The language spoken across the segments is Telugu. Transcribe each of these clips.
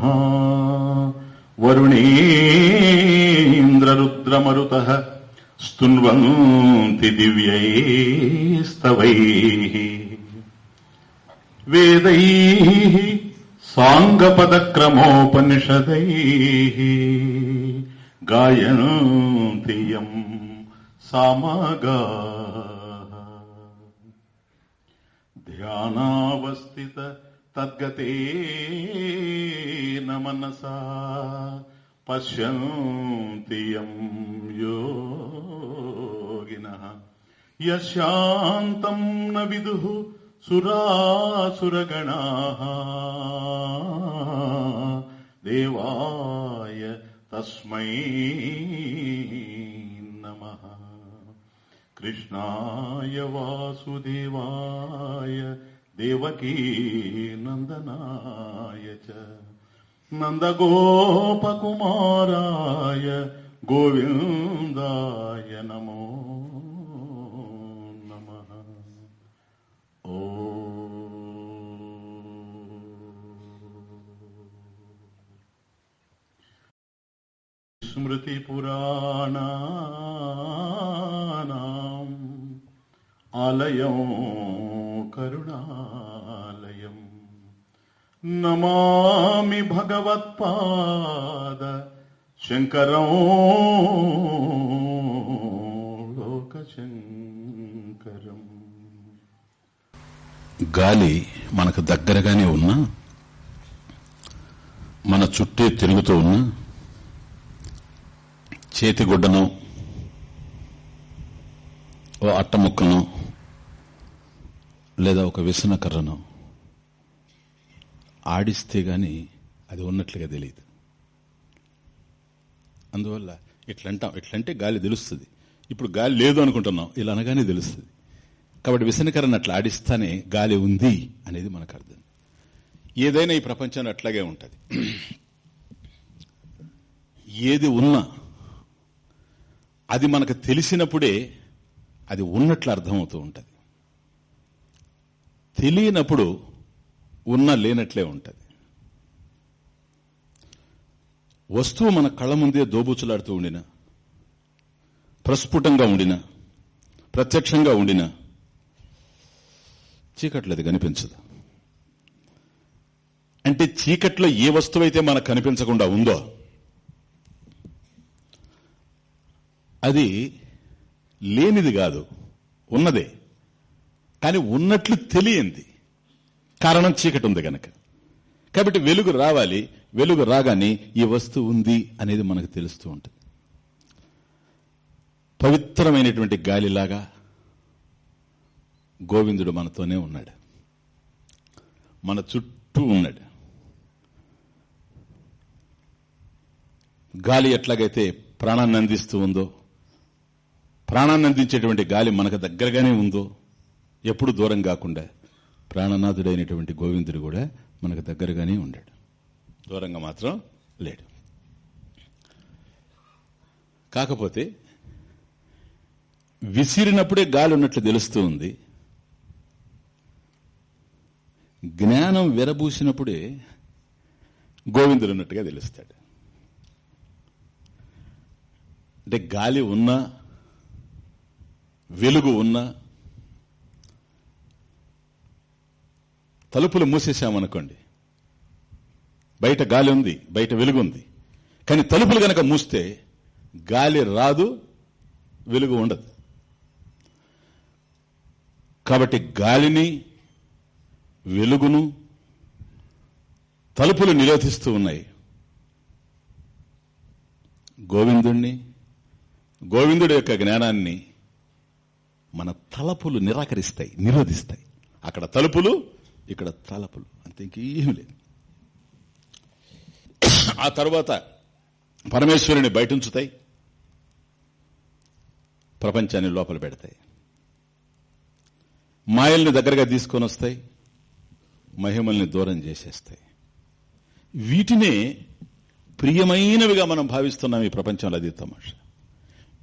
యం బ్రహ్మా వరుణేంద్రరుద్రమరుత స్తున్వంతి దివ్యైస్తవై వేదై సాంగపదక్రమోపనిషదై గాయంతి యం సామగా ధ్యానావస్థిత तद्गते न मनसा पश्यन्तियम् योगिनः। यशान्तं न विदुः सुरासुरगणाः। देवाय तस्मै नमः। कृष्णाय वासुदेवाय देवकी नन्दनाय च नन्दगोपकुमाराय गोविन्दाय नमो नमः ओ स्मृतिपुराणानाम् आलयम् కరుణాలయం. నమామి భగవత్పాద శంకరం లోకశంకరం. గాలి మనకు దగ్గరగానే ఉన్నా మన చుట్టే తిరుగుతూ ఉన్నా చేతిగుడ్డను ఓ అట్టముక్కను లేదా ఒక విసన కర్రను ఆడిస్తే గాని అది ఉన్నట్లుగా తెలియదు. అందువల్ల ఇట్లంటాం ఇట్లంటే గాలి తెలుస్తుంది. ఇప్పుడు గాలి లేదు అనుకుంటున్నాం ఇలా అనగానే తెలుస్తుంది. కాబట్టి విసనకరణ అట్లా ఆడిస్తానే గాలి ఉంది అనేది మనకు అర్థం. ఏదైనా ఈ ప్రపంచంలో అట్లాగే ఉంటుంది. ఏది ఉన్నా అది మనకు తెలిసినప్పుడే అది ఉన్నట్లు అర్థమవుతూ ఉంటుంది. తెలియనప్పుడు ఉన్న లేనట్లే ఉంటుంది. వస్తువు మన కళ్ళ ముందే దోబూచులాడుతూ ఉండిన ప్రస్ఫుటంగా ఉండిన ప్రత్యక్షంగా ఉండిన చీకట్లో అది కనిపించదు. అంటే చీకట్లో ఏ వస్తువైతే మనకు కనిపించకుండా ఉందో అది లేనిది కాదు ఉన్నదే. కానీ ఉన్నట్లు తెలియంది. కారణం చీకటి ఉంది గనక. కాబట్టి వెలుగు రావాలి వెలుగు రాగానే ఈ వస్తువు ఉంది అనేది మనకు తెలుస్తూ ఉంటుంది. పవిత్రమైనటువంటి గాలిలాగా గోవిందుడు మనతోనే ఉన్నాడు. మన చుట్టూ ఉన్నాడు. గాలి ఎట్లాగైతే ప్రాణాన్ని అందిస్తూ ఉందో ప్రాణాన్ని అందించేటువంటి గాలి మనకు దగ్గరగానే ఉందో ఎప్పుడు దూరం కాకుండా ప్రాణనాథుడైనటువంటి గోవిందుడు కూడా మనకు దగ్గరగానే ఉండాడు. దూరంగా మాత్రం లేడు. కాకపోతే విసిరినప్పుడే గాలి ఉన్నట్లు తెలుస్తూ ఉంది. జ్ఞానం విరబూసినప్పుడే గోవిందుడు ఉన్నట్టుగా తెలుస్తాడు. అంటే గాలి ఉన్నా వెలుగు ఉన్నా తలుపులు మూసేశామనుకోండి. బయట గాలి ఉంది బయట వెలుగు ఉంది. కానీ తలుపులు గనక మూస్తే గాలి రాదు వెలుగు ఉండదు. కాబట్టి గాలిని వెలుగును తలుపులు నిరోధిస్తూ ఉన్నాయి. గోవిందుణ్ణి గోవిందుడి యొక్క జ్ఞానాన్ని మన తలుపులు నిరాకరిస్తాయి నిరోధిస్తాయి. అక్కడ తలుపులు ఇక్కడ తలపులు అంతే ఇంకేమీ లేదు. ఆ తర్వాత పరమేశ్వరుని బయటుంచుతాయి. ప్రపంచాన్ని లోపల పెడతాయి. మాయల్ని దగ్గరగా తీసుకొని వస్తాయి. మహిమల్ని దూరం చేసేస్తాయి. వీటినే ప్రియమైనవిగా మనం భావిస్తున్నాం ఈ ప్రపంచంలో అది తమాష.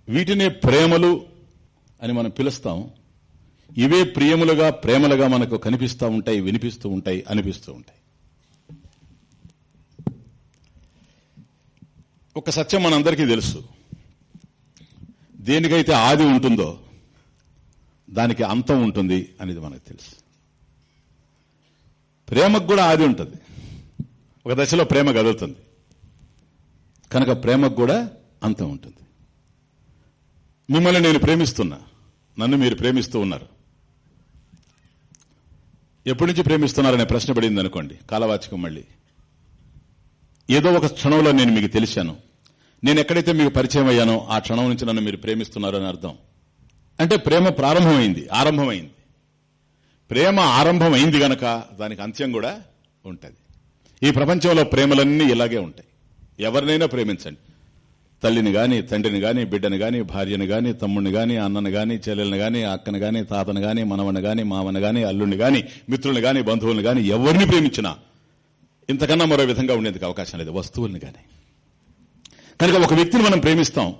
వీటినే ప్రేమలు అని మనం పిలుస్తాం. ఇవే ప్రియములుగా ప్రేమలుగా మనకు కనిపిస్తూ ఉంటాయి వినిపిస్తూ ఉంటాయి అనిపిస్తూ ఉంటాయి. ఒక సత్యం మనందరికీ తెలుసు. దేనికైతే ఆది ఉంటుందో దానికి అంతం ఉంటుంది అనేది మనకు తెలుసు. ప్రేమకు కూడా ఆది ఉంటుంది. ఒక దశలో ప్రేమ కదులుతుంది. కనుక ప్రేమకు కూడా అంతం ఉంటుంది. మిమ్మల్ని నేను ప్రేమిస్తున్నా. నన్ను మీరు ప్రేమిస్తూ ఉన్నారు. ఎప్పటి నుంచి ప్రేమిస్తున్నారనే ప్రశ్న పడింది అనుకోండి. కాలవాచకం మళ్ళీ. ఏదో ఒక క్షణంలో నేను మీకు తెలిసాను నేను ఎక్కడైతే మీకు పరిచయం అయ్యానో ఆ క్షణం నుంచి నన్ను మీరు ప్రేమిస్తున్నారని అర్థం. అంటే ప్రేమ ప్రారంభమైంది ఆరంభమైంది. ప్రేమ ఆరంభమైంది గనక దానికి అంత్యం కూడా ఉంటుంది. ఈ ప్రపంచంలో ప్రేమలన్నీ ఇలాగే ఉంటాయి. ఎవరినైనా ప్రేమించండి. తల్లిని గాని తండ్రిని గాని బిడ్డని గాని భార్యని గాని తమ్ముడిని గాని అన్నని గాని చెల్లెల్ని గాని అక్కని గాని తాతని గాని మనవని గాని మామను గాని అల్లుని గాని మిత్రుల్ని గాని బంధువుల్ని గాని ఎవరిని ప్రేమించినా ఇంతకన్నా మరో విధంగా ఉండేందుకు అవకాశం లేదు. వస్తువుల్ని గాని. కనుక ఒక వ్యక్తిని మనం ప్రేమిస్తాం.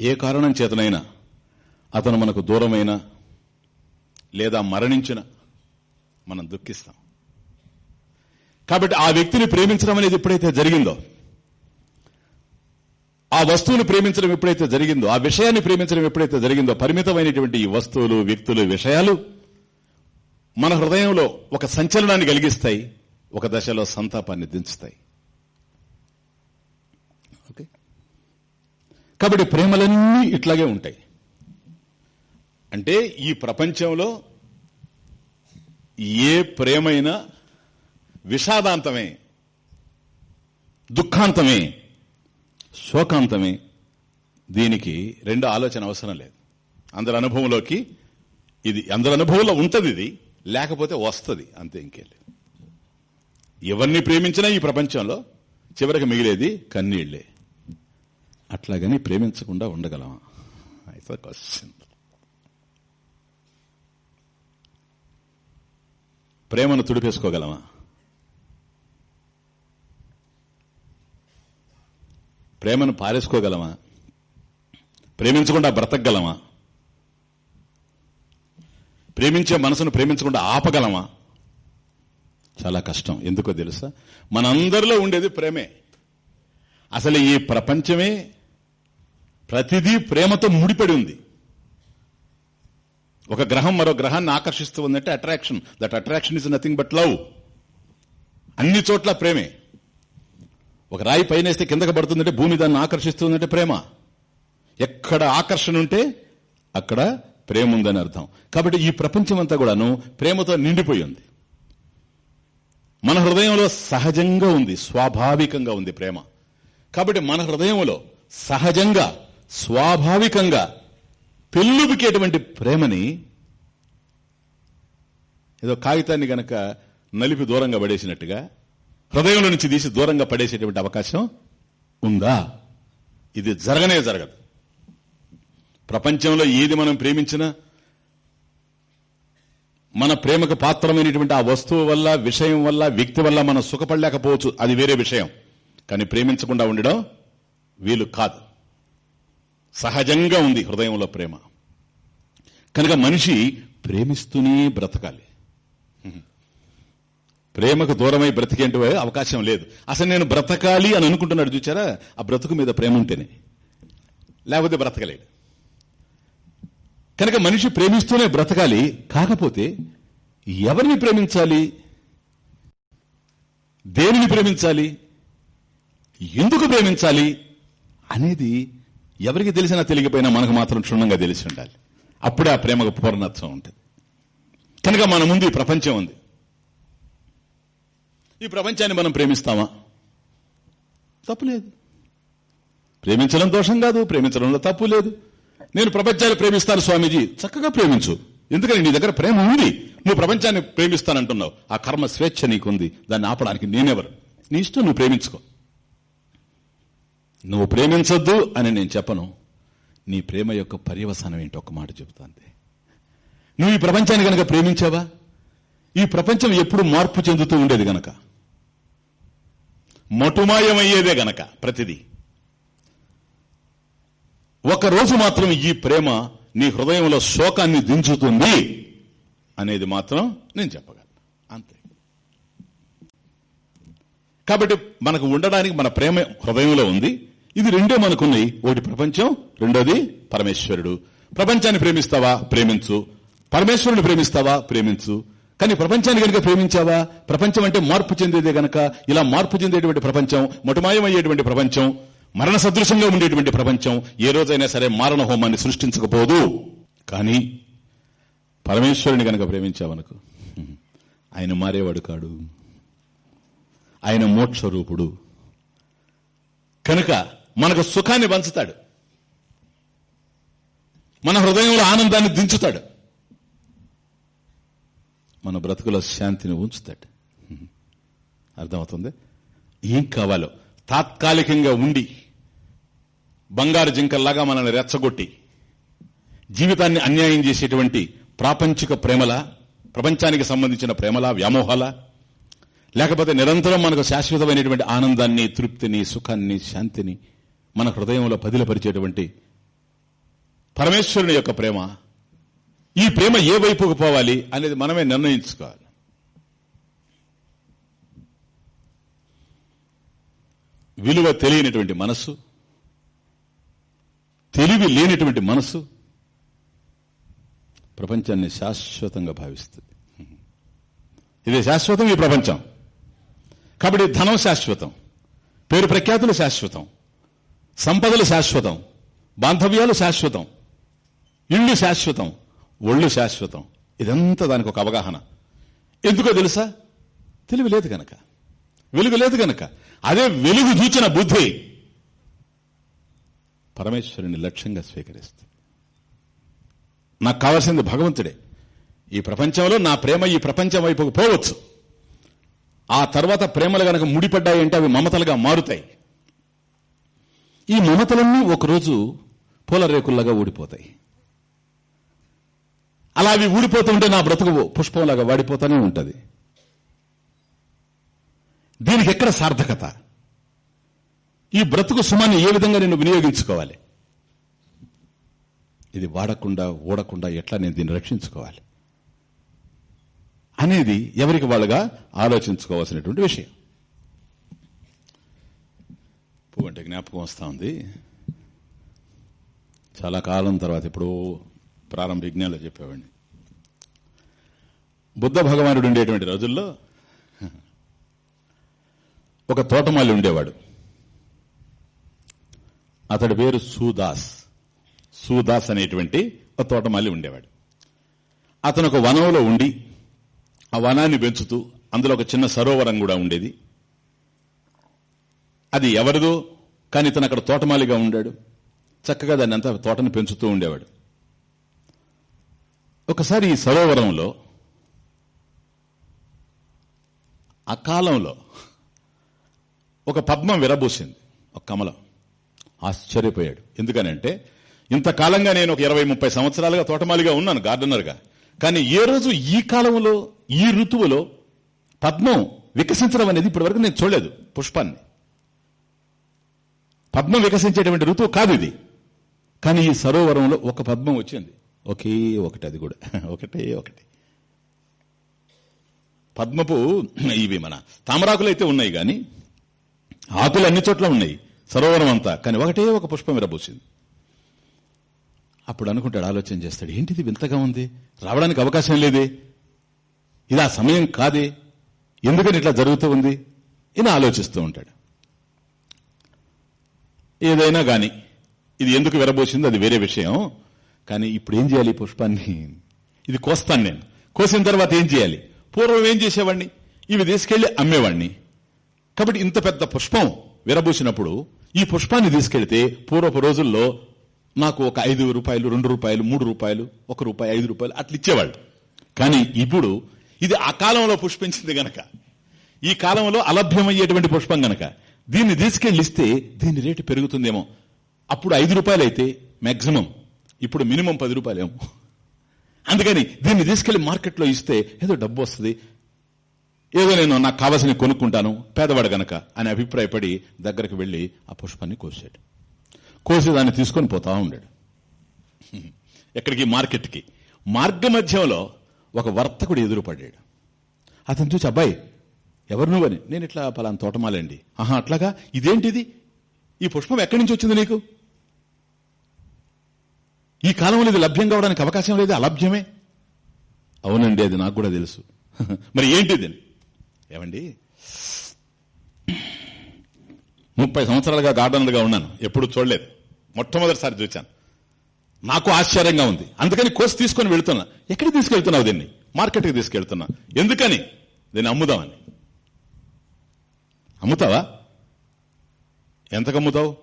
ఏ కారణం చేతనైనా అతను మనకు దూరమైన లేదా మరణించిన మనం దుఃఖిస్తాం. కాబట్టి ఆ వ్యక్తిని ప్రేమించడం అనేది ఎప్పుడైతే జరిగిందో ఆ వస్తువులు ప్రేమించడం ఎప్పుడైతే జరిగిందో ఆ విషయాన్ని ప్రేమించడం ఎప్పుడైతే జరిగిందో పరిమితమైనటువంటి ఈ వస్తువులు వ్యక్తులు విషయాలు మన హృదయంలో ఒక సంచలనాన్ని కలిగిస్తాయి ఒక దశలో సంతాపాన్ని దించుతాయి. ఓకే? కాబట్టి ప్రేమలన్నీ ఇట్లాగే ఉంటాయి. అంటే ఈ ప్రపంచంలో ఏ ప్రేమైనా విషాదాంతమే దుఃఖాంతమే శోకాంతమే దీనికి రెండు ఆలోచన అవసరం లేదు. అందరి అనుభవంలోకి ఇది అందరి అనుభవంలో ఉంటుంది ఇది లేకపోతే వస్తుంది అంతే ఇంకేం ఎవరిని ప్రేమించినా ఈ ప్రపంచంలో చివరికి మిగిలేది కన్నీళ్ళే. అట్లాగని ప్రేమించకుండా ఉండగలమా? అయితే క్వశ్చన్ ప్రేమను తుడిపేసుకోగలమా? ప్రేమను పారేసుకోగలమా? ప్రేమించకుండా బ్రతకగలమా? ప్రేమించే మనసును ప్రేమించకుండా ఆపగలమా? చాలా కష్టం. ఎందుకో తెలుసా? మనందరిలో ఉండేది ప్రేమే. అసలు ఈ ప్రపంచమే ప్రతిదీ ప్రేమతో ముడిపడి ఉంది. ఒక గ్రహం మరో గ్రహాన్ని ఆకర్షిస్తూ ఉందంటే attraction that attraction is nothing but love అన్ని చోట్ల ప్రేమే. ఒక రాయి పైనేస్తే కిందకి పడుతుందంటే భూమి దాన్ని ఆకర్షిస్తుందంటే ప్రేమ. ఎక్కడ ఆకర్షణ ఉంటే అక్కడ ప్రేమ ఉందని అర్థం. కాబట్టి ఈ ప్రపంచం అంతా కూడాను ప్రేమతో నిండిపోయి ఉంది. మన హృదయంలో సహజంగా ఉంది స్వాభావికంగా ఉంది ప్రేమ. కాబట్టి మన హృదయంలో సహజంగా స్వాభావికంగా పెళ్ళుబికేటువంటి ప్రేమని ఏదో కాగితాన్ని గనక నలిపి దూరంగా పడేసినట్టుగా హృదయంలో నుంచి తీసి దూరంగా పడేసేటువంటి అవకాశం ఉందా? ఇది జరగనే జరగదు. ప్రపంచంలో ఏది మనం ప్రేమించినా మన ప్రేమకు పాత్రమైనటువంటి ఆ వస్తువు వల్ల విషయం వల్ల వ్యక్తి వల్ల మనం సుఖపడలేకపోవచ్చు. అది వేరే విషయం. కానీ ప్రేమించకుండా ఉండడం వీలు కాదు. సహజంగా ఉంది హృదయంలో ప్రేమ. కనుక మనిషి ప్రేమిస్తూనే బ్రతకాలి. ప్రేమకు దూరమై బ్రతికేంటి అవకాశం లేదు. అసలు నేను బ్రతకాలి అని అనుకుంటున్నాడు చూచారా? ఆ బ్రతుకు మీద ప్రేమ ఉంటేనే. లేకపోతే బ్రతకలేడు కనుక మనిషి ప్రేమిస్తూనే బ్రతకాలి కాకపోతే ఎవరిని ప్రేమించాలి? దేనిని ప్రేమించాలి? ఎందుకు ప్రేమించాలి? అనేది ఎవరికి తెలిసినా తెలియకపోయినా మనకు మాత్రం క్షుణ్ణంగా తెలిసి ఉండాలి. అప్పుడే ఆ ప్రేమకు పూర్ణత్వం ఉంటుంది. కనుక మన ముందు ఈ ప్రపంచం ఉంది. ఈ ప్రపంచాన్ని మనం ప్రేమిస్తామా? తప్పులేదు. ప్రేమించడం దోషం కాదు ప్రేమించడంలో తప్పు లేదు. నేను ప్రపంచాన్ని ప్రేమిస్తాను స్వామీజీ. చక్కగా ప్రేమించు. ఎందుకని నీ దగ్గర ప్రేమ ఉంది? నువ్వు ప్రపంచాన్ని ప్రేమిస్తానంటున్నావు. ఆ కర్మ స్వేచ్ఛ నీకుంది. దాన్ని ఆపడానికి నేనెవరు? నీ ఇష్టం నువ్వు ప్రేమించుకో. నువ్వు ప్రేమించొద్దు అని నేను చెప్పను. నీ ప్రేమ యొక్క పర్యవసానం ఏంటో ఒక మాట చెబుతాంది నువ్వు ఈ ప్రపంచాన్ని గనక ప్రేమించావా? ఈ ప్రపంచం ఎప్పుడు మార్పు చెందుతూ ఉండేది గనక. మటుమాయమయ్యేదే గనక ప్రతిదీ. ఒక రోజు మాత్రం ఈ ప్రేమ నీ హృదయంలో శోకాన్ని దించుతుంది అనేది మాత్రం నేను చెప్పగలను. అంతే. కాబట్టి మనకు ఉండడానికి మన ప్రేమ హృదయంలో ఉంది. ఇది రెండే మనకున్నాయి. ఒకటి ప్రపంచం రెండోది పరమేశ్వరుడు. ప్రపంచాన్ని ప్రేమిస్తావా? ప్రేమించు. పరమేశ్వరుని ప్రేమిస్తావా? ప్రేమించు. కానీ ప్రపంచాన్ని కనుక ప్రేమించావా? ప్రపంచం అంటే మార్పు చెందేదే గనక ఇలా మార్పు చెందేటువంటి ప్రపంచం మొటమాయమయ్యేటువంటి ప్రపంచం మరణ సదృశంగా ఉండేటువంటి ప్రపంచం ఏ రోజైనా సరే మారణ హోమాన్ని సృష్టించకపోదు. కానీ పరమేశ్వరుని గనక ప్రేమించావనుకో ఆయన మారేవాడు కాడు. ఆయన మోక్షరూపుడు. కనుక మనకు సుఖాన్ని పంచుతాడు. మన హృదయంలో ఆనందాన్ని దించుతాడు. మన బ్రతుకుల శాంతిని ఉంచుతాడు. అర్థమవుతుంది? ఏం కావాలో? తాత్కాలికంగా ఉండి బంగారు జింకల్లాగా మనల్ని రెచ్చగొట్టి జీవితాన్ని అన్యాయం చేసేటువంటి ప్రాపంచిక ప్రేమల ప్రపంచానికి సంబంధించిన ప్రేమల వ్యామోహాల లేకపోతే నిరంతరం మనకు శాశ్వతమైనటువంటి ఆనందాన్ని తృప్తిని సుఖాన్ని శాంతిని మన హృదయంలో పదిలపరిచేటువంటి పరమేశ్వరుని యొక్క ప్రేమ ఈ ప్రేమ ఏ వైపుకు పోవాలి అనేది మనమే నిర్ణయించుకోవాలి. విలువ తెలియనటువంటి మనస్సు తెలివి లేనటువంటి మనస్సు ప్రపంచాన్ని శాశ్వతంగా భావిస్తుంది. ఇది శాశ్వతం ఈ ప్రపంచం. కాబట్టి ధనం శాశ్వతం పేరు ప్రఖ్యాతులు శాశ్వతం సంపదలు శాశ్వతం బాంధవ్యాలు శాశ్వతం ఇళ్ళు శాశ్వతం ఒళ్ళు శాశ్వతం. ఇదంతా దానికి ఒక అవగాహన. ఎందుకో తెలుసా? తెలివి లేదు గనక. వెలుగు లేదు గనక. అదే వెలుగు చూచిన బుద్ధి పరమేశ్వరుని లక్ష్యంగా స్వీకరిస్తుంది. నాకు కావాల్సింది భగవంతుడే. ఈ ప్రపంచంలో నా ప్రేమ ఈ ప్రపంచం వైపుకు పోవచ్చు. ఆ తర్వాత ప్రేమలు గనక ముడిపడ్డాయి అంటే అవి మమతలుగా మారుతాయి. ఈ మమతలన్నీ ఒకరోజు పూల రేకుల్లాగా ఊడిపోతాయి. అలా అవి ఊడిపోతుంటే నా బ్రతుకు పుష్పంలాగా వాడిపోతూనే ఉంటుంది. దీనికి ఎక్కడ సార్థకత? ఈ బ్రతుకు సుమాన్ని ఏ విధంగా నేను వినియోగించుకోవాలి? ఇది వాడకుండా ఓడకుండా ఎట్లా నేను దీన్ని రక్షించుకోవాలి? అనేది ఎవరికి వాళ్ళుగా ఆలోచించుకోవాల్సినటువంటి విషయం. పువ్వు అంటే జ్ఞాపకం వస్తూ ఉంది. చాలా కాలం తర్వాత ఇప్పుడు ప్రారంభ యజ్ఞాల్లో చెప్పేవాడిని. బుద్ధ భగవానుడు ఉండేటువంటి రోజుల్లో ఒక తోటమాలి ఉండేవాడు. అతడి పేరు సూదాస్. సూదాస్ అనేటువంటి ఒక తోటమాలి ఉండేవాడు. అతను ఒక వనంలో ఉండి ఆ వనాన్ని పెంచుతూ అందులో ఒక చిన్న సరోవరం కూడా ఉండేది. అది ఎవరిదో కానీ ఇతను అక్కడ తోటమాలిగా ఉండాడు. చక్కగా దాన్ని అంతా తోటను పెంచుతూ ఉండేవాడు. ఒకసారి ఈ సరోవరంలో ఆ కాలంలో ఒక పద్మం విరబూసింది ఒక కమలం. ఆశ్చర్యపోయాడు. ఎందుకనంటే ఇంతకాలంగా నేను ఒక ఇరవై ముప్పై సంవత్సరాలుగా తోటమాలిగా ఉన్నాను గార్డెనర్గా. కానీ ఏ రోజు ఈ కాలంలో ఈ ఋతువులో పద్మం వికసించడం అనేది ఇప్పటివరకు నేను చూడలేదు పుష్పాన్ని. పద్మం వికసించేటువంటి ఋతువు కాదు ఇది. కానీ ఈ సరోవరంలో ఒక పద్మం వచ్చింది. ఒకే ఒకటి అది కూడా. ఒకటే ఒకటి. పద్మపు ఇవి మన తామరాకులు అయితే ఉన్నాయి కానీ ఆకులు అన్ని చోట్ల ఉన్నాయి సరోవరం అంతా. కానీ ఒకటే ఒక పుష్పం విరబూసింది. అప్పుడు అనుకుంటాడు ఆలోచన చేస్తాడు ఏంటిది వింతగా ఉంది? రావడానికి అవకాశం లేదే. ఇది ఆ సమయం కాదే. ఎందుకని ఇట్లా జరుగుతూ ఉంది? అని ఆలోచిస్తూ ఉంటాడు. ఏదైనా గాని ఇది ఎందుకు విరబోసింది? అది వేరే విషయం. కానీ ఇప్పుడు ఏం చేయాలి ఈ పుష్పాన్ని? ఇది కోస్తాను నేను. కోసిన తర్వాత ఏం చేయాలి? పూర్వం ఏం చేసేవాడిని ఇవి తీసుకెళ్ళి అమ్మేవాడిని కాబట్టి ఇంత పెద్ద పుష్పం విరబూసినప్పుడు ఈ పుష్పాన్ని తీసుకెళ్తే పూర్వపు రోజుల్లో నాకు ఒక ఐదు రూపాయలు రెండు రూపాయలు మూడు రూపాయలు ఒక రూపాయి ఐదు రూపాయలు అట్లా ఇచ్చేవాళ్ళు. కానీ ఇప్పుడు ఇది ఆ కాలంలో పుష్పించింది గనక. ఈ కాలంలో అలభ్యమయ్యేటువంటి పుష్పం గనక. దీన్ని తీసుకెళ్ళిస్తే దీని రేటు పెరుగుతుందేమో. అప్పుడు ఐదు రూపాయలు అయితే మ్యాక్సిమం ఇప్పుడు మినిమం పది రూపాయలేమో. అందుకని దీన్ని తీసుకెళ్ళి మార్కెట్లో ఇస్తే ఏదో డబ్బు వస్తుంది. ఏదో నేను నాకు కావాల్సిన కొనుక్కుంటాను పేదవాడు గనక అని అభిప్రాయపడి దగ్గరకు వెళ్ళి ఆ పుష్పాన్ని కోసాడు. కోసి దాన్ని తీసుకొని పోతా ఉండాడు ఎక్కడికి? మార్కెట్కి. మార్గ మధ్యంలో ఒక వర్తకుడు ఎదురుపడ్డాడు. అతను చూసి అబ్బాయి ఎవరు నువ్వని? నేను ఇట్లా పలానా తోటమాలండి. ఆహా అట్లాగా? ఇదేంటిది? ఈ పుష్పం ఎక్కడి నుంచి వచ్చింది నీకు? ఈ కాలంలో ఇది లభ్యం కావడానికి అవకాశం లేదు అలభ్యమే. అవునండి అది నాకు కూడా తెలుసు. మరి ఏంటిది ఏమండి? ముప్పై సంవత్సరాలుగా గార్డెనర్గా ఉన్నాను. ఎప్పుడు చూడలేదు. మొట్టమొదటిసారి చూచాను నాకు ఆశ్చర్యంగా ఉంది. అందుకని కోసి తీసుకొని వెళుతున్నా. ఎక్కడికి తీసుకెళ్తున్నావు దీన్ని? మార్కెట్కి తీసుకెళ్తున్నా. ఎందుకని? దీన్ని అమ్ముదామని. అమ్ముతావా? ఎంతకు అమ్ముతావు?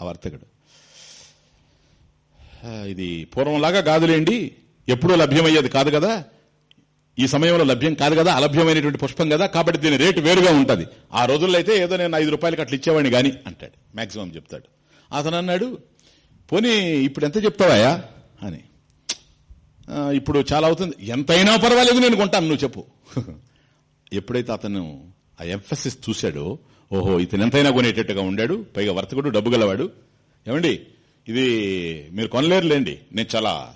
ఆ వర్తకుడు. ఇది పూర్వంలాగా కాదులేండి. ఎప్పుడూ లభ్యమయ్యేది కాదు కదా. ఈ సమయంలో లభ్యం కాదు కదా అలభ్యమైనటువంటి పుష్పం కదా. కాబట్టి దీని రేటు వేరుగా ఉంటుంది. ఆ రోజుల్లో అయితే ఏదో నేను ఐదు రూపాయలకి అట్లా ఇచ్చేవాడిని గాని అంటాడు. మాక్సిమం చెప్తాడు. అతను అన్నాడు పోనీ ఇప్పుడు ఎంత చెప్తావాయా అని. ఇప్పుడు చాలా అవుతుంది. ఎంతైనా పర్వాలేదు నేను కొంటాను నువ్వు చెప్పు. ఎప్పుడైతే అతను ఆ ఎంఫసిస్ చూశాడో ఓహో ఇతను ఎంతైనా కొనేటట్టుగా ఉండాడు. పైగా వర్తకుడు డబ్బు గలవాడు. ఏమండి? ఇది మీరు కొనలేరులేండి. నేను చాలా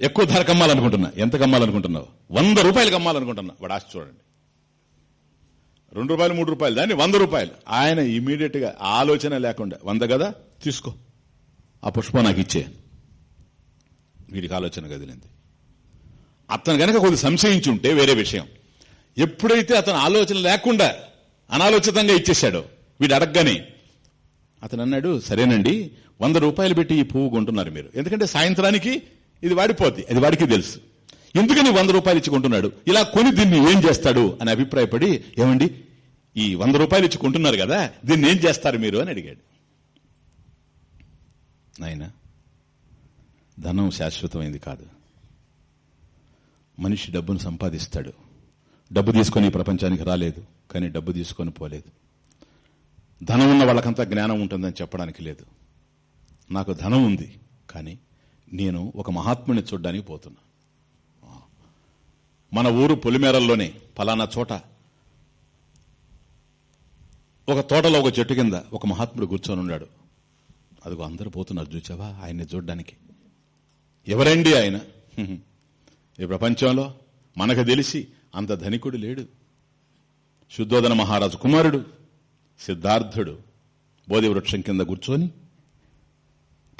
ఎక్కువ ధర కమ్మాలనుకుంటున్నా ఎంత కమ్మాలనుకుంటున్నావు వంద రూపాయలు కమ్మాలనుకుంటున్నా వాడు ఆశ చూడండి. రెండు రూపాయలు మూడు రూపాయలు దాన్ని వంద రూపాయలు. ఆయన ఇమీడియట్గా ఆలోచన లేకుండా. వంద కదా? తీసుకో. ఆ పుష్పం నాకు ఇచ్చే. వీడికి ఆలోచన కదిలింది. అతను కనుక కొద్ది సంశయించుంటే వేరే విషయం. ఎప్పుడైతే అతను ఆలోచన లేకుండా అనాలోచితంగా ఇచ్చేశాడో వీడు అడగగానే అతను అన్నాడు సరేనండి వంద రూపాయలు పెట్టి ఈ పువ్వు కొంటున్నారు మీరు. ఎందుకంటే సాయంత్రానికి ఇది వాడిపోద్ది అది వాడికి తెలుసు. ఎందుకని వంద రూపాయలు ఇచ్చి కొంటున్నాడు? ఇలా కొని దీన్ని ఏం చేస్తాడు? అని అభిప్రాయపడి ఏమండి ఈ వంద రూపాయలు ఇచ్చి కొంటున్నారు కదా దీన్ని ఏం చేస్తారు మీరు? అని అడిగాడు. ఆయన ధనం శాశ్వతమైంది కాదు. మనిషి డబ్బును సంపాదిస్తాడు. డబ్బు తీసుకొని ఈ ప్రపంచానికి రాలేదు కానీ డబ్బు తీసుకొని పోలేదు. ధనం ఉన్న వాళ్ళకంతా జ్ఞానం ఉంటుందని చెప్పడానికి లేదు. నాకు ధనం ఉంది కానీ నేను ఒక మహాత్ముని చూడ్డానికి పోతున్నా. మన ఊరు పొలిమేరల్లోనే పలానా చోట ఒక తోటలో ఒక చెట్టు కింద ఒక మహాత్ముడు కూర్చొని ఉన్నాడు. అదిగో అందరూ పోతున్నారు చూచావా ఆయన్ని చూడ్డానికి. ఎవరండి ఆయన? ఈ ప్రపంచంలో మనకు తెలిసి అంత ధనికుడు లేడు. శుద్ధోదన మహారాజు కుమారుడు. సిద్ధార్థుడు బోధివృక్షం కింద కూర్చొని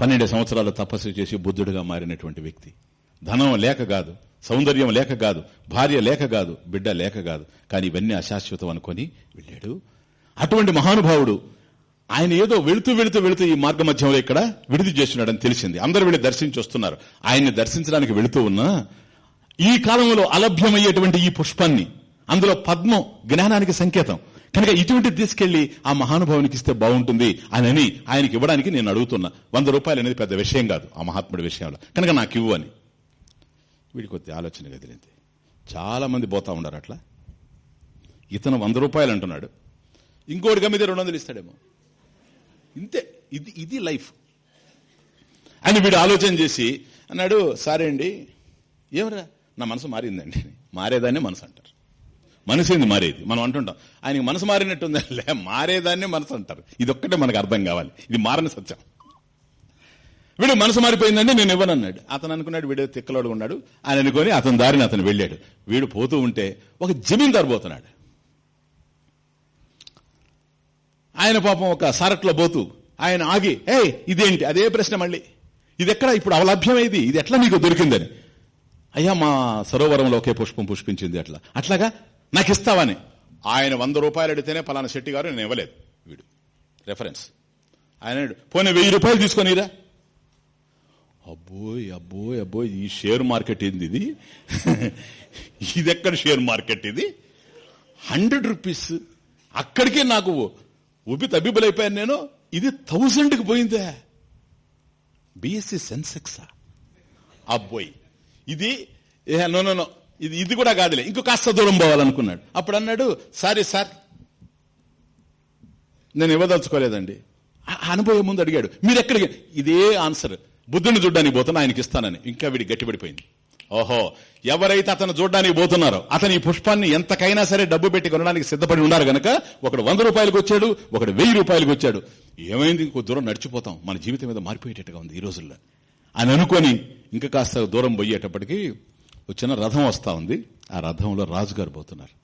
పన్నెండు సంవత్సరాలు తపస్సు చేసి బుద్ధుడుగా మారినటువంటి వ్యక్తి. ధనం లేక కాదు సౌందర్యం లేక కాదు భార్య లేక కాదు బిడ్డ లేక కాదు కానీ ఇవన్నీ అశాశ్వతం అనుకొని వెళ్ళాడు. అటువంటి మహానుభావుడు ఆయన ఏదో వెళుతూ వెళుతూ వెళుతూ ఈ మార్గ మధ్యంలో ఇక్కడ విడిది చేస్తున్నాడని తెలిసింది. అందరూ వెళ్ళి దర్శించి వస్తున్నారు. ఆయన్ని దర్శించడానికి వెళుతూ ఉన్నా ఈ కాలంలో అలభ్యమయ్యేటువంటి ఈ పుష్పాన్ని అందులో పద్మం జ్ఞానానికి సంకేతం. కనుక ఇటువంటిది తీసుకెళ్ళి ఆ మహానుభావునికి ఇస్తే బాగుంటుంది అని ఆయనకి ఇవ్వడానికి నేను అడుగుతున్నా. వంద రూపాయలు అనేది పెద్ద విషయం కాదు ఆ మహాత్ముడి విషయంలో. కనుక నాకు ఇవ్వు అని. వీడికి కొద్ది ఆలోచన కదిలింది. చాలా మంది పోతా ఉన్నారు అట్లా. ఇతను వంద రూపాయలు అంటున్నాడు. ఇంకోటి గమ్మితే రెండు వందలు ఇస్తాడేమో. ఇంతే. ఇది ఇది లైఫ్. అని వీడు ఆలోచన చేసి అన్నాడు సరే అండి ఏమరా? నా మనసు మారిందండి. మారేదాన్ని మనసు అంట. మనసు ఏంది మారేది? మనం అంటుంటాం. ఆయనకి మనసు మారినట్టుంది? లే మారేదాన్ని మనసు అంటారు. ఇది ఒక్కటే మనకు అర్థం కావాలి. ఇది మారని సత్యం. వీడు మనసు మారిపోయిందండి నేను ఇవ్వనన్నాడు. అతను అనుకున్నాడు వీడు తిక్కలోడు ఉన్నాడు. ఆయన అనుకొని అతని దారిని అతను వెళ్ళాడు. వీడు పోతూ ఉంటే ఒక జమీందారు పోతున్నాడు. ఆయన పాపం ఒక సారట్లో పోతూ ఆయన ఆగి ఏ ఇదేంటి? అదే ప్రశ్న మళ్ళీ. ఇది ఎక్కడ ఇప్పుడు అవలభ్యమైంది ఇది ఎట్లా నీకు దొరికిందని? అయ్యా మా సరోవరంలో ఒకే పుష్పం పుష్పించింది అట్లా. అట్లాగా? నాకు ఇస్తావని ఆయన వంద రూపాయలు అడిగితేనే పలానా శెట్టి గారు నేను ఇవ్వలేదు. వీడు. రెఫరెన్స్ ఆయన పోనీ వెయ్యి రూపాయలు తీసుకొనిరా. అబ్బోయ్ అబ్బోయ్ అబ్బోయ్ ఈ షేర్ మార్కెట్ ఏంది ఇది? ఇది ఎక్కడ షేర్ మార్కెట్ ఇది? Hundred rupees. అక్కడికే నాకు ఉబ్బి తబ్బిబులైపోయాను నేను. ఇది థౌజండ్కి పోయిందే. బిఎస్సి సెన్సెక్సా అబ్బోయ్. ఇది ఏ, నో నో నో. ఇది ఇది కూడా కాదులే. ఇంకో కాస్త దూరం పోవాలనుకున్నాడు. అప్పుడు అన్నాడు సారీ సార్ నేను ఇవ్వదలుచుకోలేదండి. అనుభవం ముందు అడిగాడు మీరు ఎక్కడికి? ఇదే ఆన్సర్. బుద్ధుని చూడ్డానికి పోతున్నా ఆయనకి ఇస్తానని. ఇంకా వీడి గట్టిపడిపోయింది ఓహో ఎవరైతే అతను చూడ్డానికి పోతున్నారో అతని ఈ పుష్పాన్ని ఎంతకైనా సరే డబ్బు పెట్టి కొనడానికి సిద్ధపడి ఉన్నారు గనక ఒకడు వంద రూపాయలకు వచ్చాడు ఒకడు వెయ్యి రూపాయలకు వచ్చాడు. ఏమైంది? ఇంకో దూరం నడిచిపోతాం. మన జీవితం మీద మారిపోయేటట్టుగా ఉంది ఈ రోజుల్లో. అని అనుకొని ఇంకా కాస్త దూరం పోయేటప్పటికి ఒక చిన్న రథం వస్తా ఉంది. ఆ రథంలో రాజుగారు పోతున్నారు.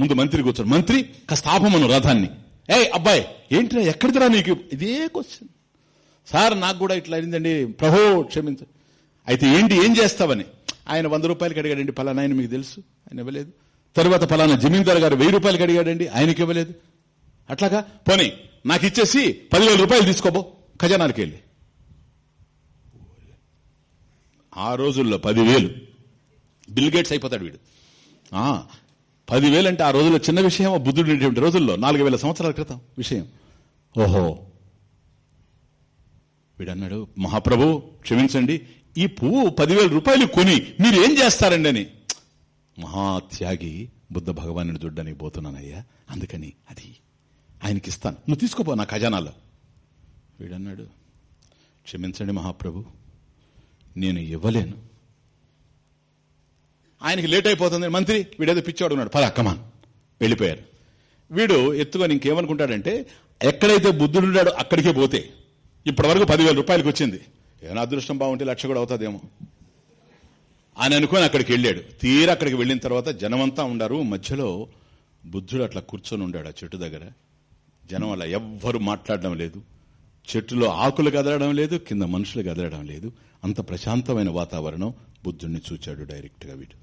ముందు మంత్రి కూర్చోడు. మంత్రి కాస్త ఆపమను రథాన్ని. ఏ అబ్బాయి ఎక్కడికి ఎక్కడిదిరా నీకు? ఇదే క్వశ్చన్ సార్ నాకు కూడా ఇట్లా అయిందండి. ప్రభో క్షమించ. అయితే ఏంటి ఏం చేస్తావని? ఆయన వంద రూపాయలకి అడిగాడండి పలానా ఆయన మీకు తెలుసు ఆయన ఇవ్వలేదు. తర్వాత పలానా జమీందారు గారు వెయ్యి రూపాయలకి అడిగాడండి ఆయనకి ఇవ్వలేదు. అట్లాగా? పోనీ నాకు ఇచ్చేసి పదివేల రూపాయలు తీసుకోబో ఖజానానికి వెళ్ళి. ఆ రోజుల్లో పదివేలు. బిల్ గేట్స్ అయిపోతాడు వీడు. ఆ, పదివేలు అంటే ఆ రోజుల్లో చిన్న విషయం బుద్ధుడు రోజుల్లో నాలుగు వేల సంవత్సరాల క్రితం విషయం. ఓహో. వీడన్నాడు మహాప్రభు క్షమించండి ఈ పువ్వు పదివేల రూపాయలు కొని మీరు ఏం చేస్తారండి అని. మహాత్యాగి బుద్ధ భగవాను చూడ్డానికి పోతున్నానయ్యా. అందుకని అది ఆయనకి ఇస్తాను. నువ్వు తీసుకోపో నా ఖజానాలో. వీడన్నాడు క్షమించండి మహాప్రభు నేను ఇవ్వలేను. ఆయనకి లేట్ అయిపోతుంది. మంత్రి వీడేదో పిచ్చాడు ఉన్నాడు. పద కమాన్ వెళ్ళిపోయారు. వీడు ఎత్తుకొని ఇంకేమనుకుంటాడంటే ఎక్కడైతే బుద్ధుడు ఉన్నాడో అక్కడికే పోతే. ఇప్పటి వరకు పదివేల రూపాయలకి వచ్చింది. ఏమైనా అదృష్టం బాగుంటే లక్ష కూడా అవుతుందేమో. అని అనుకొని అక్కడికి వెళ్ళాడు. తీరా అక్కడికి వెళ్ళిన తర్వాత జనమంతా ఉండారు. మధ్యలో బుద్ధుడు అట్లా కూర్చొని ఉండాడు ఆ చెట్టు దగ్గర. జనం అలా ఎవ్వరు మాట్లాడడం లేదు. చెట్టులో ఆకులు కదలడం లేదు కింద మనుషులు కదలడం లేదు. అంత ప్రశాంతమైన వాతావరణం బుద్ధుణ్ణి చూచాడు డైరెక్ట్గా వీడు.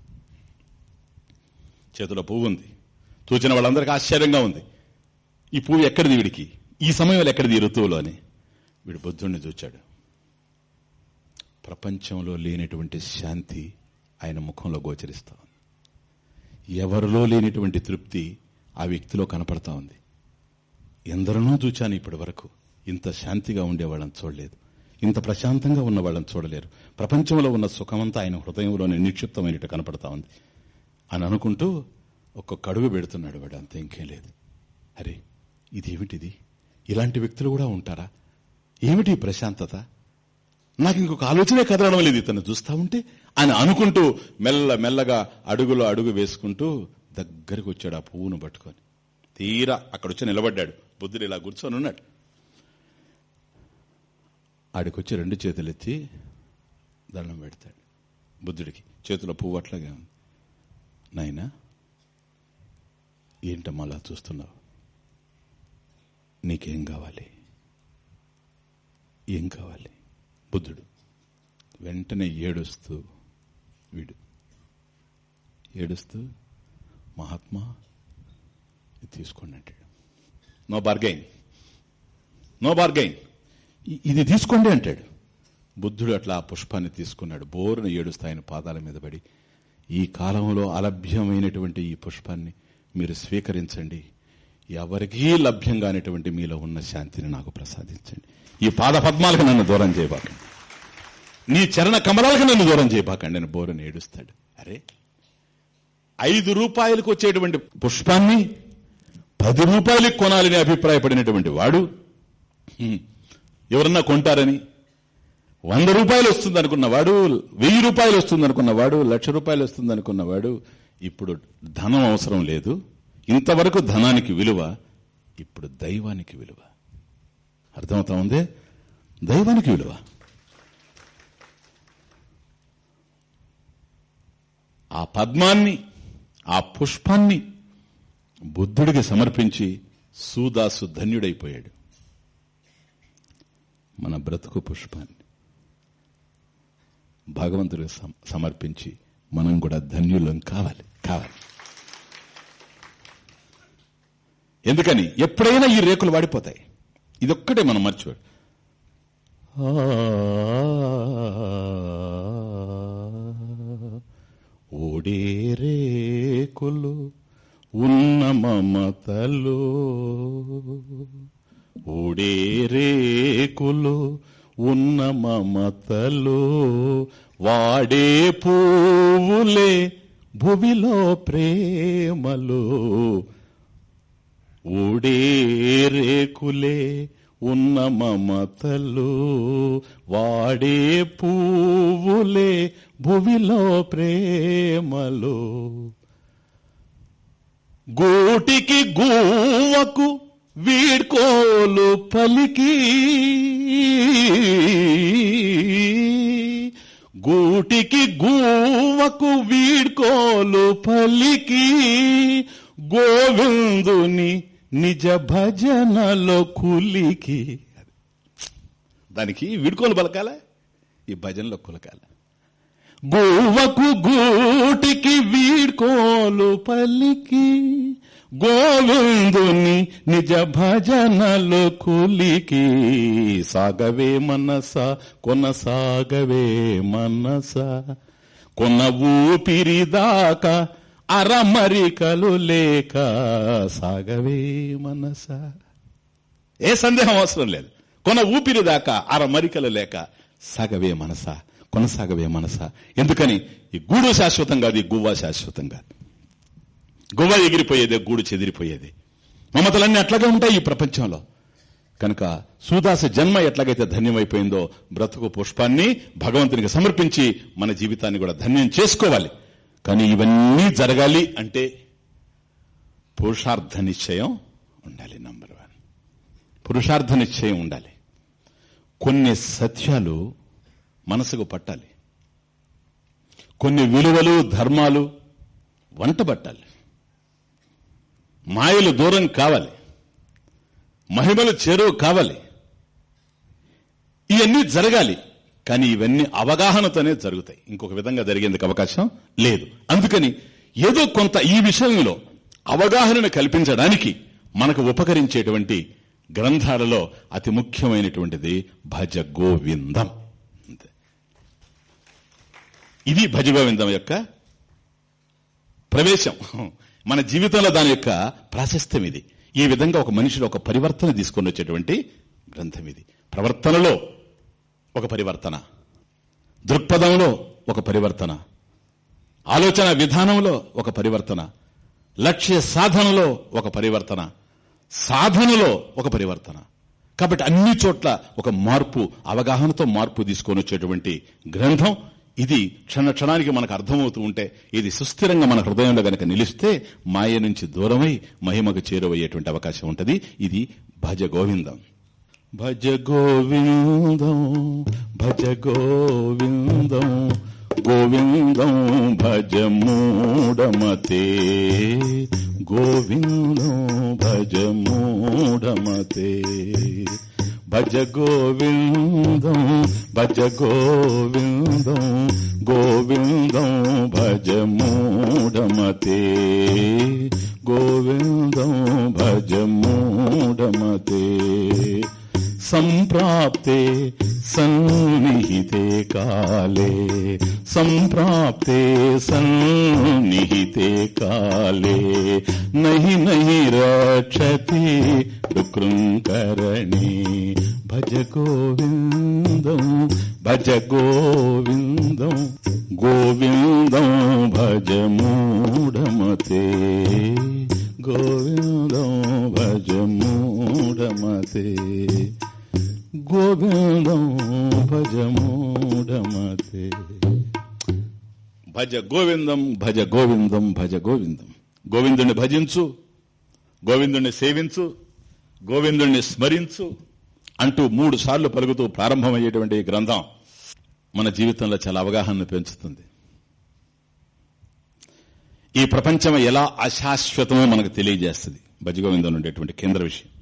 చేతిలో పువ్వు ఉంది. చూచిన వాళ్ళందరికీ ఆశ్చర్యంగా ఉంది. ఈ పువ్వు ఎక్కడిది వీడికి? ఈ సమయంలో ఎక్కడిది ఈ ఋతువులో అని వీడు బుద్ధుణ్ణి చూచాడు. ప్రపంచంలో లేనటువంటి శాంతి ఆయన ముఖంలో గోచరిస్తా ఉంది. ఎవరిలో లేనటువంటి తృప్తి ఆ వ్యక్తిలో కనపడతా ఉంది. ఎందరినో చూచాను ఇప్పటి వరకు ఇంత శాంతిగా ఉండేవాళ్ళని చూడలేదు. ఇంత ప్రశాంతంగా ఉన్న వాళ్ళని చూడలేరు. ప్రపంచంలో ఉన్న సుఖమంతా ఆయన హృదయంలోనే నిక్షిప్తమైనట్టు కనపడతా ఉంది. అని అనుకుంటూ ఒక్కొక్క అడుగు పెడుతున్నాడు వాడు. అంత ఇంకేం లేదు. అరే ఇదేమిటిది? ఇలాంటి వ్యక్తులు కూడా ఉంటారా? ఏమిటి ప్రశాంతత? నాకు ఇంకొక ఆలోచనే కదలడం లేదు. ఇతను చూస్తా ఉంటే అని అనుకుంటూ మెల్ల మెల్లగా అడుగులో అడుగు వేసుకుంటూ దగ్గరికి వచ్చాడు ఆ పువ్వును పట్టుకొని. తీరా అక్కడ వచ్చి నిలబడ్డాడు. బుద్ధుడు ఇలా కూర్చొని ఉన్నాడు ఆడికొచ్చి రెండు చేతులు ఎత్తి దండం పెడతాడు బుద్ధుడికి. చేతిలో పువ్వు అట్లాగే ఉంది. నాయనా ఏంటమ్మా అలా చూస్తున్నావు? నీకేం కావాలి? ఏం కావాలి? బుద్ధుడు వెంటనే ఏడుస్తూ వీడు. ఏడుస్తూ మహాత్మా తీసుకోండి అంటాడు. నో బార్గైన్ నో బార్గైన్ ఇది తీసుకోండి అంటాడు. బుద్ధుడు అట్లా ఆ పుష్పాన్ని తీసుకున్నాడు. బోరున ఏడుస్తాయని పాదాల మీద పడి ఈ కాలంలో అలభ్యమైనటువంటి ఈ పుష్పాన్ని మీరు స్వీకరించండి. ఎవరికీ లభ్యం కానిటువంటి మీలో ఉన్న శాంతిని నాకు ప్రసాదించండి. ఈ పాద పద్మాలకు నన్ను దూరం చేయబాకండి. నీ చరణ కమలాలకు నన్ను దూరం చేయబాకండి అని బోరుని ఏడుస్తాడు. అరే ఐదు రూపాయలకు వచ్చేటువంటి పుష్పాన్ని పది రూపాయలకు కొనాలని అభిప్రాయపడినటువంటి వాడు ఎవరన్నా కొంటారని? వంద రూపాయలు వస్తుంది అనుకున్నవాడు వెయ్యి రూపాయలు వస్తుంది అనుకున్నవాడు లక్ష రూపాయలు వస్తుంది అనుకున్నవాడు ఇప్పుడు ధనం అవసరం లేదు. ఇంతవరకు ధనానికి విలువ ఇప్పుడు దైవానికి విలువ. అర్థమవుతా ఉంది? దైవానికి విలువ. ఆ పద్మాన్ని ఆ పుష్పాన్ని బుద్ధుడికి సమర్పించి సూదాసు ధన్యుడైపోయాడు. మన బ్రతుకు పుష్పాన్ని. భగవంతుడికి సమర్పించి మనం కూడా ధన్యులం కావాలి కావాలి. ఎందుకని? ఎప్పుడైనా ఈ రేకులు వాడిపోతాయి. ఇదొక్కటే మనం మర్చిపోడు ఓడే రేకులు ఉన్న మమతలో ఓడే రేకులు ఉన్న మమతలు వాడే పువ్వులే భువిలో ప్రేమలు. ఊడే రేకులే ఉన్న మమతలు వాడే పువ్వులే భువిలో ప్రేమలు. గూటికి గూవకు వీడ్కోలు పలికి గూటికి గూవకు వీడ్కోలు పలికి గోవిందుని నిజ భజనలో కులికి. దానికి వీడ్కోలు పలకాల? ఈ భజనలో కులకాల? గోవకు గూటికి వీడ్కోలు పలికి గోవిందుని నిజ భజనలు కులికి సాగవే మనస కొనసాగవే మనస. కొన ఊపిరిదాకా అరమరికలు లేక సాగవే మనస. ఏ సందేహం అవసరం లేదు. కొన ఊపిరి దాకా అరమరికలు లేక సాగవే మనస కొనసాగవే మనస. ఎందుకని? ఈ గూడు శాశ్వతం కాదు ఈ గువ్వ శాశ్వతం కాదు. గువ్వ ఎగిరిపోయేదే గూడు చెదిరిపోయేది. మమతలన్నీ అట్లాగే ఉంటాయి ఈ ప్రపంచంలో. కనుక సూదాస జన్మ ఎట్లాగైతే ధన్యమైపోయిందో బ్రతుకు పుష్పాన్ని భగవంతునికి సమర్పించి మన జీవితాన్ని కూడా ధన్యం చేసుకోవాలి. కానీ ఇవన్నీ జరగాలి అంటే పురుషార్థ నిశ్చయం ఉండాలి నంబర్ వన్ పురుషార్థ నిశ్చయం ఉండాలి. కొన్ని సత్యాలు మనసుకు పట్టాలి. కొన్ని విలువలు ధర్మాలు వంట పట్టాలి. మాయలు దూరం కావాలి. మహిమలు చేరువు కావాలి. ఇవన్నీ జరగాలి. కానీ ఇవన్నీ అవగాహనతోనే జరుగుతాయి. ఇంకొక విధంగా జరిగేందుకు అవకాశం లేదు. అందుకని ఏదో కొంత ఈ విషయంలో అవగాహనను కల్పించడానికి మనకు ఉపకరించేటువంటి గ్రంథాలలో అతి ముఖ్యమైనటువంటిది భజ గోవిందం ఇది భజ గోవిందం యొక్క ప్రవేశం. మన జీవితంలో దాని యొక్క ప్రాశస్త్యం ఇది. ఈ విధంగా ఒక మనిషిలో ఒక పరివర్తన తీసుకొని వచ్చేటువంటి గ్రంథం ఇది. ప్రవర్తనలో ఒక పరివర్తన. దృక్పథంలో ఒక పరివర్తన. ఆలోచన విధానంలో ఒక పరివర్తన. లక్ష్య సాధనలో ఒక పరివర్తన. సాధనలో ఒక పరివర్తన. కాబట్టి అన్ని చోట్ల ఒక మార్పు అవగాహనతో మార్పు తీసుకొని వచ్చేటువంటి గ్రంథం ఇది క్షణ క్షణానికి మనకు అర్థమవుతూ ఉంటే ఇది సుస్థిరంగా మన హృదయంలో గనక నిలిస్తే మాయ నుంచి దూరమై మహిమకు చేరువయ్యేటువంటి అవకాశం ఉంటుంది. ఇది భజ గోవిందం భజ గోవిందం భజ గోవిందం గోవిందం భజ మూఢమతే గోవిందం భజ మూఢమతే. భజ గోవిందం భజ గోవిందం గోవిందం భజ మూఢమతే గోవిందం భజ మూఢమతే సంప్రాప్తే సన్నిహితే కాలే. సంప్రాప్తే సన్నిహితే కాలే. నహి నహి రక్షతి డుకృంకరణే భజ గోవిందం భజ గోవిందం గోవిందం భజ మూఢమతే. గోవిందం భజ మూఢమతే. గోవిందం భజ మూఢమతే భజ గోవిందం భజ గోవిందం భజ గోవిందం గోవిందుణ్ణి భజించు గోవిందుణ్ణి సేవించు గోవిందుణ్ణి స్మరించు అంటూ మూడు సార్లు పలుకుతూ ప్రారంభమయ్యేటువంటి గ్రంథం మన జీవితంలో చాలా అవగాహనను పెంచుతుంది. ఈ ప్రపంచం ఎలా అశాశ్వతమో మనకు తెలియజేస్తుంది భజగోవిందం ఉండేటువంటి కేంద్ర విషయం.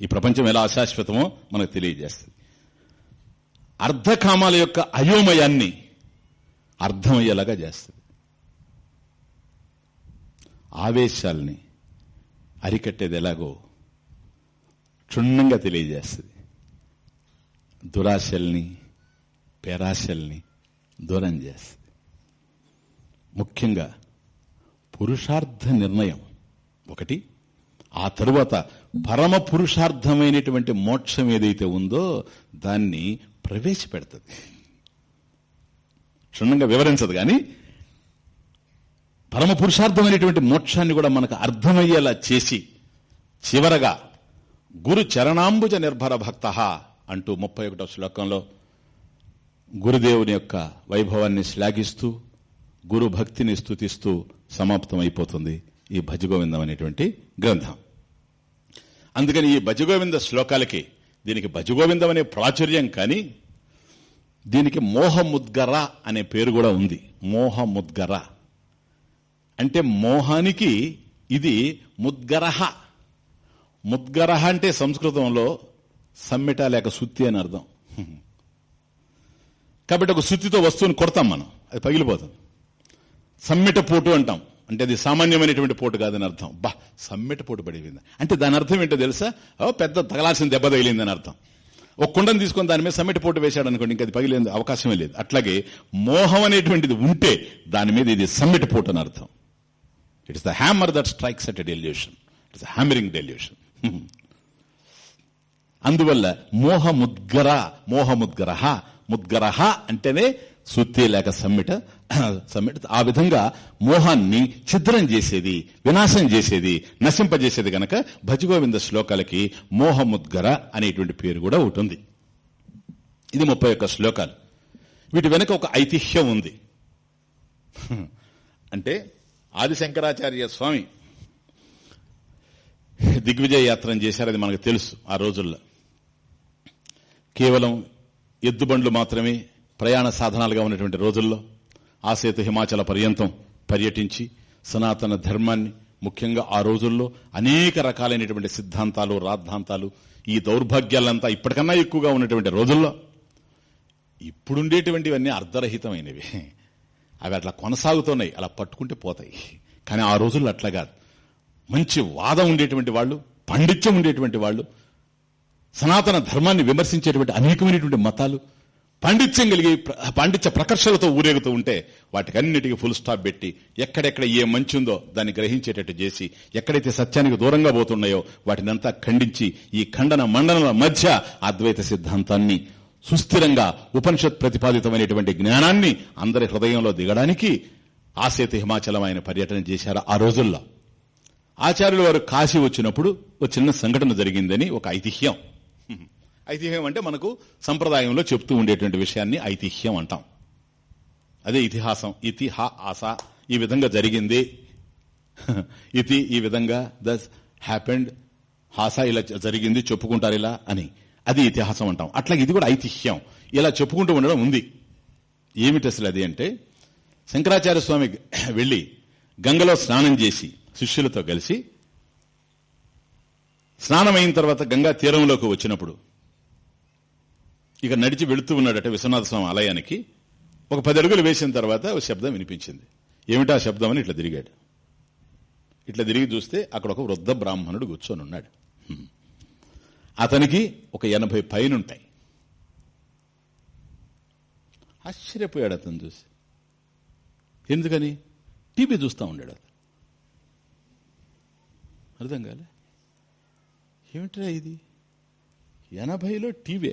ఈ ప్రపంచం ఎలా అశాశ్వతమో మనకు తెలియజేస్తుంది. అర్ధకామాల యొక్క అయోమయాన్ని అర్థమయ్యేలాగా చేస్తుంది. ఆవేశాల్ని అరికట్టేది ఎలాగో క్షుణ్ణంగా తెలియజేస్తుంది. దురాశల్ని పేరాశల్ని దూరం చేస్తుంది. ముఖ్యంగా పురుషార్థ నిర్ణయం ఒకటి ఆ తరువాత పరమ పురుషార్థమైనటువంటి మోక్షం ఏదైతే ఉందో దాన్ని ప్రవేశపెడుతుంది. క్షుణ్ణంగా వివరించదు కానీ పరమ పురుషార్థమైనటువంటి మోక్షాన్ని కూడా మనకు అర్థమయ్యేలా చేసి చివరగా గురు చరణాంబుజ నిర్భర భక్త అంటూ ముప్పై ఒకటో శ్లోకంలో గురుదేవుని యొక్క వైభవాన్ని శ్లాఘిస్తూ గురు భక్తిని స్థుతిస్తూ సమాప్తం అయిపోతుంది ఈ భజగోవిందం అనేటువంటి గ్రంథం. అందుకని ఈ భజగోవింద శ్లోకాలకి దీనికి భజగోవిందం అనే ప్రాచుర్యం కానీ దీనికి మోహముద్గర అనే పేరు కూడా ఉంది. మోహముద్గర. అంటే మోహానికి ఇది ముద్గరహ. ముద్గరహ అంటే సంస్కృతంలో సమ్మెట లేక సుత్తి అని అర్థం. కాబట్టి ఒక సుత్తితో వస్తువుని కొడతాం మనం. అది పగిలిపోతుంది. సమ్మెట పోటు అంటాం. అంటే అది సామాన్యమైనటువంటి పోటు కాదని అర్థం. బా సమ్మెట పోటు పడిపోయింది. అంటే దాని అర్థం ఏంటో తెలుసా? ఓ పెద్ద తగలాల్సిన దెబ్బ తగిలిందని అర్థం. ఒక కుండను తీసుకొని దాని మీద సమ్మెట పోటు వేశాడు అనుకోండి ఇంకా అది పగిలేదు అవకాశమే లేదు. అట్లాగే మోహం అనేటువంటిది ఉంటే దాని మీద ఇది సమ్మెట పోటు అని అర్థం. It's the hammer that strikes at delusion it's hammering delusion అందువల్ల మోహముద్గర మోహముద్గరహ ముద్గరహ అంటేనే సుత్తి లేక సమ్మిట సమ్మిట ఆ విధంగా మోహాన్ని ఛిద్రం చేసేది వినాశం చేసేది నశింపజేసేది గనక భజగోవింద శ్లోకాలకి మోహముద్గర అనేటువంటి పేరు కూడా ఉంటుంది. ఇది ముప్పై ఒక్క శ్లోకాలు. వీటి వెనుక ఒక ఐతిహ్యం ఉంది. అంటే ఆదిశంకరాచార్య స్వామి దిగ్విజయ యాత్ర చేశారు అది మనకు తెలుసు ఆ రోజుల్లో. కేవలం ఎద్దుబండ్లు మాత్రమే ప్రయాణ సాధనాలుగా ఉన్నటువంటి రోజుల్లో ఆసేతు హిమాచల పర్యంతం పర్యటించి సనాతన ధర్మాన్ని ముఖ్యంగా ఆ రోజుల్లో అనేక రకాలైనటువంటి సిద్ధాంతాలు రాద్ధాంతాలు ఈ దౌర్భాగ్యాలంతా ఇప్పటికన్నా ఎక్కువగా ఉన్నటువంటి రోజుల్లో ఇప్పుడుండేటువంటివన్నీ అర్ధరహితమైనవి. అవి అట్లా కొనసాగుతున్నాయి అలా పట్టుకుంటే పోతాయి. కానీ ఆ రోజుల్లో అట్లా కాదు. మంచి వాదం ఉండేటువంటి వాళ్ళు పండిత్యం ఉండేటువంటి వాళ్ళు సనాతన ధర్మాన్ని విమర్శించేటువంటి అనేకమైనటువంటి మతాలు పాండిత్యం కలిగి పాండిత్య ప్రకర్షలతో ఊరేగుతూ ఉంటే వాటికన్నిటికీ ఫుల్ స్టాప్ పెట్టి ఎక్కడెక్కడ ఏ మంచి ఉందో దాన్ని గ్రహించేటట్టు చేసి ఎక్కడైతే సత్యానికి దూరంగా పోతున్నాయో వాటినంతా ఖండించి ఈ ఖండన మండనల మధ్య అద్వైత సిద్ధాంతాన్ని సుస్థిరంగా ఉపనిషత్ ప్రతిపాదితమైనటువంటి జ్ఞానాన్ని అందరి హృదయంలో దిగడానికి ఆసేతు హిమాచలం ఆయన పర్యటన చేశారు ఆ రోజుల్లో. ఆచార్యులు వారు కాశీ వచ్చినప్పుడు ఒక చిన్న సంఘటన జరిగిందని ఒక ఐతిహ్యం. ఐతిహ్యం అంటే మనకు సంప్రదాయంలో చెప్తూ ఉండేటువంటి విషయాన్ని ఐతిహ్యం అంటాం. అదే ఇతిహాసం. ఇతిహా ఆస ఈ విధంగా జరిగింది. ఇతి ఈ విధంగా దస్ హ్యాపెండ్ హాస ఇలా జరిగింది చెప్పుకుంటారు ఇలా అని. అది ఇతిహాసం అంటాం. అట్లా ఇది కూడా ఐతిహ్యం. ఇలా చెప్పుకుంటూ ఉండడం ఉంది. ఏమిటి అసలు అది అంటే శంకరాచార్య స్వామి వెళ్ళి గంగలో స్నానం చేసి శిష్యులతో కలిసి స్నానం అయిన తర్వాత గంగా తీరంలోకి వచ్చినప్పుడు ఇక నడిచి వెళుతూ ఉన్నాడట విశ్వనాథ స్వామి ఆలయానికి. ఒక పది అడుగులు వేసిన తర్వాత ఒక శబ్దం వినిపించింది. ఏమిటా శబ్దం అని ఇట్లా తిరిగాడు. ఇట్లా తిరిగి చూస్తే అక్కడ ఒక వృద్ధ బ్రాహ్మణుడు కూర్చొని ఉన్నాడు. అతనికి ఒక ఎనభై పైనుంటాయి. ఆశ్చర్యపోయాడు అతను చూసి. ఎందుకని? టీవీ చూస్తూ ఉండాడు అతను. అర్థం కాలే? ఏమిట్రా ఇది? ఎనభైలో టీవీ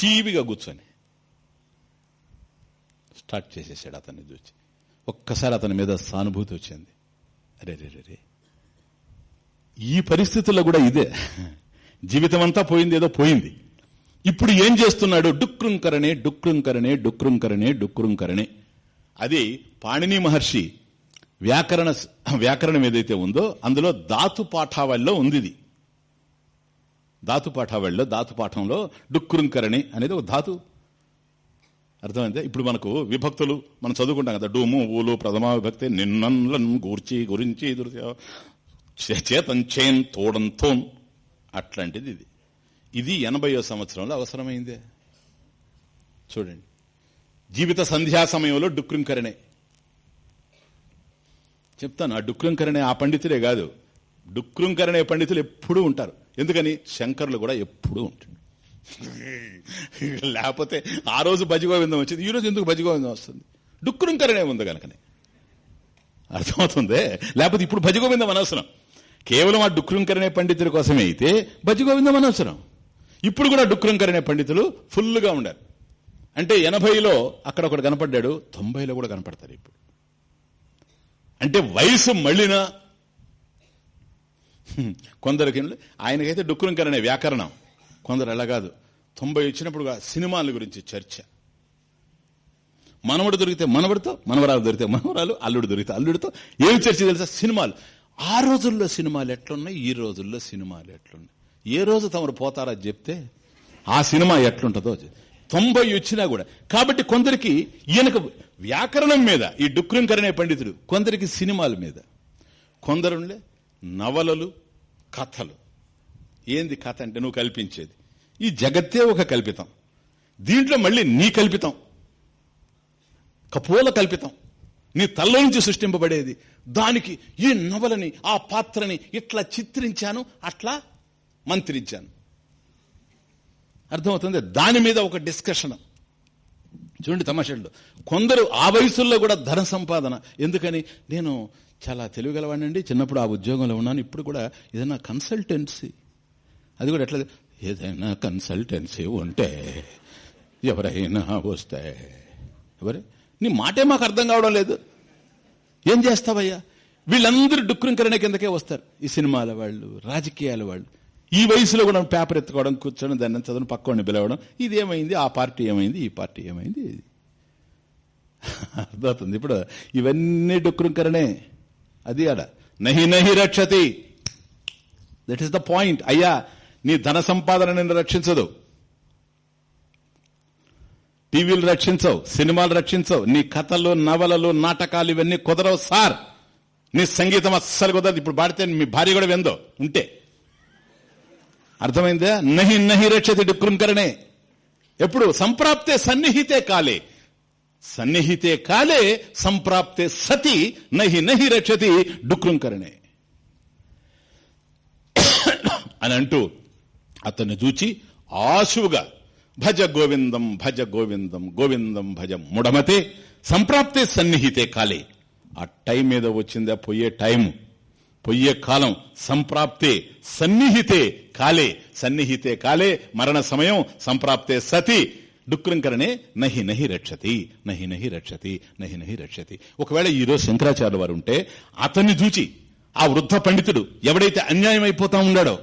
టీవీగా కూర్చొని. స్టార్ట్ చేసేసాడు అతన్ని చూసి. ఒక్కసారి అతని మీద సానుభూతి వచ్చింది. అరే రే రే రే. ఈ పరిస్థితుల్లో కూడా ఇదే. జీవితం అంతా పోయింది ఏదో పోయింది. ఇప్పుడు ఏం చేస్తున్నాడు? డుక్రుంకరణే డుక్రుంకరణే డుక్రుంకరణే డుక్రుంకరణే. అది పాణిని మహర్షి వ్యాకరణ వ్యాకరణం ఏదైతే ఉందో అందులో ధాతు పాఠావళిలో ఉంది ఇది. ధాతు పాఠావళిలో ధాతు పాఠంలో అనేది ఒక ధాతు. అర్థమైందా? ఇప్పుడు మనకు విభక్తులు మనం చదువుకుంటాం కదా డూము ఊలు ప్రథమా విభక్తి నిన్నన్ గూర్చి గురించి చేతన్ చేన్ తోడం తోన్ అట్లాంటిది ఇది. ఇది ఎనభయో సంవత్సరంలో అవసరమైందే. చూడండి. జీవిత సంధ్యా సమయంలో డుక్రుంకరణే. చెప్తాను ఆ డుక్రుంకరణే ఆ పండితుడే కాదు. డుక్రుంకరణే పండితులు ఎప్పుడూ ఉంటారు. ఎందుకని? శంకర్లు కూడా ఎప్పుడూ ఉంటారు. లేకపోతే ఆ రోజు భజగోవిందం వచ్చింది ఈ రోజు ఎందుకు భజగోవిందం వస్తుంది? డుక్కురుంకరణే ఉంది కనుకనే అర్థమవుతుంది? లేకపోతే ఇప్పుడు భజగోవిందం అనవసరం. కేవలం ఆ డుక్రుంకరణే పండితుల కోసమే అయితే భజగోవిందం అనవసరం. ఇప్పుడు కూడా డుక్రుంకరణే పండితులు ఫుల్గా ఉండారు. అంటే ఎనభైలో అక్కడ ఒకడు కనపడ్డాడు తొంభైలో కూడా కనపడతారు ఇప్పుడు. అంటే వయసు మళ్ళినా కొందరికి ఆయనకైతే డుక్కురుంకరణే వ్యాకరణం. కొందరు అలా కాదు. తొంభై వచ్చినప్పుడు సినిమాల గురించి చర్చ. మనవడు దొరికితే మనవడితో మనవరాలు దొరికితే మనవరాలు అల్లుడు దొరికితే అల్లుడితో. ఏమి చర్చ తెలుసా? సినిమాలు. ఆ రోజుల్లో సినిమాలు ఎట్లున్నాయి? ఈ రోజుల్లో సినిమాలు ఎట్లున్నాయి? ఏ రోజు తమరు పోతారా చెప్తే ఆ సినిమా ఎట్లుంటుందో తొంభై వచ్చినా కూడా. కాబట్టి కొందరికి ఈయనకు వ్యాకరణం మీద ఈ డుక్రుంకరణే పండితుడు కొందరికి సినిమాల మీద. కొందరుండే నవలలు కథలు. ఏంది కథ అంటే నువ్వు కల్పించేది? ఈ జగత్తే ఒక కల్పితం. దీంట్లో మళ్ళీ నీ కల్పితం. కపోల కల్పితం. నీ తల్లో నుంచి సృష్టింపబడేది. దానికి ఈ నవలని ఆ పాత్రని ఇట్లా చిత్రించాను అట్లా మంత్రించాను. అర్థమవుతుంది? దాని మీద ఒక డిస్కషన్. చూడండి తమాషాళ్ళు కొందరు ఆ వయసుల్లో కూడా ధన సంపాదన. ఎందుకని? నేను చాలా తెలివిగలవాడినండి. చిన్నప్పుడు ఆ ఉద్యోగంలో ఉన్నాను. ఇప్పుడు కూడా ఏదైనా కన్సల్టెన్సీ. అది కూడా ఎట్లా ఏదైనా కన్సల్టెన్సీ ఉంటే ఎవరైనా వస్తే ఎవరే? నీ మాటే మాకు అర్థం కావడం లేదు. ఏం చేస్తావయ్యా? వీళ్ళందరూ డుక్రింకరణ కిందకే వస్తారు. ఈ సినిమాల వాళ్ళు రాజకీయాల వాళ్ళు. ఈ వయసులో కూడా పేపర్ ఎత్తుకోవడం కూర్చోడం దాన్ని చదువు పక్కని పిలవడం. ఇది ఏమైంది ఆ పార్టీ ఏమైంది? ఈ పార్టీ ఏమైంది? అర్థమవుతుంది. ఇప్పుడు ఇవన్నీ డుక్రింకరణే అది అడ. నహి నహి రక్షతి. దట్ ఈస్ ద పాయింట్ అయ్యా నీ ధన సంపాదన నిన్ను రక్షించదు. టీవీలు రక్షించవు సినిమాలు రక్షించవు నీ కథలు నవలలు నాటకాలు ఇవన్నీ కుదరవు సార్. నీ సంగీతం అస్సలు కుదరదు. ఇప్పుడు పాడితే మీ భార్య కూడా వెందో? ఉంటే. అర్థమైందా? నహి నహి రక్షతి డుక్రుంకరణే. ఎప్పుడు? సంప్రాప్తే సన్నిహితే కాలే. సన్నిహితే కాలే సంప్రాప్తే సతి నహి నహి రక్షతి డుక్రుంకరణే అని అంటూ అతన్ని చూచి ఆశువుగా భజ గోవిందం భజ గోవిందం గోవిందం భజ ముడమతే సంప్రాప్తే సన్నిహితే కాలే. ఆ టైం మీద వచ్చిందా? పోయే టైం. పొయ్యే కాలం. సంప్రాప్తే సన్నిహితే కాలే. సన్నిహితే కాలే మరణ సమయం సంప్రాప్తే సతి డుక్రంకరణే నహి నహి రక్షతి నహి నహి రక్షతి నహి నహి రక్షతి. ఒకవేళ ఈరోజు శంకరాచార్య వారు ఉంటే అతన్ని చూచి ఆ వృద్ధ పండితుడు ఎవడైతే అన్యాయం అయిపోతా ఉన్నాడో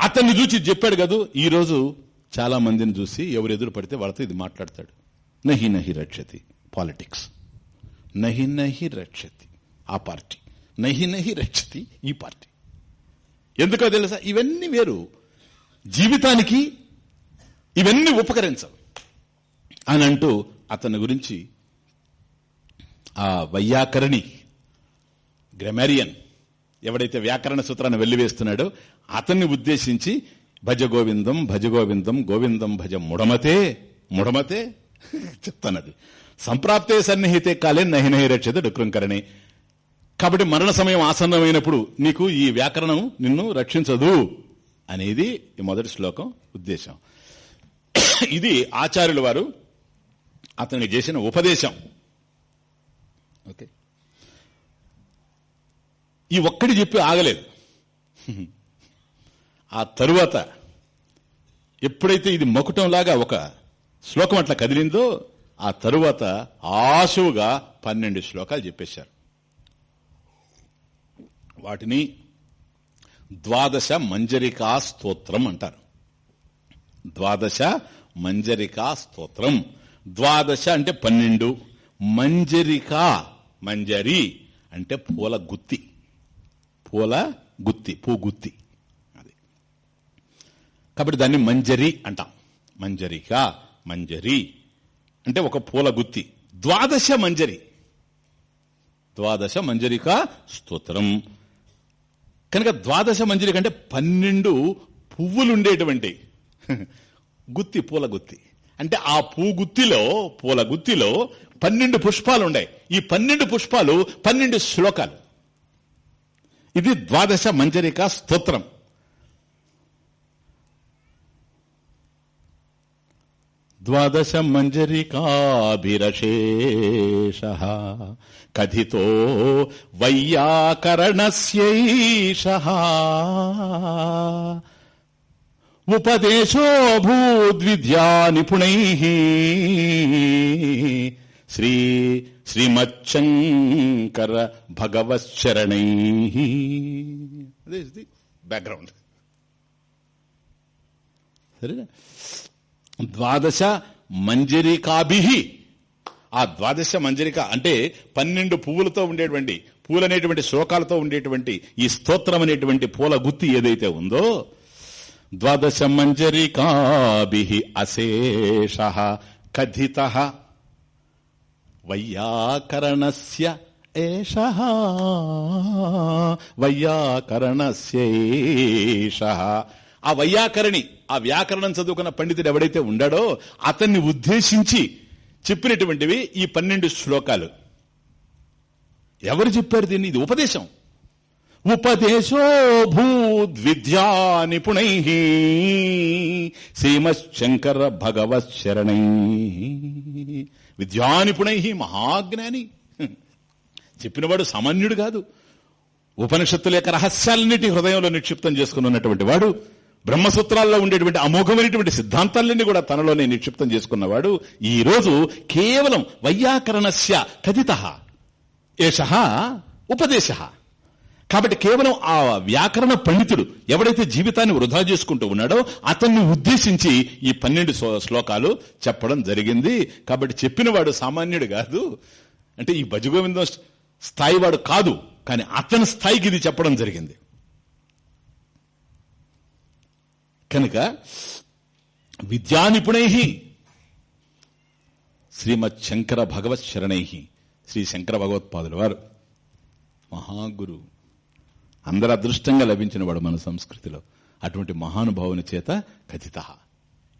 అతన్ని చూచి చెప్పాడు కదూ ఈ రోజు చాలా మందిని చూసి ఎవరు ఎదురు పడితే వాళ్ళతో ఇది మాట్లాడతాడు. నహి నహి రక్షతి పాలిటిక్స్. నహి నహి రక్షతి ఆ పార్టీ. నహి నహి రక్షతి ఈ పార్టీ. ఎందుకో తెలుసా? ఇవన్నీ వేరు. జీవితానికి ఇవన్నీ ఉపకరించవు. అని అంటూ అతని గురించి ఆ వైయాకరణి గ్రామరియన్ ఎవడైతే వ్యాకరణ సూత్రాన్ని వెల్లివేస్తున్నాడో అతన్ని ఉద్దేశించి భజ గోవిందం భజ గోవిందం గోవిందం భజ ముడమతే ముడమతే చెప్తానది సంప్రాప్తే సన్నిహితే కాలే నహి నహి రక్షత డుక్రంకరణి. కాబట్టి మరణ సమయం ఆసన్నమైనప్పుడు నీకు ఈ వ్యాకరణం నిన్ను రక్షించదు అనేది ఈ మొదటి శ్లోకం ఉద్దేశం. ఇది ఆచార్యుల వారు అతనికి చేసిన ఉపదేశం. ఓకే. ఈ ఒక్కటి చెప్పి ఆగలేదు. ఆ తరువాత ఎప్పుడైతే ఇది మకుటంలాగా ఒక శ్లోకం అట్లా కదిలిందో ఆ తరువాత ఆశువుగా పన్నెండు శ్లోకాలు చెప్పేశారు. వాటిని ద్వాదశ మంజరికా స్తోత్రం అంటారు. ద్వాదశ మంజరికా స్తోత్రం. ద్వాదశ అంటే పన్నెండు. మంజరిక మంజరి అంటే పూల గుత్తి. పూల గుత్తి పూ గుత్తి. అది. కాబట్టి దాన్ని మంజరి అంటాం. మంజరిక మంజరి అంటే ఒక పూల గుత్తి. ద్వాదశ మంజరి. ద్వాదశ మంజరిక స్తోత్రం. కనుక ద్వాదశ మంజరిక అంటే పన్నెండు పువ్వులుండేటువంటి గుత్తి పూల గుత్తి. అంటే ఆ పూ గుత్తిలో పూల గుత్తిలో పన్నెండు పుష్పాలు ఉన్నాయి ఈ పన్నెండు పుష్పాలు పన్నెండు శ్లోకాలు. ఇది ద్వాదశ మంజరిక స్తోత్రం. ద్వాదశ మంజరికాభిరశేష కథితో వైయాకరణస్యైష ఉపదేశోభూద్విద్యా నిపుణై శ్రీ శ్రీమచ్చంకర భగవశ్చరణై అదే ఇది బ్యాక్గ్రౌండ్ సరేనా? ద్వాదశ మంజరికాభి. ఆ ద్వాదశ మంజరిక అంటే పన్నెండు పువ్వులతో ఉండేటువంటి పూలనేటువంటి శోకాలతో ఉండేటువంటి ఈ స్తోత్రం అనేటువంటి పూల గుత్తి ఏదైతే ఉందో ద్వాదశ మంజరికాభి అశేష కథిత వైయాకరణస్య ఏష వైయాకరణశేష ఆ వైయాకరణి ఆ వ్యాకరణం చదువుకున్న పండితుడు ఎవడైతే ఉండాడో అతన్ని ఉద్దేశించి చెప్పినటువంటివి ఈ పన్నెండు శ్లోకాలు. ఎవరు చెప్పారు దీన్ని? ఇది ఉపదేశం. ఉపదేశోభూద్ విద్యా నిపుణై శ్రీమశంకర భగవత్ శరణై విద్యానిపుణై మహాజ్ఞాని. చెప్పినవాడు సామాన్యుడు కాదు. ఉపనిషత్తుల యొక్క రహస్యాలన్నిటి హృదయంలో నిక్షిప్తం చేసుకుని ఉన్నటువంటి వాడు బ్రహ్మసూత్రాల్లో ఉండేటువంటి అమోఘమైనటువంటి సిద్ధాంతాలన్నీ కూడా తనలోనే నిక్షిప్తం చేసుకున్నవాడు ఈ రోజు కేవలం వైయాకరణస్య కథిత. ఏష ఉపదేశ. కాబట్టి కేవలం ఆ వ్యాకరణ పండితుడు ఎవడైతే జీవితాన్ని వృధా చేసుకుంటూ ఉన్నాడో అతన్ని ఉద్దేశించి ఈ పన్నెండు శ్లోకాలు చెప్పడం జరిగింది. కాబట్టి చెప్పినవాడు సామాన్యుడు కాదు. అంటే ఈ భజగోవిందం స్థాయి వాడు కాదు. కానీ అతని స్థాయికి ఇది చెప్పడం జరిగింది. కనుక విద్యానిపుణై శ్రీమత్ శంకర భగవత్ శరణై. శ్రీ శంకర భగవత్పాదుల వారు. మహాగురు. అందరు అదృష్టంగా లభించిన వాడు మన సంస్కృతిలో. అటువంటి మహానుభావుని చేత కథిత.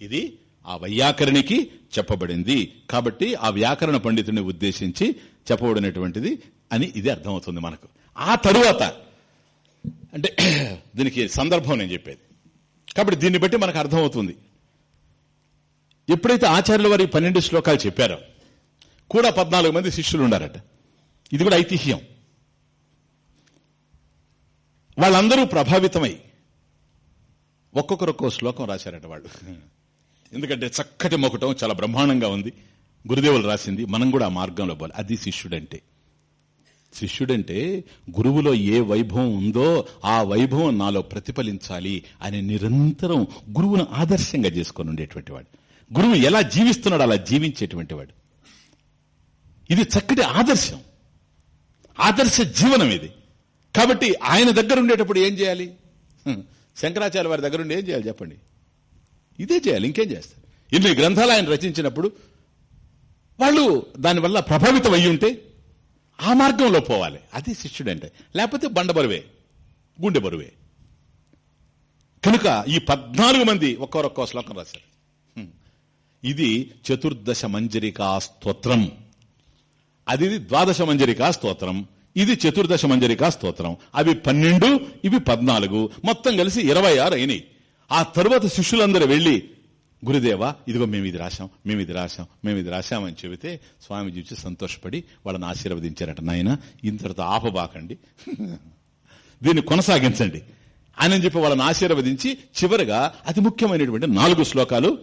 ఇది ఆ వైయాకరణికి చెప్పబడింది. కాబట్టి ఆ వ్యాకరణ పండితుడిని ఉద్దేశించి చెప్పబడినటువంటిది అని ఇది అర్థమవుతుంది మనకు. ఆ తరువాత అంటే దీనికి సందర్భం నేను చెప్పేది. కాబట్టి దీన్ని బట్టి మనకు అర్థమవుతుంది. ఎప్పుడైతే ఆచార్యుల వారి పన్నెండు శ్లోకాలు చెప్పారో కూడా పద్నాలుగు మంది శిష్యులు ఉండారట. ఇది కూడా ఐతిహ్యం. వాళ్ళందరూ ప్రభావితమై ఒక్కొక్కరు ఒక్కో శ్లోకం రాశారట వాళ్ళు. ఎందుకంటే చక్కటి మొకటం చాలా బ్రహ్మాండంగా ఉంది. గురుదేవులు రాసింది మనం కూడా ఆ మార్గంలో పోవాలి. అది శిష్యుడంటే. శిష్యుడంటే గురువులో ఏ వైభవం ఉందో ఆ వైభవం నాలో ప్రతిఫలించాలి అని నిరంతరం గురువును ఆదర్శంగా చేసుకొని ఉండేటువంటి వాడు. గురువు ఎలా జీవిస్తున్నాడు అలా జీవించేటువంటి వాడు. ఇది చక్కటి ఆదర్శం. ఆదర్శ జీవనం ఇది. కాబట్టి ఆయన దగ్గర ఉండేటప్పుడు ఏం చేయాలి? శంకరాచార్య వారి దగ్గర ఉండి ఏం చేయాలి చెప్పండి? ఇదే చేయాలి ఇంకేం చేస్తారు? ఇన్ని గ్రంథాలు ఆయన రచించినప్పుడు వాళ్ళు దానివల్ల ప్రభావితం అయ్యి ఉంటే ఆ మార్గంలో పోవాలి. అది శిష్యుడంటే. లేకపోతే బండ బరువే గుండె బరువే. కనుక ఈ పద్నాలుగు మంది ఒక్కొరొక్కో శ్లోకం రాశారు. ఇది చతుర్దశ మంజరికా స్తోత్రం. అది ద్వాదశ మంజరికా స్తోత్రం. ఇది చతుర్దశ మంజరికా స్తోత్రం. అవి పన్నెండు ఇవి పద్నాలుగు. మొత్తం కలిసి ఇరవై ఆరు అయినాయి. ఆ తర్వాత శిష్యులందరూ వెళ్ళి గురుదేవా ఇదిగో మేము ఇది రాశాం మేము ఇది రాశాం మేము ఇది రాశామని చెబితే స్వామి చూసి సంతోషపడి వాళ్ళని ఆశీర్వదించారట నాయన ఇంతటితో ఆపబాకండి. దీన్ని కొనసాగించండి. అని చెప్పి వాళ్ళని ఆశీర్వదించి చివరిగా అతి ముఖ్యమైనటువంటి నాలుగు శ్లోకాలు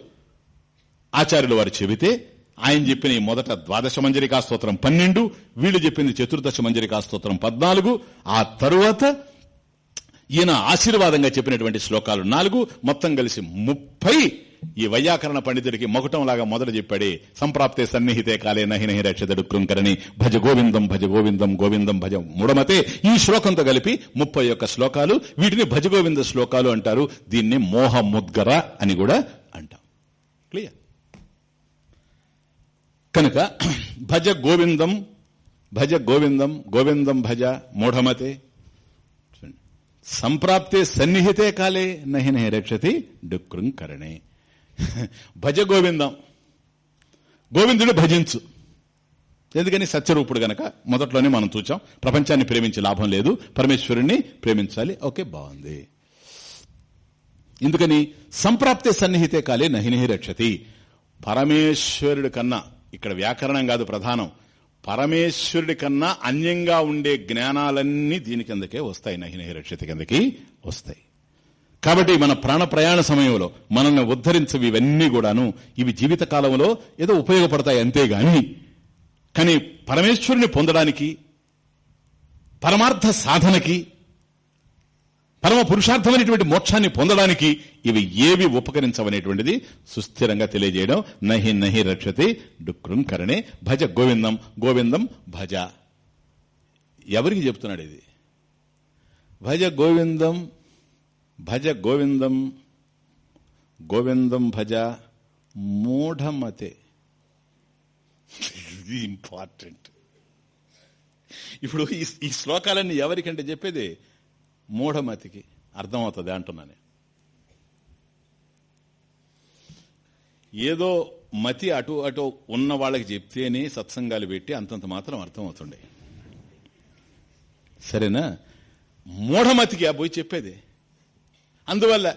ఆచార్యులు వారు చెబితే ఆయన చెప్పిన ఈ మొదట ద్వాదశ మంజరికా స్తోత్రం పన్నెండు వీళ్ళు చెప్పింది చతుర్దశ మంజరికా స్తోత్రం పద్నాలుగు ఆ తరువాత ఈయన ఆశీర్వాదంగా చెప్పినటువంటి శ్లోకాలు నాలుగు మొత్తం కలిసి ముప్పై. ఈ వైయాకరణ పండితుడికి మొకటంలాగా మొదలు చెప్పాడే సంప్రాప్తే సన్నిహితే కాలే నహి నహి రక్షదడు కృంకరని భజ గోవిందం భజ గోవిందం గోవిందం భజ మూడమతే. ఈ శ్లోకంతో కలిపి ముప్పై యొక్క శ్లోకాలు వీటిని భజ గోవింద శ్లోకాలు అంటారు దీన్ని మోహ ముద్గర అని కూడా అంటాం. క్లియర్? కనుక భజ గోవిందం భజ గోవిందం గోవిందం భజ మూఢమతే. సంప్రాప్తే సన్నిహితే కాలే నహి నహి రక్షతి డుకృంకరణే భజ గోవిందం. గోవిందుడు భజించు. ఎందుకని సత్యరూపుడు గనక మొదట్లోనే మనం చూచాం ప్రపంచాన్ని ప్రేమించే లాభం లేదు పరమేశ్వరుణ్ణి ప్రేమించాలి ఓకే బాగుంది. ఎందుకని? సంప్రాప్తే సన్నిహితే కాలే నహినహి రక్షతి. పరమేశ్వరుడు కన్నా ఇక్కడ వ్యాకరణం కాదు ప్రధానం. పరమేశ్వరుడి కన్నా అన్యంగా ఉండే జ్ఞానాలన్నీ దీని కిందకే వస్తాయి నహినహి రక్షిత కిందకి వస్తాయి. కాబట్టి మన ప్రాణ ప్రయాణ సమయంలో మనల్ని ఉద్ధరించవి ఇవన్నీ కూడాను ఇవి జీవిత కాలంలో ఏదో ఉపయోగపడతాయి అంతేగాని కానీ పరమేశ్వరుని పొందడానికి పరమార్థ సాధనకి పరమ పురుషార్థమైనటువంటి మోక్షాన్ని పొందడానికి ఇవి ఏవి ఉపకరించవనేటువంటిది సుస్థిరంగా తెలియజేయడం. నహి నహి రక్షతి డుక్రుం కరణే భజ గోవిందం గోవిందం భజ. ఎవరికి చెప్తున్నాడు ఇది? భజ గోవిందం భజ గోవిందం గోవిందం భజ మూఢమతే. ఇది ఇంపార్టెంట్ ఇప్పుడు ఈ ఈ శ్లోకాలన్నీ ఎవరికంటే చెప్పేది? మూఢమతికి అర్థమవుతుంది అంటున్నాను ఏదో మతి అటు అటు ఉన్న వాళ్ళకి చెప్తేనే సత్సంగాలు పెట్టి అంతంత మాత్రం అర్థమవుతుండే. సరేనా? మూఢమతికి ఆ పోయి చెప్పేది. అందువల్ల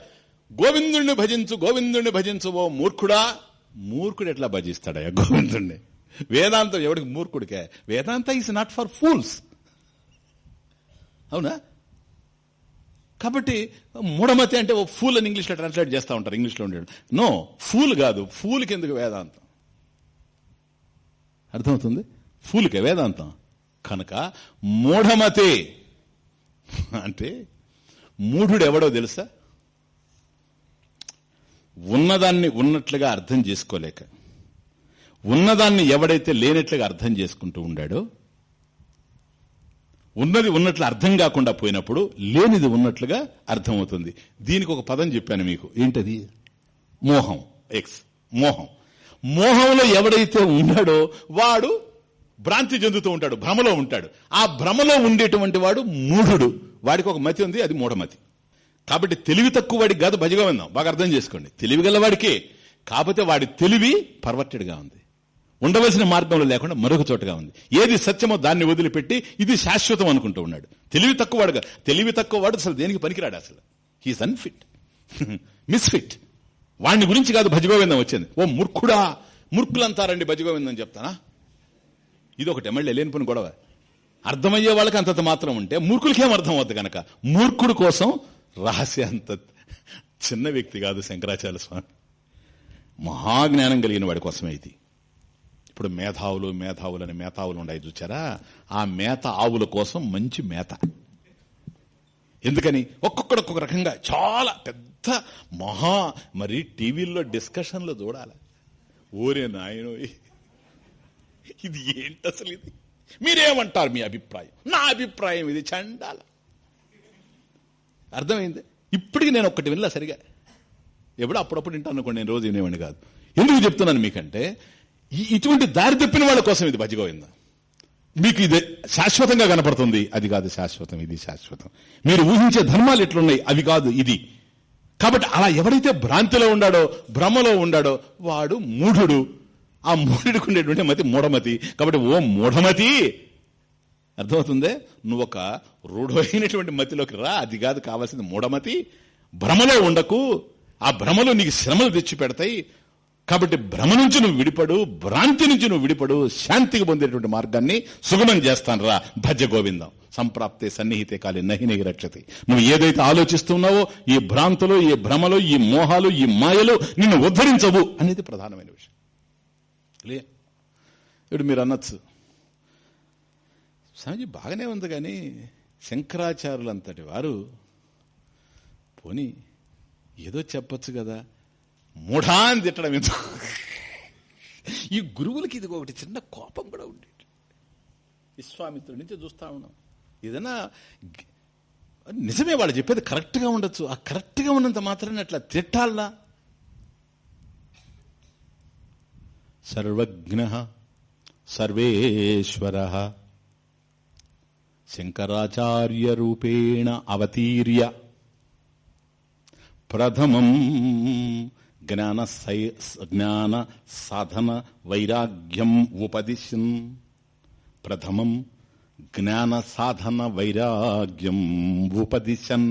గోవిందుణ్ణి భజించు గోవిందుణ్ణి భజించు ఓ మూర్ఖుడా మూర్ఖుడు ఎట్లా భజిస్తాడయ్యా గోవిందుణ్ణి? వేదాంతం ఎవడికి మూర్ఖుడికే? Vedanta is not for fools. అవునా? కాబట్టి మూఢమతి అంటే ఓ ఫూల్ అని ఇంగ్లీష్లో ట్రాన్స్లేట్ చేస్తూ ఉంటారు ఇంగ్లీష్లో ఉండేది నో ఫూల్ కాదు ఫూల్కి ఎందుకు వేదాంతం? అర్థమవుతుంది? ఫూల్కే వేదాంతం. కనుక మూఢమతి అంటే మూఢుడు ఎవడో తెలుసా? ఉన్నదాన్ని ఉన్నట్లుగా అర్థం చేసుకోలేక ఉన్నదాన్ని ఎవడైతే లేనట్లుగా అర్థం చేసుకుంటూ ఉండాడో ఉన్నది ఉన్నట్లు అర్థం కాకుండా పోయినప్పుడు లేనిది ఉన్నట్లుగా అర్థమవుతుంది. దీనికి ఒక పదం చెప్పాను మీకు. ఏంటది? మోహం. ఎక్స్ మోహం. మోహంలో ఎవడైతే ఉన్నాడో వాడు భ్రాంతి చెందుతూ ఉంటాడు భ్రమలో ఉంటాడు. ఆ భ్రమలో ఉండేటువంటి వాడు మూఢుడు. వాడికి ఒక మతి ఉంది అది మూఢమతి కాబట్టి తెలివి తక్కువ వాడికి కాదు భజగోవిందం బాగా అర్థం చేసుకోండి. తెలివి గల వాడికే కాకపోతే వాడి తెలివి పర్వర్టెడ్గా ఉంది. ఉండవలసిన మార్గంలో లేకుండా మరొక చోటగా ఉంది. ఏది సత్యమో దాన్ని వదిలిపెట్టి ఇది శాశ్వతం అనుకుంటూ ఉన్నాడు. తెలివి తక్కువ వాడుగా తెలివి తక్కువ వాడు అసలు దేనికి పనికిరాడు అసలు? హీస్ అన్ఫిట్ మిస్ఫిట్ వాడిని గురించి కాదు భజగోవిందం వచ్చింది. ఓ మూర్ఖుడా. మూర్ఖులంతారండి భజగోవిందం చెప్తానా? ఇది ఒకటి ఎమ్మెల్యే లేనిపోయిన గొడవ. అర్థమయ్యే వాళ్ళకి అంతంత మాత్రం ఉంటే మూర్ఖులకేం అర్థం అవుతుంది కనుక మూర్ఖుడు కోసం రహస్య అంత చిన్న వ్యక్తి కాదు శంకరాచార్య స్వామి. మహాజ్ఞానం కలిగిన వాడి కోసమే ఇది. ఇప్పుడు మేధావులు మేధావులు అని మేధావులు ఉన్నాయి చూచారా? ఆ మేత ఆవుల కోసం మంచి మేత. ఎందుకని? ఒక్కొక్కడు ఒక్కొక్క రకంగా చాలా పెద్ద మహా మరి టీవీల్లో డిస్కషన్లు చూడాలి. ఓరే నాయనోయ్ ఇది ఏంటి అసలు ఇది? మీరేమంటారు మీ అభిప్రాయం? నా అభిప్రాయం ఇది చండాల. అర్థమైంది? ఇప్పటికి నేను ఒక్కటి వినలా సరిగా. ఎప్పుడు అప్పుడప్పుడు వింటాను అనుకోండి నేను రోజు వినేవాడిని కాదు. ఎందుకు చెప్తున్నాను మీకంటే ఇటువంటి దారి తప్పిన వాళ్ళ కోసం ఇది భజగోవింద మీకు ఇది శాశ్వతంగా కనపడుతుంది. అది కాదు శాశ్వతం ఇది శాశ్వతం. మీరు ఊహించే ధర్మాలు ఎట్లున్నాయి? అవి కాదు ఇది. కాబట్టి అలా ఎవరైతే భ్రాంతిలో ఉండాడో భ్రమలో ఉండాడో వాడు మూఢుడు. ఆ మూఢుడికి ఉండేటువంటి మతి మూఢమతి. కాబట్టి ఓ మూఢమతి! అర్థమవుతుందే? నువ్వు ఒక రూఢమైనటువంటి మతిలోకి రా. అది కాదు కావాల్సింది మూఢమతి. భ్రమలో ఉండకు. ఆ భ్రమలో నీకు శ్రమలు తెచ్చి పెడతాయి కాబట్టి భ్రమ నుంచి నువ్వు విడిపడు భ్రాంతి నుంచి నువ్వు విడిపడు శాంతికి పొందేటువంటి మార్గాన్ని సుగమం చేస్తాను రా భజ గోవిందం. సంప్రాప్తే సన్నిహితే కాలి నహిని రక్షతి. నువ్వు ఏదైతే ఆలోచిస్తున్నావో ఈ భ్రాంతులు ఈ భ్రమలు ఈ మోహాలు ఈ మాయలు నిన్ను ఉద్ధరించవు అనేది ప్రధానమైన విషయం. లే ఇప్పుడు మీరు అనొచ్చు. స్వామిజీ బాగానే ఉంది కానీ శంకరాచార్యులంతటి వారు పోని ఏదో చెప్పచ్చు కదా. మూఢా అని తిట్టడం ఎందుకు? ఈ గురువులకి ఇది ఒకటి చిన్న కోపం కూడా ఉండేది. విశ్వామిత్రుడి నుంచి చూస్తా ఉన్నాం. ఏదైనా నిజమే వాళ్ళు చెప్పేది కరెక్ట్గా ఉండొచ్చు. ఆ కరెక్ట్గా ఉన్నంత మాత్రమే అట్లా తిట్టాలా సర్వజ్ఞ సర్వేశ్వర శంకరాచార్య రూపేణ అవతీర్య ప్రథమం జ్ఞాన జ్ఞాన సాధన వైరాగ్యం ఉపదిశన్ ప్రథమం జ్ఞాన సాధన వైరాగ్యం ఉపదిశన్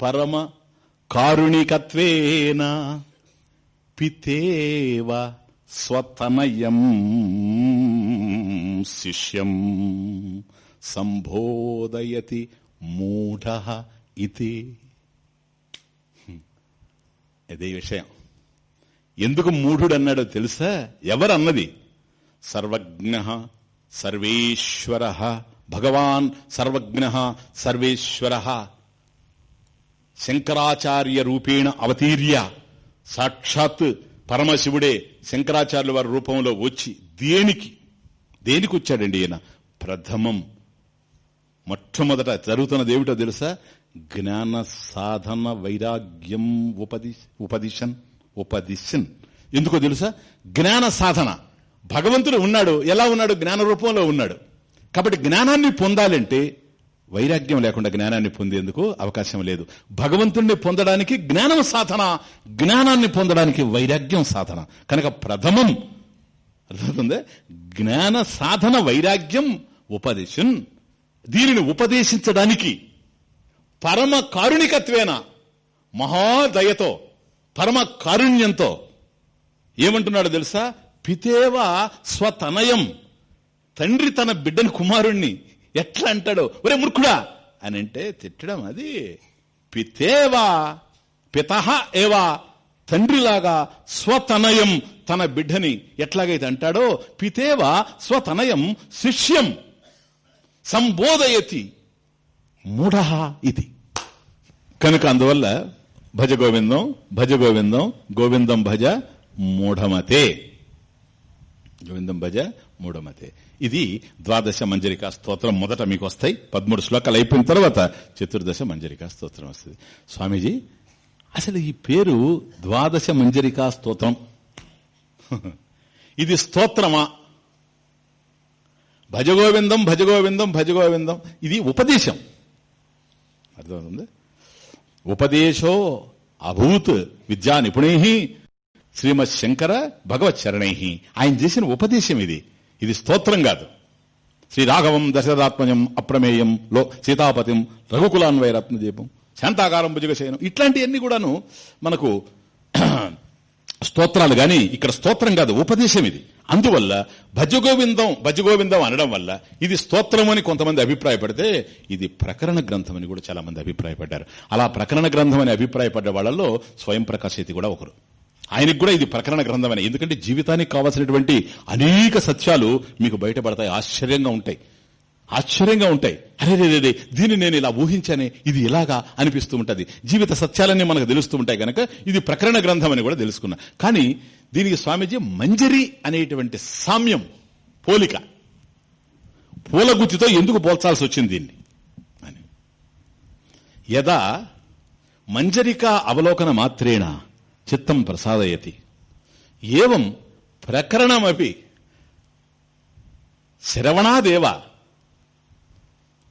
పరమ కారుణికత్వేన పితేవ స్వతనయం శిష్యం సంబోధయతి మూఢ ఇది ఇదే విషయం. ఎందుకు మూఢుడు అన్నాడో తెలుసా? ఎవరన్నది? సర్వజ్ఞ సర్వేశ్వర. భగవాన్ సర్వజ్ఞ సర్వేశ్వర. శంకరాచార్య రూపేణ అవతీర్య. సాక్షాత్ పరమశివుడే శంకరాచార్యుల వారి రూపంలో వచ్చి దేనికి? దేనికి వచ్చాడండి ఈయన? ప్రథమం. మొట్టమొదట జరుగుతున్నది ఏమిటో తెలుసా? జ్ఞాన సాధన వైరాగ్యం ఉపది ఉపదిశన్ ఉపదిశన్. ఎందుకో తెలుసా? జ్ఞాన సాధన భగవంతుడు ఉన్నాడు. ఎలా ఉన్నాడు? జ్ఞాన రూపంలో ఉన్నాడు. కాబట్టి జ్ఞానాన్ని పొందాలంటే వైరాగ్యం లేకుండా జ్ఞానాన్ని పొందేందుకు అవకాశం లేదు. భగవంతుణ్ణి పొందడానికి జ్ఞానం సాధన జ్ఞానాన్ని పొందడానికి వైరాగ్యం సాధన. కనుక ప్రథమం అర్థమవుతుంది? జ్ఞాన సాధన వైరాగ్యం ఉపదేశం దీనిని ఉపదేశించడానికి పరమ కారుణికత్వేన? మహాదయతో పరమ కారుణ్యంతో. ఏమంటున్నాడు తెలుసా? పితేవ స్వతనయం. తండ్రి తన బిడ్డని కుమారుణ్ణి. ఎట్లా అంటాడు? ఒరే మూర్ఖుడా! అని అంటే తిట్టడం అది. పితేవా పితహ ఏవా తండ్రిలాగా స్వతనయం తన బిడ్డని ఎట్లాగైతే అంటాడో పితేవా స్వతనయం శిష్యం సంబోధయతి మూఢ ఇది. కనుక అందువల్ల భజ గోవిందం భజ గోవిందం గోవిందం భజ మూఢమతే. గోవిందం భజ మూఢమతే. ఇది ద్వాదశ మంజరికా స్తోత్రం మొదట మీకు వస్తాయి. పదమూడు శ్లోకాలు అయిపోయిన తర్వాత చతుర్దశ మంజరికా స్తోత్రం వస్తుంది. స్వామీజీ అసలు ఈ పేరు ద్వాదశ మంజరికా స్తోత్రం. ఇది స్తోత్రమా? భజగోవిందం భజగోవిందం భజగోవిందం ఇది ఉపదేశం. అర్థమవుతుంది? ఉపదేశో అభూత్ విద్యా నిపుణై శ్రీమత్ శంకర భగవత్ చరణై ఆయన చేసిన ఉపదేశం ఇది. ఇది స్తోత్రం కాదు. శ్రీ రాఘవం దశరథాత్మజం అప్రమేయం లో సీతాపతిం రఘుకులాన్వయరత్నదీపం శాంతాకారం భుజగశయనం ఇట్లాంటివన్నీ కూడాను మనకు స్తోత్రాలు గాని ఇక్కడ స్తోత్రం కాదు ఉపదేశం ఇది. అందువల్ల భజగోవిందం భజగోవిందం అనడం వల్ల ఇది స్తోత్రం అని కొంతమంది అభిప్రాయపడితే ఇది ప్రకరణ గ్రంథం అని కూడా చాలా మంది అభిప్రాయపడ్డారు. అలా ప్రకరణ గ్రంథం అని అభిప్రాయపడ్డ వాళ్ళలో స్వయం ప్రకాశితి కూడా ఒకరు. ఆయనకు కూడా ఇది ప్రకరణ గ్రంథం ఎందుకంటే జీవితానికి కావాల్సినటువంటి అనేక సత్యాలు మీకు బయటపడతాయి ఆశ్చర్యంగా ఉంటాయి. ఆశ్చర్యంగా ఉంటాయి. అరే రే రే దీన్ని నేను ఇలా ఊహించానే ఇది ఇలాగా అనిపిస్తూ ఉంటది? జీవిత సత్యాలన్నీ మనకు తెలుస్తూ ఉంటాయి కనుక ఇది ప్రకరణ గ్రంథం అని కూడా తెలుసుకున్నా. కానీ దీనికి స్వామీజీ మంజరి అనేటువంటి సామ్యం పోలిక. పూలగుత్తితో ఎందుకు పోల్చాల్సి వచ్చింది దీన్ని? అని. యదా మంజరికా అవలోకన మాత్రేణ చిత్తం ప్రసాదయతి. ఏవం ప్రకరణమపి శ్రవణాదేవ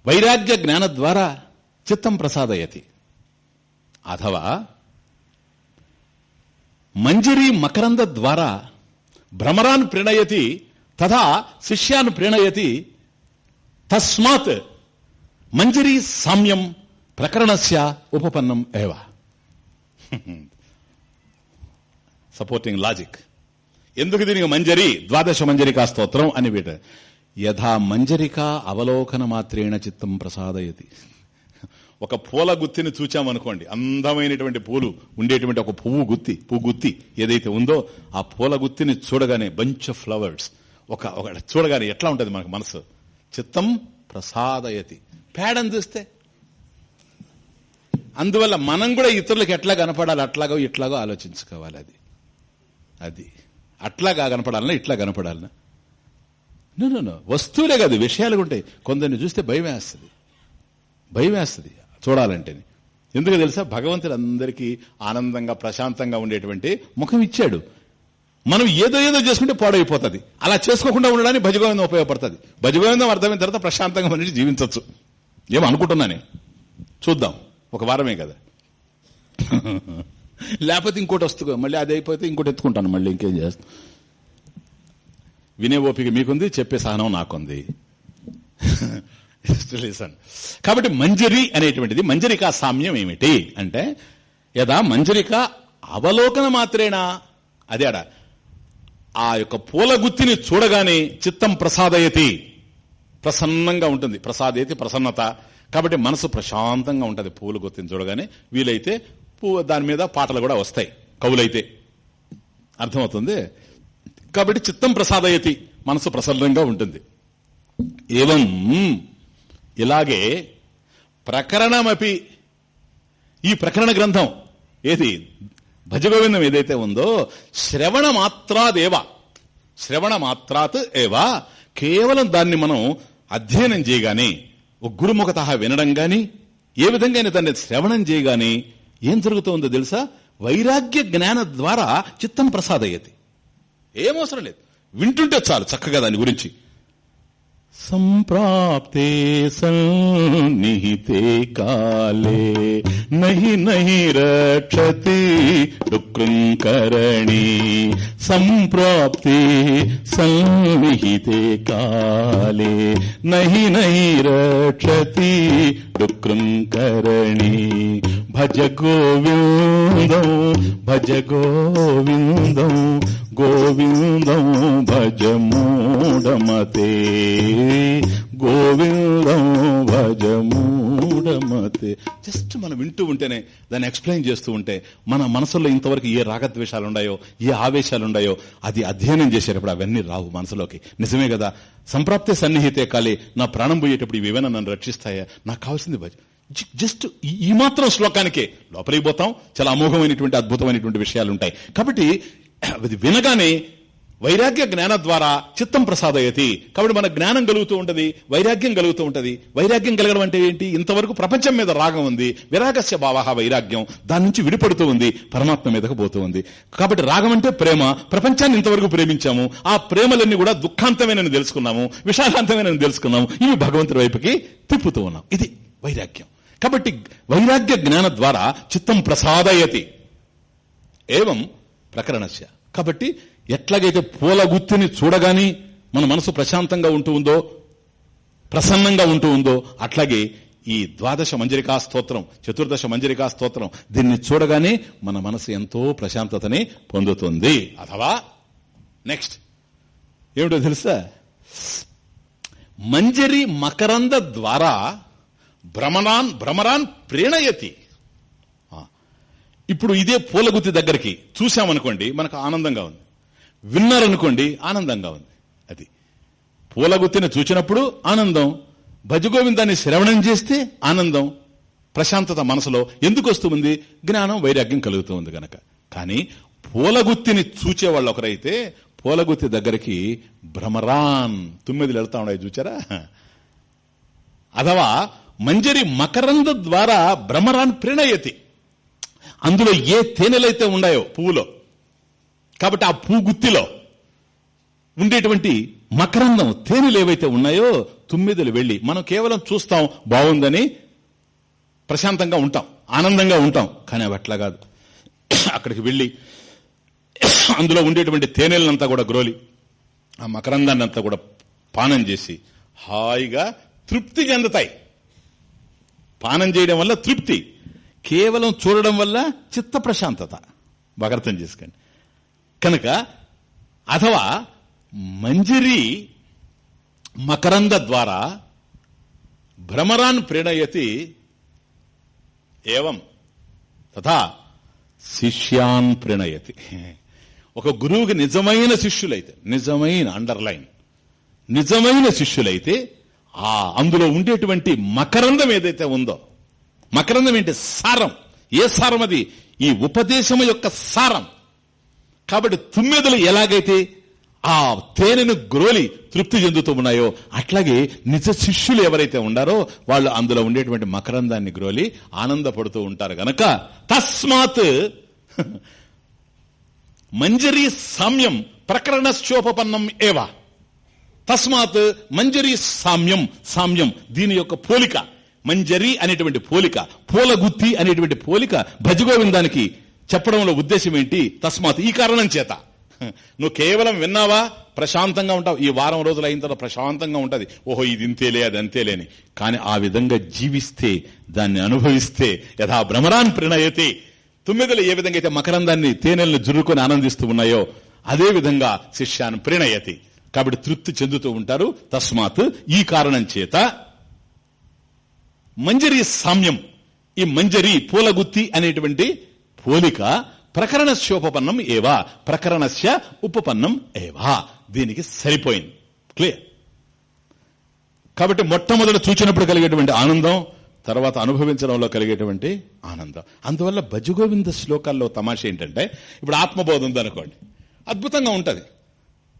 వైరాగ్య జ్ఞాన ద్వారా చిత్తం ప్రసాదయతి. అథవా మంజరీ మకరంద ద్వారా భ్రమరాన్ ప్రణయతి తథా శిష్యాన్ ప్రణయతి తస్మాత్ మంజరీ సామ్యం ప్రకరణస్య ఉపపన్నం ఏవ. సపోర్టింగ్ లాజిక్ ఎందుకు దీనికి మంజరి ద్వాదశ మంజరికా స్తోత్రం అని వీట యథా మంజరిక అవలోకన మాత్రేణ చిత్తం ప్రసాదయతి. ఒక పూల గుత్తిని చూచామనుకోండి అందమైనటువంటి పూలు ఉండేటువంటి ఒక పువ్వు గుత్తి పువ్వు గుత్తి ఏదైతే ఉందో ఆ పూల గుత్తిని చూడగానే బంచ్ ఆఫ్ ఫ్లవర్స్ ఒక ఒక చూడగానే ఎట్లా ఉంటుంది మనకు మనసు? చిత్తం ప్రసాదయతి. పేడని చూస్తే. అందువల్ల మనం కూడా ఇతరులకు ఎట్లా కనపడాలి అట్లాగో ఇట్లాగో ఆలోచించుకోవాలి అది. అది. అట్లాగా కనపడాలన్నా ఇట్లా కనపడాలన్నా. నో వస్తువులే కాదు విషయాలు ఉంటాయి. కొందరిని చూస్తే భయం వేస్తుంది. భయం వేస్తుంది చూడాలంటే ఎందుకు తెలుసా? భగవంతుడు అందరికీ ఆనందంగా ప్రశాంతంగా ఉండేటువంటి ముఖం ఇచ్చాడు. మనం ఏదో ఏదో చేసుకుంటే పాడైపోతుంది. అలా చేసుకోకుండా ఉండడానికి భజగోవిందం ఉపయోగపడుతుంది. భజగోవిందం అర్థమైన తర్వాత ప్రశాంతంగా మనిషి జీవించవచ్చు ఏమో అనుకుంటున్నానే చూద్దాం. ఒక వారమే కదా. లేకపోతే ఇంకోటి వస్తుంది మళ్ళీ అది అయిపోతే ఇంకోటి ఎత్తుకుంటాను మళ్ళీ ఇంకేం చేస్తాను వినే ఓపిక మీకుంది చెప్పే సహనం నాకుంది. కాబట్టి మంజరి అనేటువంటిది మంజరికా సామ్యం ఏమిటి అంటే యదా మంజరిక అవలోకన మాత్రేనా? అదేడా ఆ యొక్క పూల గుత్తిని చూడగానే చిత్తం ప్రసాదయతి. ప్రసన్నంగా ఉంటుంది. ప్రసాదయతి ప్రసన్నత. కాబట్టి మనసు ప్రశాంతంగా ఉంటుంది పూల గుత్తిని చూడగానే. వీలైతే పూ దాని మీద పాటలు కూడా వస్తాయి. కవులైతే. అర్థమవుతుంది? కాబట్టి చిత్తం ప్రసాదయతి. మనసు ప్రసన్నంగా ఉంటుంది. ఏవం ఇలాగే ప్రకరణమపి ఈ ప్రకరణ గ్రంథం ఏది? భజగోవిందం ఏదైతే ఉందో శ్రవణ మాత్రాదేవ శ్రవణ మాత్రాత్ ఏవా. కేవలం దాన్ని మనం అధ్యయనం చేయగానే ఒక గురుముఖత వినడం గాని ఏ విధంగా దాన్ని శ్రవణం చేయగాని ఏం జరుగుతుందో తెలుసా? వైరాగ్య జ్ఞాన ద్వారా చిత్తం ప్రసాదయ్యతి ఏమవసరం లేదు. వింటుంటే చాలు చక్కగా దాని గురించి. సంప్రాప్తే సన్నిహితే కాలే. నహి నహి రక్షతి డుకృంకరణి సంప్రాప్తే సన్నిహితే కాలే. నహి నహి రక్షతి డుకృంకరణి భజ గోవిందం భజ గోవిందం గోవిందం భజ మూఢమతే. గోవిందం భజ మూఢమతే. జస్ట్ మనం వింటూ ఉంటేనే దాన్ని ఎక్స్ప్లెయిన్ చేస్తూ ఉంటే మన మనసులో ఇంతవరకు ఏ రాగద్వేషాలు ఉన్నాయో ఏ ఆవేశాలు ఉన్నాయో అది అధ్యయనం చేసేటప్పుడు అవన్నీ రావు మనసులోకి. నిజమే కదా? సంప్రాప్తి సన్నిహితే కాలి నా ప్రాణం పోయేటప్పుడు ఇవేమైనా నన్ను రక్షిస్తాయా? నాకు కావాల్సింది భజ జస్ట్ ఈ- మాత్రం శ్లోకానికే. లోపలికి పోతాం. చాలా అమోఘమైనటువంటి అద్భుతమైనటువంటి విషయాలు ఉంటాయి కాబట్టి అది వినగానే వైరాగ్య జ్ఞాన ద్వారా చిత్తం ప్రసాదయతి. కాబట్టి మన జ్ఞానం కలుగుతూ ఉంటది వైరాగ్యం కలుగుతూ ఉంటది. వైరాగ్యం కలగడం అంటే ఏంటి? ఇంతవరకు ప్రపంచం మీద రాగం ఉంది. విరాగస్య భావ వైరాగ్యం. దాని నుంచి విడిపడుతూ ఉంది పరమాత్మ మీదకు పోతూ ఉంది. కాబట్టి రాగం అంటే ప్రేమ. ప్రపంచాన్ని ఇంతవరకు ప్రేమించాము. ఆ ప్రేమలన్నీ కూడా దుఃఖాంతమేనని తెలుసుకున్నాము విషాదాంతమేనని తెలుసుకున్నాము. ఇవి భగవంతుడి వైపుకి తిప్పుతూ ఉన్నాం. ఇది వైరాగ్యం. కాబట్టి వైరాగ్య జ్ఞాన ద్వారా చిత్తం ప్రసాదయతి. ఏవం ప్రకరణస్య. కాబట్టి ఎట్లాగైతే పూల గుత్తిని చూడగాని మన మనసు ప్రశాంతంగా ఉంటూ ఉందో ప్రసన్నంగా ఉంటూ ఉందో అట్లాగే ఈ ద్వాదశ మంజరికా స్తోత్రం చతుర్దశ మంజరికా స్తోత్రం దీన్ని చూడగానే మన మనసు ఎంతో ప్రశాంతతని పొందుతుంది. అథవా? నెక్స్ట్. ఏమిటో తెలుసా? మంజరి మకరంద ద్వారా భ్రమరాన్ భ్రమరాన్ ప్రేణయతి. ఇప్పుడు ఇదే పూలగుత్తి దగ్గరికి చూశామనుకోండి మనకు ఆనందంగా ఉంది. విన్నారనుకోండి ఆనందంగా ఉంది. అది. పూలగుత్తిని చూచినప్పుడు ఆనందం భజగోవిందాన్ని శ్రవణం చేస్తే ఆనందం ప్రశాంతత మనసులో ఎందుకు వస్తుంది? జ్ఞానం వైరాగ్యం కలుగుతూ ఉంది గనక. కానీ పూలగుత్తిని చూచేవాళ్ళు ఒకరైతే పూలగుత్తి దగ్గరికి భ్రమరాన్ తుమ్మిదిలు వెళ్తా ఉన్నాయి చూచారా? అథవా మంజరి మకరంద ద్వారా భ్రమరాన్ ప్రణయతి. అందులో ఏ తేనెలైతే ఉన్నాయో పువ్వులో కాబట్టి ఆ పువ్వు గుత్తిలో ఉండేటువంటి మకరందం తేనెలు ఏవైతే ఉన్నాయో తుమ్మిదలు వెళ్ళి మనం కేవలం చూస్తాం బాగుందని ప్రశాంతంగా ఉంటాం ఆనందంగా ఉంటాం. కానీ అవి అట్లా కాదు. అక్కడికి వెళ్ళి అందులో ఉండేటువంటి తేనెలనంతా కూడా గ్రోలి ఆ మకరందాన్ని అంతా కూడా పానం చేసి హాయిగా తృప్తి చెందుతాయి. పానం చేయడం వల్ల తృప్తి. కేవలం చూడడం వల్ల చిత్త ప్రశాంతత. బాగా అర్థం చేసుకోండి. కనుక అథవా మంజరి మకరంద ద్వారా భ్రమరాన్ ప్రేణయతి ఏవం? తథా శిష్యాన్ ప్రణయతి. ఒక గురువుకి నిజమైన శిష్యులైతే నిజమైన అండర్లైన్ నిజమైన శిష్యులైతే ఆ అందులో ఉండేటువంటి మకరందం ఏదైతే ఉందో మకరందం ఏంటి? సారం. ఏ సారం అది? ఈ ఉపదేశం యొక్క సారం. కాబట్టి తుమ్మెదలు ఎలాగైతే ఆ తేనెను గ్రోలి తృప్తి చెందుతూ ఉన్నాయో అట్లాగే నిజ శిష్యులు ఎవరైతే ఉండారో వాళ్ళు అందులో ఉండేటువంటి మకరందాన్ని గ్రోలి ఆనందపడుతూ ఉంటారు గనక తస్మాత్ మంజరీ సామ్యం ప్రకరణశ్చోపపన్నం ఏవా. తస్మాత్ మంజరీ సామ్యం సామ్యం దీని యొక్క పోలిక. మంజరి అనేటువంటి పోలిక పూలగుత్తి అనేటువంటి పోలిక భజగోవిందానికి చెప్పడంలో ఉద్దేశం ఏంటి? తస్మాత్ ఈ కారణం చేత. నువ్వు కేవలం విన్నావా? ప్రశాంతంగా ఉంటావు. ఈ వారం రోజులు అయిన తర్వాత ప్రశాంతంగా ఉంటుంది. ఓహో ఇది ఇంతేలే అది అంతేలేని కానీ ఆ విధంగా జీవిస్తే దాన్ని అనుభవిస్తే యథా భ్రమరాన్ ప్రణయతే. తుమ్మిదలు ఏ విధంగా అయితే మకరందాన్ని తేనెలను జురుకొని ఆనందిస్తూ ఉన్నాయో అదే విధంగా శిష్యాన్ని ప్రణయతి. కాబట్టి తృప్తి చెందుతూ ఉంటారు. తస్మాత్ ఈ కారణం చేత మంజరి సామ్యం. ఈ మంజరి పూలగుత్తి అనేటువంటి పోలిక ప్రకరణస్యోపన్నం ఏవా? ప్రకరణస్య ఉపపన్నం ఏవా? దీనికి సరిపోయింది. క్లియర్? కాబట్టి మొట్టమొదట చూచినప్పుడు కలిగేటువంటి ఆనందం తర్వాత అనుభవించడంలో కలిగేటువంటి ఆనందం. అందువల్ల భజగోవింద శ్లోకాల్లో తమాష ఏంటంటే ఇప్పుడు ఆత్మబోధం ఉందనుకోండి. అద్భుతంగా ఉంటది.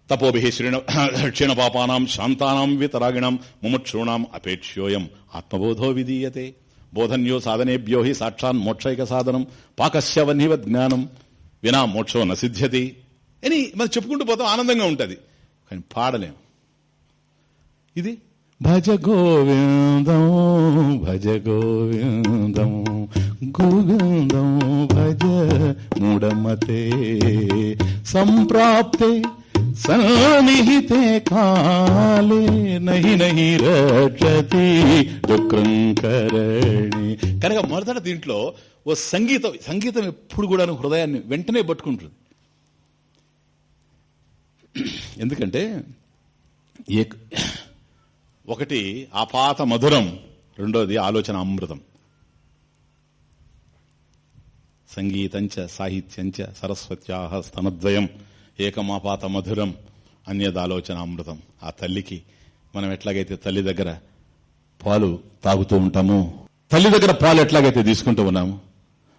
తపోభి క్షీణపాపానాం శాంతానాం వితరాగిణం ముముక్షూణాం అపేక్ష్యోయం. ఆత్మబోధో విధీయతే. బోధన్యో సాధనేభ్యో హి సాక్షాన్ మోక్షైక సాధనం పాకస్యవన్నివ జ్ఞానం. వినా మోక్షో నసిద్ధ్యతి అని మనం చెప్పుకుంటూ పోతాం ఆనందంగా ఉంటుంది. కానీ పాడలేం. ఇది? భజ గోవిందం భజ గోవిందం గోవిందం భజ మూఢమతే. సంప్రాప్తే సన్నిహితే కాలే నహి నహి రక్షతి డుక్రంకరణి కనుక మొదట దీంట్లో ఓ సంగీతం సంగీతం ఎప్పుడు కూడా హృదయాన్ని వెంటనే పట్టుకుంటుంది. ఎందుకంటే ఏ ఒకటి ఆపాత మధురం రెండోది ఆలోచన అమృతం. సంగీతంచ సాహిత్యంచ సరస్వత్యాహ స్తనద్వయం. ఏకమాపాత మధురం అన్యదాలోచన అమృతం ఆ తల్లికి మనం ఎట్లాగైతే తల్లి దగ్గర పాలు తాగుతూ ఉంటాము తల్లి దగ్గర పాలు ఎట్లాగైతే తీసుకుంటూ ఉన్నాము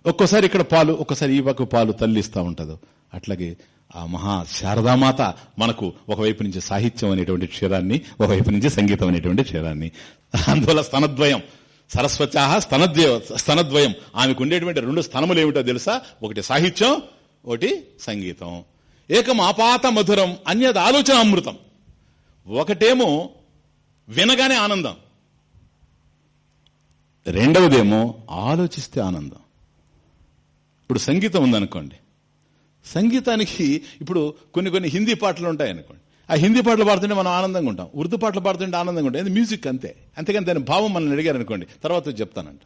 ఒక్కోసారి ఇక్కడ పాలు ఒక్కసారి ఈ పక్క పాలు తల్లి ఇస్తూ ఉంటుందో. అట్లాగే ఆ మహా శారదామాత మనకు ఒకవైపు నుంచి సాహిత్యం అనేటువంటి క్షీరాన్ని ఒకవైపు నుంచి సంగీతం అనేటువంటి క్షీరాన్ని. అందువల్ల స్తనద్వయం సరస్వత్యాహ స్తనద్వయ స్తనద్వయం. ఆమెకు ఉండేటువంటి రెండు స్థనములు ఏమిటో తెలుసా? ఒకటి సాహిత్యం ఒకటి సంగీతం. ఏకం ఆపాత మధురం అన్యది ఆలోచన అమృతం. ఒకటేమో వినగానే ఆనందం. రెండవదేమో ఆలోచిస్తే ఆనందం. ఇప్పుడు సంగీతం ఉందనుకోండి. సంగీతానికి ఇప్పుడు కొన్ని కొన్ని హిందీ పాటలు ఉంటాయి అనుకోండి ఆ హిందీ పాటలు పాడుతుంటే మనం ఆనందంగా ఉంటాం. ఉర్దూ పాటలు పాడుతుంటే ఆనందంగా ఉంటాం. మ్యూజిక్ అంతే. అంతేగాని దాని భావం మనల్ని అడిగారు అనుకోండి తర్వాత చెప్తానంట.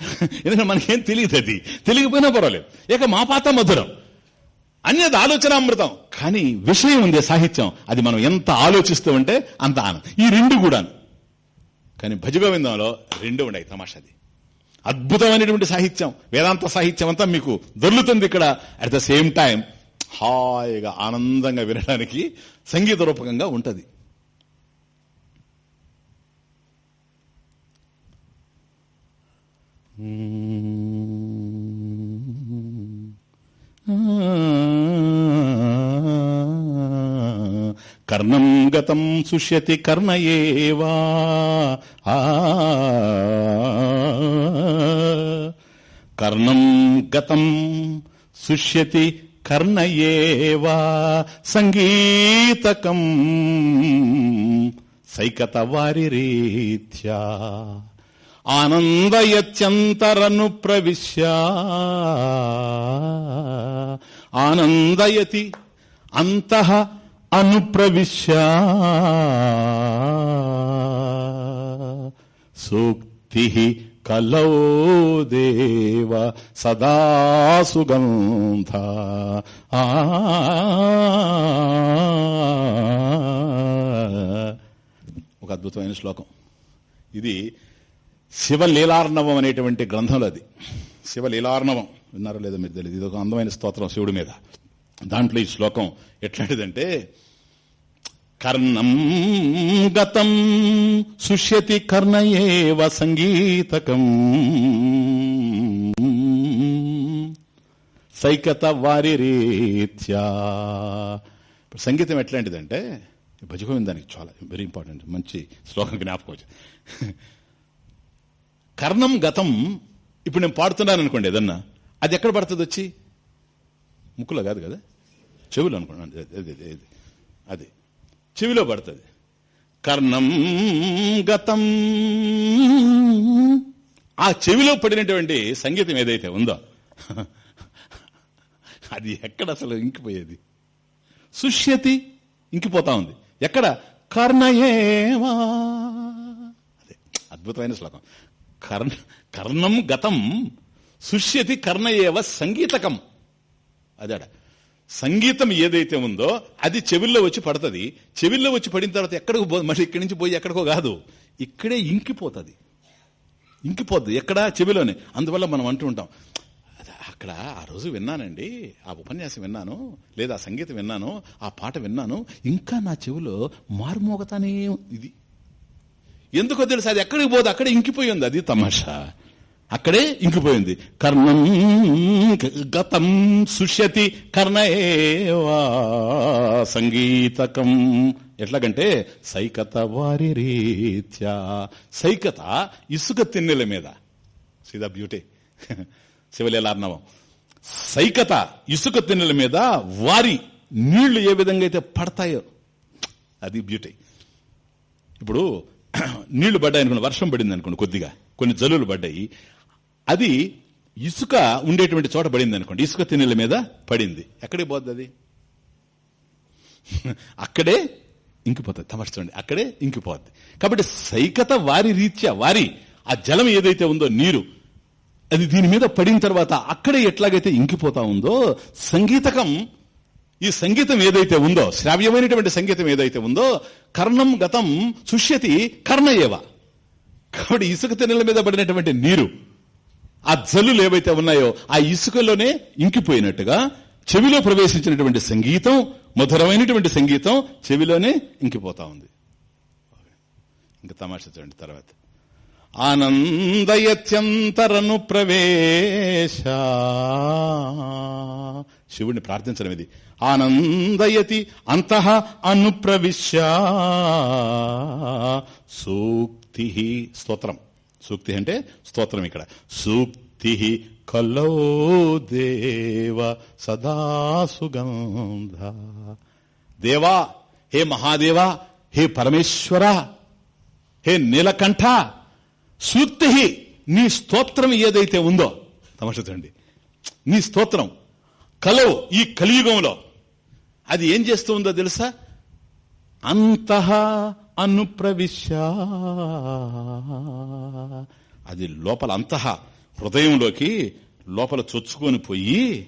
ఎందుకంటే మనకేం తెలియదు అది తెలియకపోయినా పర్వాలేదు. ఇక మా పాత మధురం. అన్యది ఆలోచన అమృతం కానీ విషయం ఉంది సాహిత్యం. అది మనం ఎంత ఆలోచిస్తూ ఉంటే అంత ఆనందం. ఈ రెండు కూడా కానీ భజగోవిందంలో రెండు ఉన్నాయి తమాషాది. అద్భుతమైనటువంటి సాహిత్యం. వేదాంత సాహిత్యం అంతా మీకు దొర్లుతుంది ఇక్కడ. అట్ ద సేమ్ టైం హాయిగా ఆనందంగా వినడానికి సంగీత రూపకంగా ఉంటది. కర్ణం గతం సుష్యతి కర్ణ ఏవా? కర్ణం గతం సుష్యతి కర్ణ ఏవా? సంగీతకం సైకత వారి రీత్యా. ఆనందయత్యంతరను ప్రవిశ్య ఆనందయతి అంత అనుప్రవిశ్య. సూక్తి కలౌ దేవ సదా సుగంధ. ఆ. ఒక అద్భుతమైన శ్లోకం. ఇది శివలీలార్ణవం అనేటువంటి గ్రంథంలో అది. శివలీలార్ణవం. విన్నారో లేదో మీరు తెలియదు ఇది ఒక అందమైన స్తోత్రం శివుడి మీద. దాంట్లో ఈ శ్లోకం ఎట్లాంటిదంటే కర్ణం గతం సుష్యతి కర్ణయేవ సంగీతకం. సైకత వారి రీత్యా. సంగీతం ఎట్లాంటిదంటే భజగోవిందానికి చాలా వెరీ ఇంపార్టెంట్ మంచి శ్లోకం జ్ఞాపకం వచ్చింది. కర్ణం గతం ఇప్పుడు నేను పాడుతున్నాను అనుకోండి ఏదన్నా. అది ఎక్కడ పడుతుంది వచ్చి? ముక్కులో కాదు కదా? చెవిలో అనుకోండి. అది అది చెవిలో పడుతుంది. కర్ణం గతం. ఆ చెవిలో పడినటువంటి సంగీతం ఏదైతే ఉందో అది ఎక్కడ అసలు ఇంకిపోయేది? సుష్యతి ఇంకిపోతా ఉంది. ఎక్కడ? కర్ణయేవా. అదే అద్భుతమైన శ్లోకం. కర్ణ కర్ణం గతం సుష్యతి కర్ణయేవ సంగీతకం. అదాడ. సంగీతం ఏదైతే ఉందో అది చెవిల్లో వచ్చి పడుతుంది. చెవిల్లో వచ్చి పడిన తర్వాత ఎక్కడికి పో మళ్ళీ ఇక్కడి నుంచి పోయి ఎక్కడికో కాదు. ఇక్కడే ఇంకిపోతుంది. ఇంకిపోద్ది. ఎక్కడ? చెవిలోనే. అందువల్ల మనం అంటూ ఉంటాం అక్కడ ఆ రోజు విన్నానండి. ఆ ఉపన్యాసం విన్నాను. లేదా సంగీతం విన్నాను. ఆ పాట విన్నాను. ఇంకా నా చెవిలో మారుమోగతానే ఇది ఎందుకో తెలుసు అది ఎక్కడికి పోదు అక్కడే ఇంకిపోయి ఉంది అది తమాషా. అక్కడే ఇంకిపోయింది కర్ణం గతం సుష్యతి కర్ణయేవా సంగీతకం. ఎట్లాగంటే సైకత వారి రీత్యా. సైకత ఇసుక తిన్నెల మీద. సీదా బ్యూటీ శివలీలార్ణవం. సైకత ఇసుక తిన్నెల మీద వారి నీళ్ళు ఏ విధంగా అయితే పడతాయో అది బ్యూటీ ఇప్పుడు నీళ్ళు పడ్డాయి అనుకోండి వర్షం పడింది అనుకోండి కొద్దిగా కొన్ని జల్లులు పడ్డాయి. అది ఇసుక ఉండేటువంటి చోట పడింది అనుకోండి ఇసుక తిన్నెల మీద పడింది. ఎక్కడికి పోద్ది అది? అక్కడే ఇంకిపోతుంది. తమర్చండి అక్కడే ఇంకిపోద్ది. కాబట్టి సైకత వారి రీత్యా వారి ఆ జలం ఏదైతే ఉందో నీరు అది దీని మీద పడిన తర్వాత అక్కడే ఎట్లాగైతే ఇంకిపోతా ఉందో సంగీతకం ఈ సంగీతం ఏదైతే ఉందో శ్రావ్యమైనటువంటి సంగీతం ఏదైతే ఉందో కర్ణం గతం సుష్యతి కర్ణయేవ. కాబట్టి ఇసుక తెన్నెల మీద పడినటువంటి నీరు ఆ జల్లులు ఏవైతే ఉన్నాయో ఆ ఇసుకలోనే ఇంకిపోయినట్టుగా చెవిలో ప్రవేశించినటువంటి సంగీతం మధురమైనటువంటి సంగీతం చెవిలోనే ఇంకిపోతా ఉంది. ఇంకా తమాషా చూడండి తర్వాత. ఆనందయత్యంతరను ప్రవేశ శివుడిని ప్రార్థించడం ఇది. ఆనందయతి అంతః అనుప్రవిశ్య సూక్తి స్తోత్రం. సూక్తి అంటే స్తోత్రం ఇక్కడ. సూక్తి కలో దేవ సదా సుగంధ. దేవా హే మహాదేవా హే పరమేశ్వర హే నీలకంఠ సూక్తి నీ స్తోత్రం ఏదైతే ఉందో తమచుండి నీ స్తోత్రం. కలవు ఈ కలియుగంలో. అది ఏం చేస్తూ ఉందో తెలుసా? అంతః అనుప్రవిశ్య. అది లోపల అంతః హృదయంలోకి లోపల చొచ్చుకొని పోయి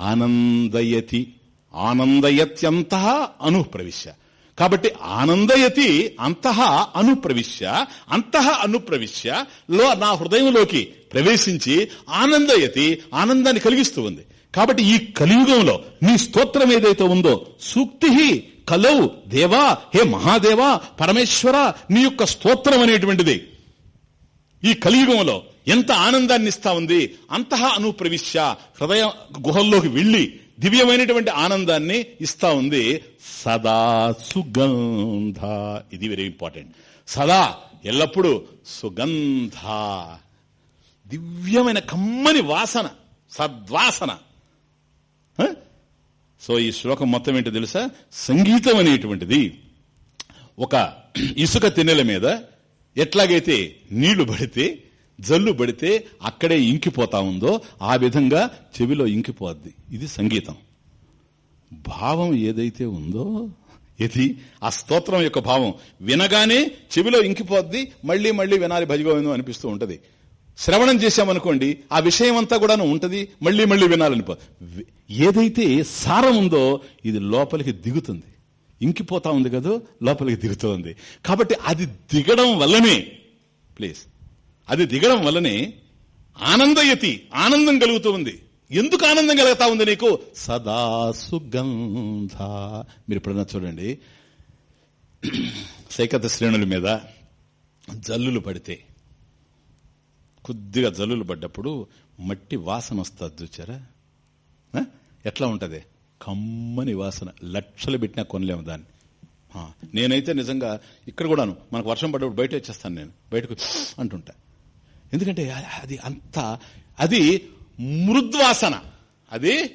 ఆనందయతి ఆనందయత్యంత అనుప్రవిశ్య. కాబట్టి ఆనందయతి అంతః అనుప్రవిశ్య అంతః అనుప్రవిశ్య లో నా హృదయంలోకి ప్రవేశించి ఆనందయతి ఆనందాన్ని కలిగిస్తూ ఉంది. కాబట్టి ఈ కలియుగంలో నీ స్తోత్రం ఏదైతే ఉందో సూక్తి కలవు దేవా హే మహాదేవా పరమేశ్వర నీ యొక్క స్తోత్రం అనేటువంటిది. ఈ కలియుగంలో ఎంత ఆనందాన్ని ఇస్తా ఉంది అంతః అనుప్రవిశ్య హృదయ గుహల్లోకి వెళ్ళి దివ్యమైనటువంటి ఆనందాన్ని ఇస్తా ఉంది. సదా సుగంధ. ఇది వెరీ ఇంపార్టెంట్ సదా ఎల్లప్పుడూ సుగంధ. దివ్యమైన కమ్మని వాసన సద్వాసన. సో ఈ శ్లోకం మొత్తం ఏంటో తెలుసా? సంగీతం అనేటువంటిది ఒక ఇసుక తిన్నెల మీద ఎట్లాగైతే నీళ్ళు పడితే జల్లు పడితే అక్కడే ఇంకిపోతా ఉందో ఆ విధంగా చెవిలో ఇంకిపోద్ది. ఇది సంగీతం. భావం ఏదైతే ఉందో ఇది ఆ స్తోత్రం యొక్క భావం. వినగానే చెవిలో ఇంకిపోద్ది మళ్ళీ మళ్ళీ వినాలి భజగోవిందం అనిపిస్తూ ఉంటది. శ్రవణం చేశామనుకోండి ఆ విషయం అంతా కూడాను ఉంటది మళ్ళీ మళ్ళీ వినాలనిపో ఏదైతే సారం ఉందో ఇది లోపలికి దిగుతుంది. ఇంకిపోతా ఉంది కదా లోపలికి దిగుతుంది. కాబట్టి అది దిగడం వల్లనే ప్లీజ్. అది దిగడం వల్లనే ఆనందయతి ఆనందం కలుగుతూ ఉంది. ఎందుకు ఆనందం కలుగుతా ఉంది నీకు? సదా సుగంధ. మీరు ఎప్పుడన్నా చూడండి. సైకత శ్రేణుల మీద జల్లులు పడితే కొద్దిగా జల్లులు పడ్డప్పుడు మట్టి వాసన వస్తుంది చూచారా? ఆ? ఎట్లా ఉంటుంది? కమ్మని వాసన. లక్షలు పెట్టినా కొనలేము దాన్ని. నేనైతే నిజంగా ఇక్కడ కూడాను మనకు వర్షం పడ్డప్పుడు బయట వచ్చేస్తాను నేను. బయటకు అంటుంటా. ఎందుకంటే అది అంత అది మృద్వాసన. అది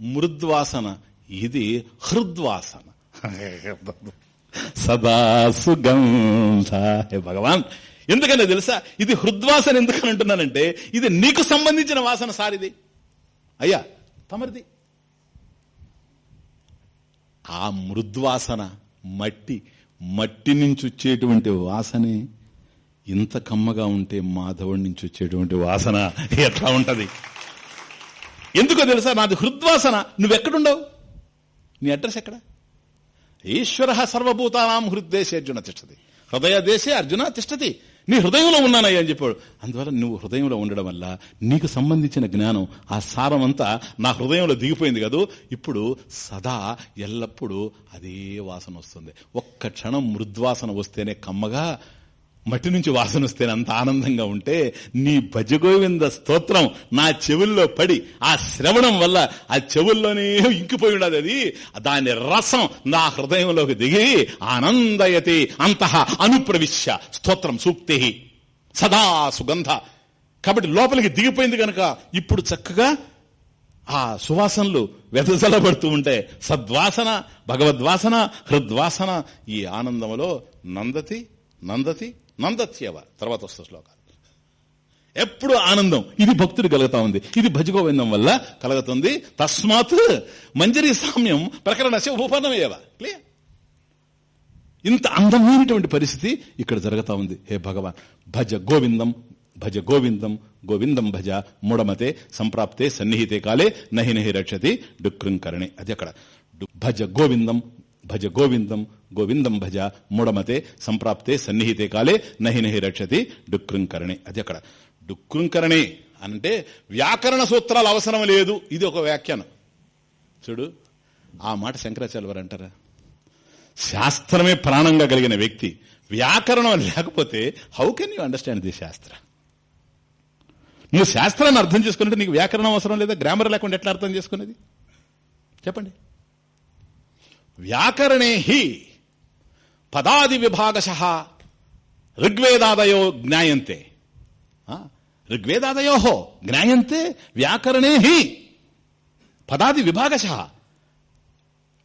మృద్వాసన. ఇది హృద్వాసన. సదా సుగంధ. హే భగవాన్! ఎందుకనే తెలుసా? ఇది హృద్వాసన ఎందుకని అంటున్నానంటే ఇది నీకు సంబంధించిన వాసన సారిది. అయ్యా తమరిది. ఆ మృద్వాసన మట్టి మట్టి నుంచి వచ్చేటువంటి వాసనే ఇంత కమ్మగా ఉంటే మాధవుడి నుంచి వచ్చేటువంటి వాసన ఎట్లా ఉంటుంది? ఎందుకో తెలుసా? నాది హృద్వాసన. నువ్వెక్కడుండవు? నీ అడ్రస్ ఎక్కడ? ఈశ్వర సర్వభూతానాం హృద్దేశే అర్జున తిష్టది హృదయ దేశే అర్జున తిష్టతి. నీ హృదయంలో ఉన్నానయ్య అని చెప్పాడు. అందువల్ల నువ్వు హృదయంలో ఉండడం వల్ల నీకు సంబంధించిన జ్ఞానం ఆ సారం అంతా నా హృదయంలో దిగిపోయింది కదూ. ఇప్పుడు సదా ఎల్లప్పుడూ అదే వాసన వస్తుంది. ఒక్క క్షణం మృద్వాసన వస్తేనే కమ్మగా మట్టి నుంచి వాసన వస్తేనే అంత ఆనందంగా ఉంటే నీ భజగోవింద స్తోత్రం నా చెవుల్లో పడి ఆ శ్రవణం వల్ల ఆ చెవుల్లోనే ఇంకిపోయి ఉండదు అది. దాని రసం నా హృదయంలోకి దిగి ఆనందయతి అంతః అనుప్రవిశ్య స్తోత్రం సూక్తి. సదా సుగంధ. కాబట్టి లోపలికి దిగిపోయింది కనుక ఇప్పుడు చక్కగా ఆ సువాసనలు వెదజలబడుతూ ఉంటే సద్వాసన భగవద్వాసన హృద్వాసన ఈ ఆనందంలో నందతి నందతి నందత్యవ తర్వాత వస్తుంది శ్లోకాలు. ఎప్పుడు ఆనందం. ఇది భక్తుడు కలుగుతా ఉంది. ఇది భజగోవిందం వల్ల కలుగుతుంది. తస్మాత్ మంజరి సామ్యం ప్రకరణస్య ఉపపన్నమేవ. క్లియర్ ఇంత అందమైనటువంటి పరిస్థితి ఇక్కడ జరుగుతా ఉంది. హే భగవాన్ భజ గోవిందం భజ గోవిందం గోవిందం భజ మూడమతే సంప్రాప్తే సన్నిహితే కాలే నహి నహి రక్షతి డుక్ృంకరణి అది అక్కడ. భజ గోవిందం భజ గోవిందం గోవిందం భజ మూడమతే సంప్రాప్తే సన్నిహితే కాలే నహి నహి రక్షతి డుక్ృంకరణి అది అక్కడ. డుక్ృంకరణి అంటే వ్యాకరణ సూత్రాలు అవసరం లేదు. ఇది ఒక వ్యాఖ్యానం. చూడు ఆ మాట శంకరాచార్య వారు అంటారా? శాస్త్రమే ప్రాణంగా కలిగిన వ్యక్తి. వ్యాకరణం లేకపోతే how can you understand the shastra? నువ్వు శాస్త్రాన్ని అర్థం చేసుకున్నట్టు నీకు వ్యాకరణం అవసరం లేదా? గ్రామర్ లేకుండా ఎట్లా అర్థం చేసుకునేది? చెప్పండి. వ్యాకరణే హి. పదాది విభాగశ ఋగ్వేదాదయో జ్ఞాయంతే. ఆ, ఋగ్వేదాదయో జ్ఞాయంతే వ్యాకరణే హి. పదాది విభాగశ.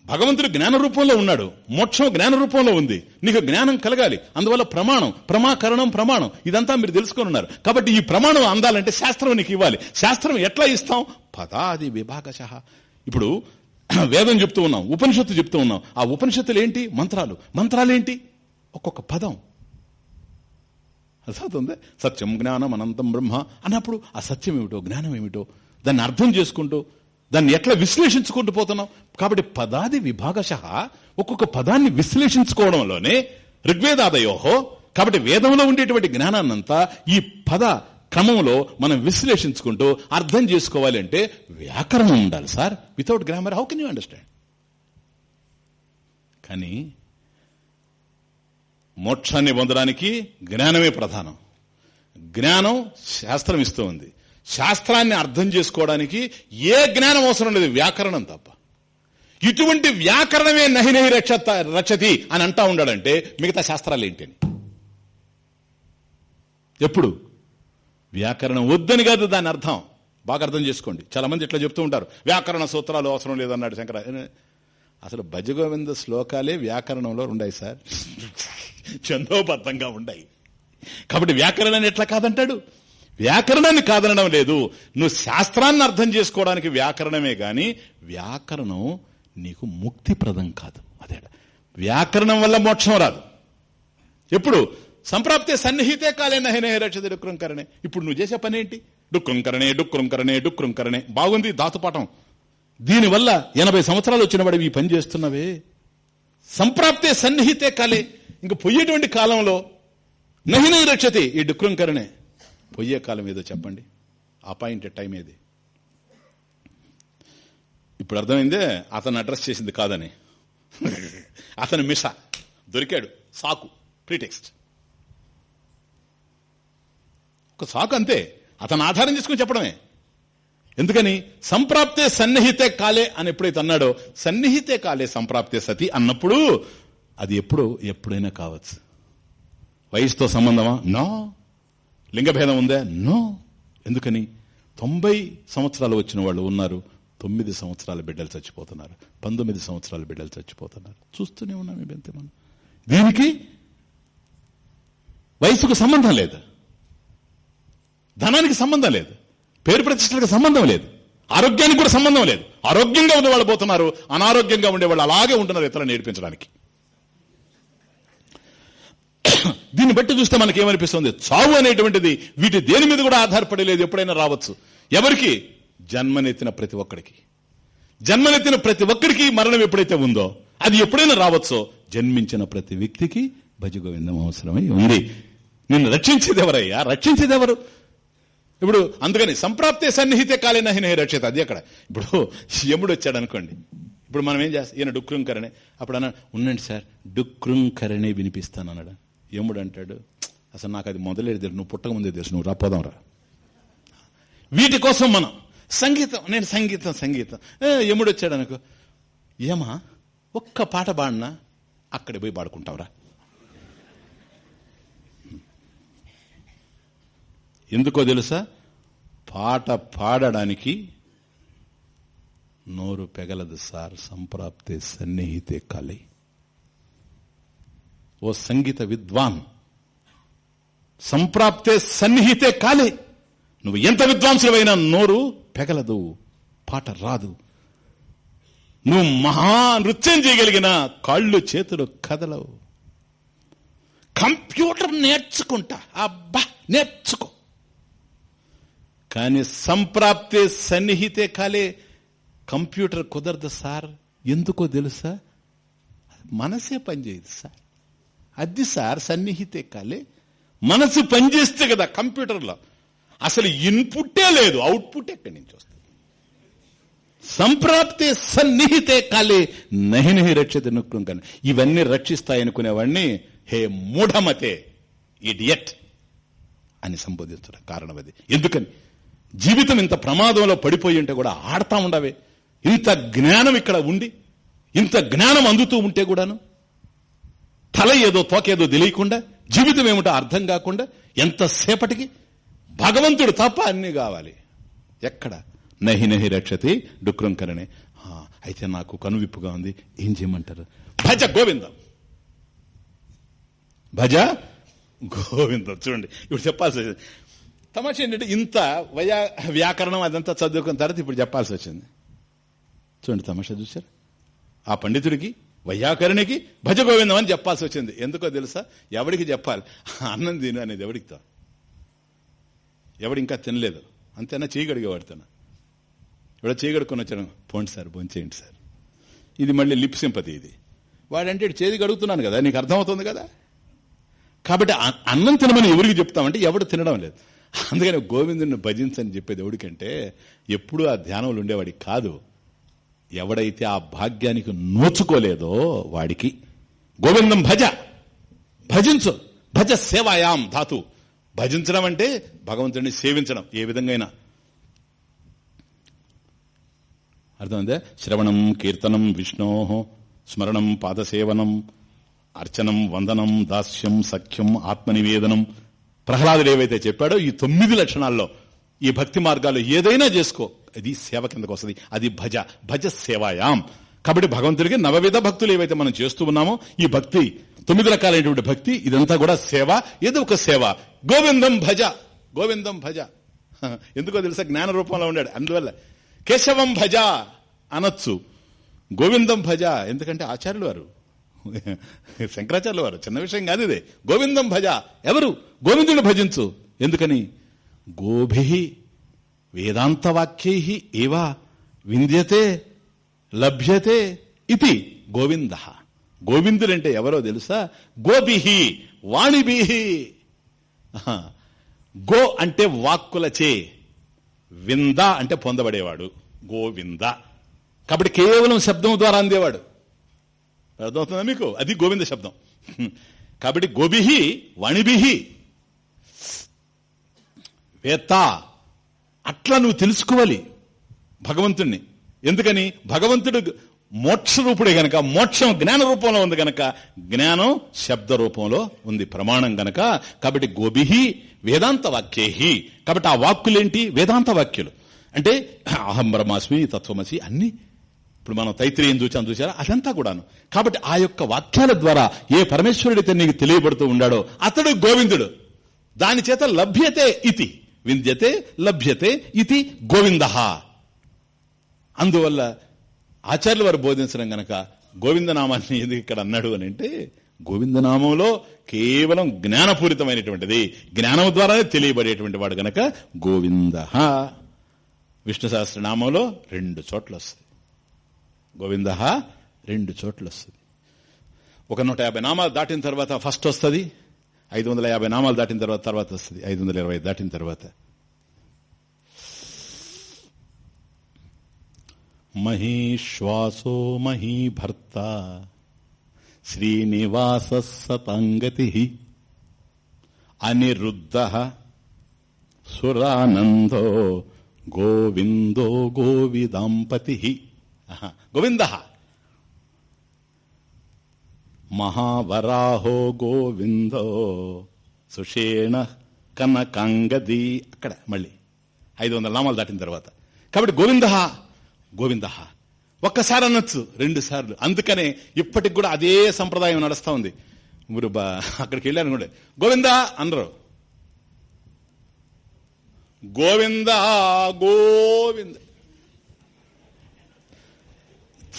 భగవంతుడు జ్ఞాన రూపంలో ఉన్నాడు. మోక్షం జ్ఞాన రూపంలో ఉంది. నీకు జ్ఞానం కలగాలి. అందువల్ల ప్రమాణం ప్రమాకరణం ప్రమాణం. ఇదంతా మీరు తెలుసుకొని ఉన్నారు. కాబట్టి ఈ ప్రమాణం అందాలంటే శాస్త్రం నీకు ఇవ్వాలి. శాస్త్రం ఎట్లా ఇస్తాం? పదాది విభాగశ. ఇప్పుడు వేదం చెప్తూ ఉన్నాం ఉపనిషత్తు చెప్తూ ఉన్నాం. ఆ ఉపనిషత్తులు ఏంటి మంత్రాలు. మంత్రాలు ఏంటి ఒక్కొక్క పదం. అర్థమవుతుంది? సత్యం జ్ఞానం అనంతం బ్రహ్మ అన్నప్పుడు ఆ సత్యం ఏమిటో జ్ఞానం ఏమిటో దాన్ని అర్థం చేసుకుంటూ దాన్ని ఎట్లా విశ్లేషించుకుంటూ పోతున్నాం? కాబట్టి పదాది విభాగశ ఒక్కొక్క పదాన్ని విశ్లేషించుకోవడంలోనే ఋగ్వేదాదయోహో కాబట్టి వేదంలో ఉండేటువంటి జ్ఞానాన్నంతా ఈ పద క్రమంలో మనం విశ్లేషించుకుంటూ అర్థం చేసుకోవాలి అంటే వ్యాకరణం ఉండాలి sir. Without grammar how can you understand కానీ మోక్షాన్ని పొందడానికి జ్ఞానమే ప్రధానం. జ్ఞానం శాస్త్రం ఇస్తూ ఉంది. శాస్త్రాన్ని అర్థం చేసుకోవడానికి ఏ జ్ఞానం అవసరం లేదు వ్యాకరణం తప్ప. ఇటువంటి వ్యాకరణమే నహినహి నహి రక్షత రక్షతి అని అంటా ఉండాడంటే మిగతా శాస్త్రాలు ఏంటి అని? ఎప్పుడు? వ్యాకరణం వద్దని కాదు దాని అర్థం. బాగా అర్థం చేసుకోండి. చాలా మంది ఇట్లా చెప్తూ ఉంటారు. వ్యాకరణ సూత్రాలు అవసరం లేదన్నాడు శంకర. అసలు భజగోవింద శ్లోకాలే వ్యాకరణంలో ఉన్నాయి సార్. చందోబద్ధంగా ఉన్నాయి కాబట్టి వ్యాకరణాన్ని ఎట్లా కాదంటాడు? వ్యాకరణాన్ని కాదనడం లేదు. నువ్వు శాస్త్రాన్ని అర్థం చేసుకోవడానికి వ్యాకరణమే గాని వ్యాకరణం నీకు ముక్తిప్రదం కాదు. అదే వ్యాకరణం వల్ల మోక్షం రాదు. ఎప్పుడు? సంప్రాప్తే సన్నిహితే కాలే నహినే రక్షత డుక్రంకరణే ఇప్పుడు నువ్వు చేసే పని ఏంటి డుక్రంకరణే డుక్రంకరణే డుక్రంకరణే బాగుంది దాతుపాఠం దీనివల్ల ఎనభై సంవత్సరాలు వచ్చిన వాడు ఈ పని చేస్తున్నవే. సంప్రాప్తే సన్నిహితే కాలే. ఇంక పొయ్యేటువంటి కాలంలో నహినే రక్షతే ఈ డుక్రంకరణే పొయ్యే కాలం ఏదో చెప్పండి. అపాయింటెడ్ టైం ఏది? ఇప్పుడు అర్థమైందే? అతను అడ్రస్ చేసింది కాదని. అతను మిష దొరికాడు. సాకు. ప్రీటెక్స్ట్. ఒక సాకు అంతే. అతను ఆధారం తీసుకుని చెప్పడమే. ఎందుకని? సంప్రాప్తే సన్నిహితే కాలే అని ఎప్పుడైతే అన్నాడో సన్నిహితే కాలే సంప్రాప్తే సతి అన్నప్పుడు అది ఎప్పుడు ఎప్పుడైనా కావచ్చు. వయసుతో సంబంధమా? నో. లింగభేదం ఉందా? నో. ఎందుకని? తొంభై సంవత్సరాలు వచ్చిన వాళ్ళు ఉన్నారు తొమ్మిది సంవత్సరాల బిడ్డలు చచ్చిపోతున్నారు పంతొమ్మిది సంవత్సరాల బిడ్డలు చచ్చిపోతున్నారు. చూస్తూనే ఉన్నాం ఇవంతే మనం దీనికి? వయసుకు సంబంధం లేదు. ధనానికి సంబంధం లేదు. పేరు ప్రతిష్టలకు సంబంధం లేదు. ఆరోగ్యానికి కూడా సంబంధం లేదు. ఆరోగ్యంగా ఉన్న వాళ్ళు పోతున్నారు. అనారోగ్యంగా ఉండేవాళ్ళు అలాగే ఉంటున్నారు ఇతరులను నేర్పించడానికి. దీన్ని బట్టి చూస్తే మనకి ఏమనిపిస్తుంది? చావు అనేటువంటిది వీటి దేని మీద కూడా ఆధారపడి లేదు. ఎప్పుడైనా రావచ్చు. ఎవరికి? జన్మనెత్తిన ప్రతి ఒక్కడికి. జన్మనెత్తిన ప్రతి ఒక్కడికి మరణం ఎప్పుడైతే ఉందో అది ఎప్పుడైనా రావచ్చో జన్మించిన ప్రతి వ్యక్తికి భజగోవిందం అవసరమై ఉంది. నిన్ను రక్షించేది ఎవరయ్యా? రక్షించేది ఎవరు? ఇప్పుడు అందుకని సంప్రాప్తే సన్నిహితే కాలే నహి నహి రక్షిత. అది అక్కడ ఇప్పుడు యముడు వచ్చాడు అనుకోండి. ఇప్పుడు మనం ఏం చేస్తాం ఈయన డుక్రుంకరణే అప్పుడు అన్న ఉండండి సార్ డుక్రుంకరణే వినిపిస్తాను అన్నాడు యముడు అంటాడు అసలు నాకు అది మొదలేదు తెలుసు నువ్వు పుట్టక ముందే తెలుసు. నువ్వు రాపోదాం రా. వీటి కోసం మనం సంగీతం నేను సంగీతం సంగీతం. యముడు వచ్చాడు అనుకో ఏమా ఒక్క పాట పాడినా అక్కడ పోయి పాడుకుంటావురా. ఎందుకో తెలుసా? పాట పాడడానికి నోరు పెగలదు సార్ సంప్రాప్తే సన్నిహితే కలి. ఓ సంగీత విద్వాన్ సంప్రాప్తే సన్నిహితే కాలే. నువ్వు ఎంత విద్వాంసులైనా నోరు పెగలదు పాట రాదు. నువ్వు మహా నృత్యం చేయగలిగిన కాళ్ళు చేతులు కదలవు. కంప్యూటర్ నేర్చుకుంటా. అబ్బా నేర్చుకో. కానీ సంప్రాప్తే సన్నిహితే కాలే కంప్యూటర్ కుదరదు సార్. ఎందుకో తెలుసా? మనసే పనిచేయదు సార్. అది సార్ సన్నిహితే కాలే మనసు పనిచేస్తే కదా కంప్యూటర్లో. అసలు ఇన్పుట్టే లేదు అవుట్పుట్ ఎక్కడి నుంచి వస్తుంది? సంప్రాప్తే సన్నిహితే కాలే నహి నహి రక్షిత కానీ. ఇవన్నీ రక్షిస్తాయనుకునేవాడిని హే మూఢమతే ఇడియట్ అని సంబోధించడం కారణం అది. ఎందుకని? జీవితం ఇంత ప్రమాదంలో పడిపోయి ఉంటే కూడా ఆడతా ఉండవే. ఇంత జ్ఞానం ఇక్కడ ఉండి ఇంత జ్ఞానం అందుతూ ఉంటే కూడాను తల ఏదో తోకేదో తెలియకుండా జీవితం ఏమిటో అర్థం కాకుండా ఎంతసేపటికి భగవంతుడు తప్ప అన్ని కావాలి. ఎక్కడ? నహి నహి రక్షతి డుక్రం కరణే. అయితే నాకు కనువిప్పుగా ఉంది. ఏం చేయమంటారు? భజ గోవిందం. భజ గోవిందం. చూడండి ఇప్పుడు చెప్పాల్సి తమాష ఏంటంటే ఇంత వయా వ్యాకరణం అదంతా చదువుకున్న తర్వాత ఇప్పుడు చెప్పాల్సి వచ్చింది. చూడండి తమాషా చూశారు? ఆ పండితుడికి వయ్యాకరణికి భజ గోవిందం అని చెప్పాల్సి వచ్చింది. ఎందుకో తెలుసా? ఎవడికి చెప్పాలి? అన్నం తిను అనేది ఎవడికి తా? ఎవడు ఇంకా తినలేదు. అంతేనా? చేయగడిగే వాడుతున్నా ఎవడో చేయగడుకొని వచ్చాను పోండి సార్ భోంచేయండి సార్. ఇది మళ్ళీ లిప్ సింపతి ఇది. వాడంటే చేది గడుగుతున్నాను కదా నీకు అర్థమవుతుంది కదా? కాబట్టి అన్నం తినమని ఎవరికి చెప్తామంటే ఎవడు తినడం లేదు. అందుకని గోవిందుని భజించని చెప్పేది ఎవడికంటే ఎప్పుడూ ఆ ధ్యానంలో ఉండేవాడికి కాదు. ఎవడైతే ఆ భాగ్యానికి నోచుకోలేదో వాడికి. గోవిందం భజ. భజించు. భజ సేవాయాం ధాతు. భజించడం అంటే భగవంతుడిని సేవించడం ఏ విధంగా అర్థమైందా అర్థమైందే? శ్రవణం కీర్తనం విష్ణో స్మరణం పాదసేవనం అర్చనం వందనం దాస్యం సఖ్యం ఆత్మనివేదనం ప్రహ్లాదుడు ఏవైతే చెప్పాడో ఈ తొమ్మిది లక్షణాల్లో ఈ భక్తి మార్గాలు ఏదైనా చేసుకో. అది సేవ కిందకు వస్తుంది. అది భజ. భజ సేవాయాం. కాబట్టి భగవంతుడికి నవవిధ భక్తులు ఏవైతే మనం చేస్తూ ఉన్నామో ఈ భక్తి తొమ్మిది రకాలైనటువంటి భక్తి ఇదంతా కూడా సేవ. ఏదో ఒక సేవ. గోవిందం భజ. గోవిందం భజ. ఎందుకో తెలుసా? జ్ఞాన రూపంలో ఉన్నాడు. అందువల్ల కేశవం భజ అనొచ్చు. గోవిందం భజ. ఎందుకంటే ఆచార్యులు వారు శంకరాచార్యుల వారు చిన్న విషయం కాదు ఇదే. గోవిందం భజ. ఎవరు? గోవిందుని భజించు. ఎందుకని? గోభి వేదాంత వాక్యై ఏవా వింధ్యతే లభ్యతే ఇది గోవింద. గోవిందులంటే ఎవరో తెలుసా? గోభిహి వాణిభిహి గో అంటే వాక్కులచే. వింద అంటే పొందబడేవాడు. గోవింద. కాబట్టి కేవలం శబ్దం ద్వారా అందేవాడు. అర్థమవుతుందా మీకు? అది గోవింద శబ్దం. కాబట్టి గోబిహి వణిబిహి. వేత్త అట్లా నువ్వు తెలుసుకోవాలి భగవంతుణ్ణి. ఎందుకని? భగవంతుడు మోక్ష రూపుడే గనక మోక్షం జ్ఞాన రూపంలో ఉంది గనక జ్ఞానం శబ్ద రూపంలో ఉంది ప్రమాణం గనక. కాబట్టి గోబిహి వేదాంత వాక్యేహి. కాబట్టి ఆ వాక్కులేంటి? వేదాంత వాక్యులు. అంటే అహం బ్రహ్మాస్మి తత్వమసి అన్ని ఇప్పుడు మనం తైత్రీయం చూచాం చూసారా అదంతా కూడాను. కాబట్టి ఆ యొక్క వాక్యాల ద్వారా ఏ పరమేశ్వరుడైతే నీకు తెలియబడుతూ ఉండాడో అతడు గోవిందుడు. దాని చేత లభ్యతే ఇతి. వింద్యతే లభ్యతే ఇది గోవింద. అందువల్ల ఆచార్యుల వారు బోధించడం గనక గోవిందనామాన్ని ఎందుకు ఇక్కడ అన్నాడు అని అంటే గోవిందనామంలో కేవలం జ్ఞానపూరితమైనటువంటిది. జ్ఞానం ద్వారానే తెలియబడేటువంటి వాడు గనక గోవింద. విష్ణు సహస్రనామంలో రెండు చోట్ల వస్తుంది గోవింద రెండు చోట్ల వస్తుంది ఒక నూట యాభై నామాలు దాటిన తర్వాత ఫస్ట్ వస్తుంది ఐదు వందల యాభై నామాలు దాటిన తర్వాత తర్వాత వస్తుంది ఐదు వందల ఇరవై దాటిన తర్వాత. మహీశ్వాసో మహీభర్త శ్రీనివాస సతంగతి అనిరుద్ధ సురానందో గోవిందో గోవిదాంపతి గోవింద. మహావరాహో గోవిందో సుషేణ కనకంగది. అక్కడ మళ్ళీ ఐదు వందల నామాలు దాటిన తర్వాత. కాబట్టి గోవింద గోవింద. ఒక్కసారి అనొచ్చు రెండు సార్లు. అందుకనే ఇప్పటికి కూడా అదే సంప్రదాయం నడుస్తూ ఉంది. మీరు బా అక్కడికి వెళ్ళారు కూడా గోవింద అనరు. గోవింద గోవింద.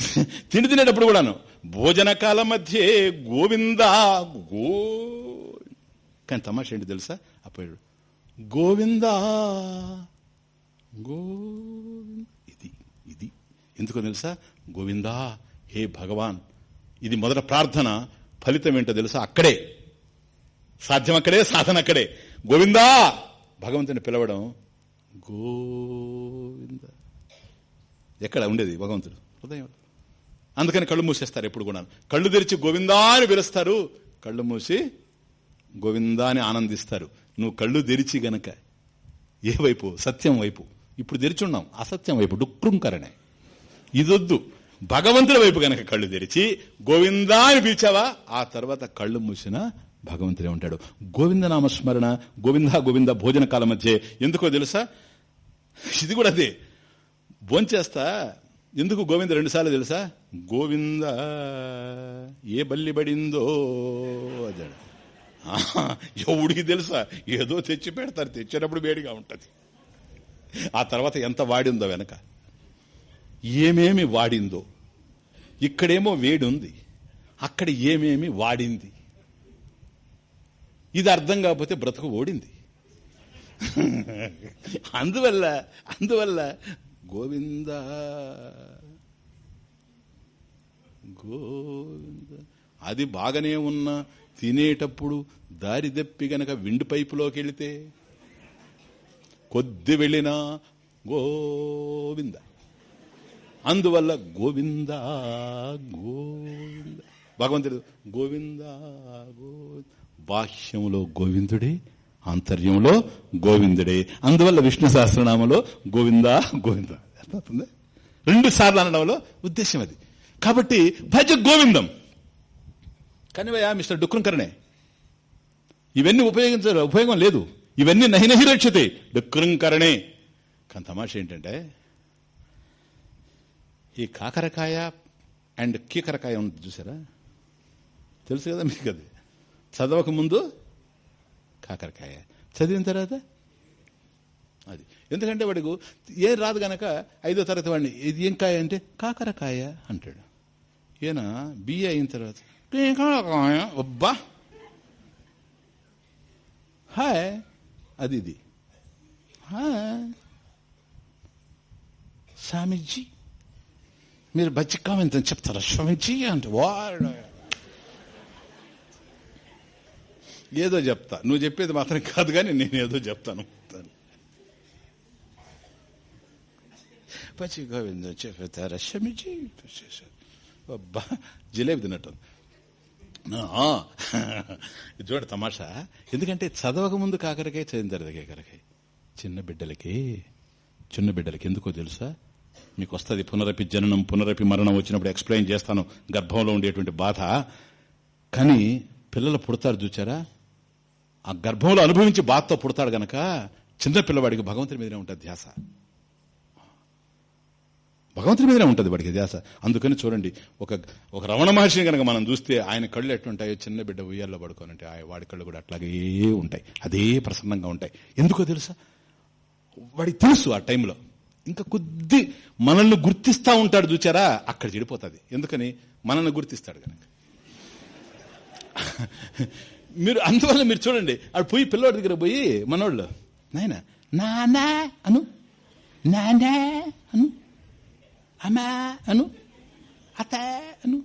తిండి తినేటప్పుడు కూడాను. భోజనకాల మధ్య గోవింద గో కానీ తమాష ఏంటి తెలుసా? అప్పుడు గోవింద గో ఇది ఇది. ఎందుకో తెలుసా? గోవిందా హే భగవాన్. ఇది మొదట ప్రార్థన ఫలితం ఏంటో తెలుసా? అక్కడే. సాధ్యం అక్కడే సాధన అక్కడే. గోవిందా భగవంతుని పిలవడం గోవింద. ఎక్కడ ఉండేది భగవంతుడు? హృదయం అందుకని కళ్ళు మూసేస్తారు ఎప్పుడు కూడా కళ్ళు తెరిచి గోవిందా అని పిలుస్తారు. కళ్ళు మూసి గోవిందా అని ఆనందిస్తారు. నువ్వు కళ్ళు తెరిచి గనక ఏ వైపు? సత్యం వైపు. ఇప్పుడు తెరిచున్నాం అసత్యం వైపు. డుక్రుంకరణే ఇదొద్దు. భగవంతుడి వైపు గనక కళ్ళు తెరిచి గోవిందా అని పిలిచావా? ఆ తర్వాత కళ్ళు మూసిన భగవంతుడే ఉంటాడు. గోవింద నామస్మరణ గోవింద గోవింద భోజన కాలం మధ్య. ఎందుకో తెలుసా? ఇది కూడా అదే. భోంచేస్తా. ఎందుకు గోవింద రెండు సార్లు తెలుసా? గోవింద ఏ బల్లి పడిందో అదాడు ఎవడికి తెలుసా? ఏదో తెచ్చి పెడతారు తెచ్చేటప్పుడు వేడిగా ఉంటుంది. ఆ తర్వాత ఎంత వాడిందో వెనక. ఏమేమి వాడిందో. ఇక్కడేమో వేడి ఉంది. అక్కడ ఏమేమి వాడింది. ఇది అర్థం కాకపోతే బ్రతుకు ఓడింది. అందువల్ల అందువల్ల గోవింద. గోవింద. అది బాగానే ఉన్నా తినేటప్పుడు దారి దప్పి గనక విండ్ పైపులోకి వెళితే కొద్ది వెళ్ళినా గోవింద. అందువల్ల గోవింద గోవింద. భగవంతుడు గోవింద గో బాహ్యంలో గోవిందుడే ఆంతర్యంలో గోవిందుడే. అందువల్ల విష్ణు సహస్రనామంలో గోవింద గోవింద. అర్థమవుతుంది? రెండు సార్లు అనడంలో ఉద్దేశం అది. కాబట్టి భజ గోవిందం. కానివయ్యా మిస్టర్ డుక్రంకరణే ఇవన్నీ ఉపయోగించ ఉపయోగం లేదు. ఇవన్నీ నహినహి రక్షతే డుక్రంకరణే కానీ తమాష ఏంటంటే ఈ కాకరకాయ అండ్ కీకరకాయ ఉంది చూసారా? తెలుసు కదా మీకు అది. చదవక ముందు కాకరకాయ. చదివిన తర్వాత? అది. ఎందుకంటే వాడికి ఏం రాదు గనక ఐదో తరగతి వాడిని ఇది ఏం కాయ అంటే? కాకరకాయ అంటాడు. ఈయన బిఏ అయిన తర్వాత. కాకరకాయ? అబ్బా! హాయ్! అది ఇది. హాయ్! స్వామీజీ మీరు బచ్చికామెంత చెప్తారా? స్వామీజీ అంటే. వాడు ఏదో చెప్తా. నువ్వు చెప్పేది మాత్రం కాదు కానీ నేను ఏదో చెప్తాను. పచ్చి గోవింద చెప్తారా స్వామీజీ అబ్బా జిలేబీ తిన్నట్టు ఇది చూడ తమాషా. ఎందుకంటే చదవక ముందు కాకరకాయ చదివిన తర్వాత కాకరకాయ. చిన్న బిడ్డలకి చిన్న బిడ్డలకి ఎందుకో తెలుసా? మీకు వస్తుంది పునరపి జననం పునరపి మరణం వచ్చినప్పుడు ఎక్స్ప్లెయిన్ చేస్తాను. గర్భంలో ఉండేటువంటి బాధ. కానీ పిల్లలు పుడతారు చూచారా? ఆ గర్భంలో అనుభవించి బాధతో పుడతాడు గనక చిన్న పిల్లవాడికి భగవంతుని మీదనే ఉంటుంది ధ్యాస. భగవంతుడి మీదనే ఉంటుంది వాడికి ధ్యాస. అందుకని చూడండి ఒక ఒక రమణ మహర్షిని కనుక మనం చూస్తే ఆయన కళ్ళు ఎట్లుంటాయో చిన్న బిడ్డ ఉయ్యాల్లో పడుకోనంటే ఆయన వాడి కళ్ళు కూడా అట్లాగే ఉంటాయి. అదే ప్రసన్నంగా ఉంటాయి. ఎందుకో తెలుసా? వాడికి తెలుసు ఆ టైంలో. ఇంకా కొద్ది మనల్ని గుర్తిస్తా ఉంటాడు చూచారా అక్కడ చెడిపోతుంది. ఎందుకని? మనల్ని గుర్తిస్తాడు కనుక మీరు అందువల్ల మీరు చూడండి ఆడు పోయి పిల్లవాడి దగ్గర పోయి మనోళ్ళు నాయన నానా అను నానా అను అమ్మా అను అత అను.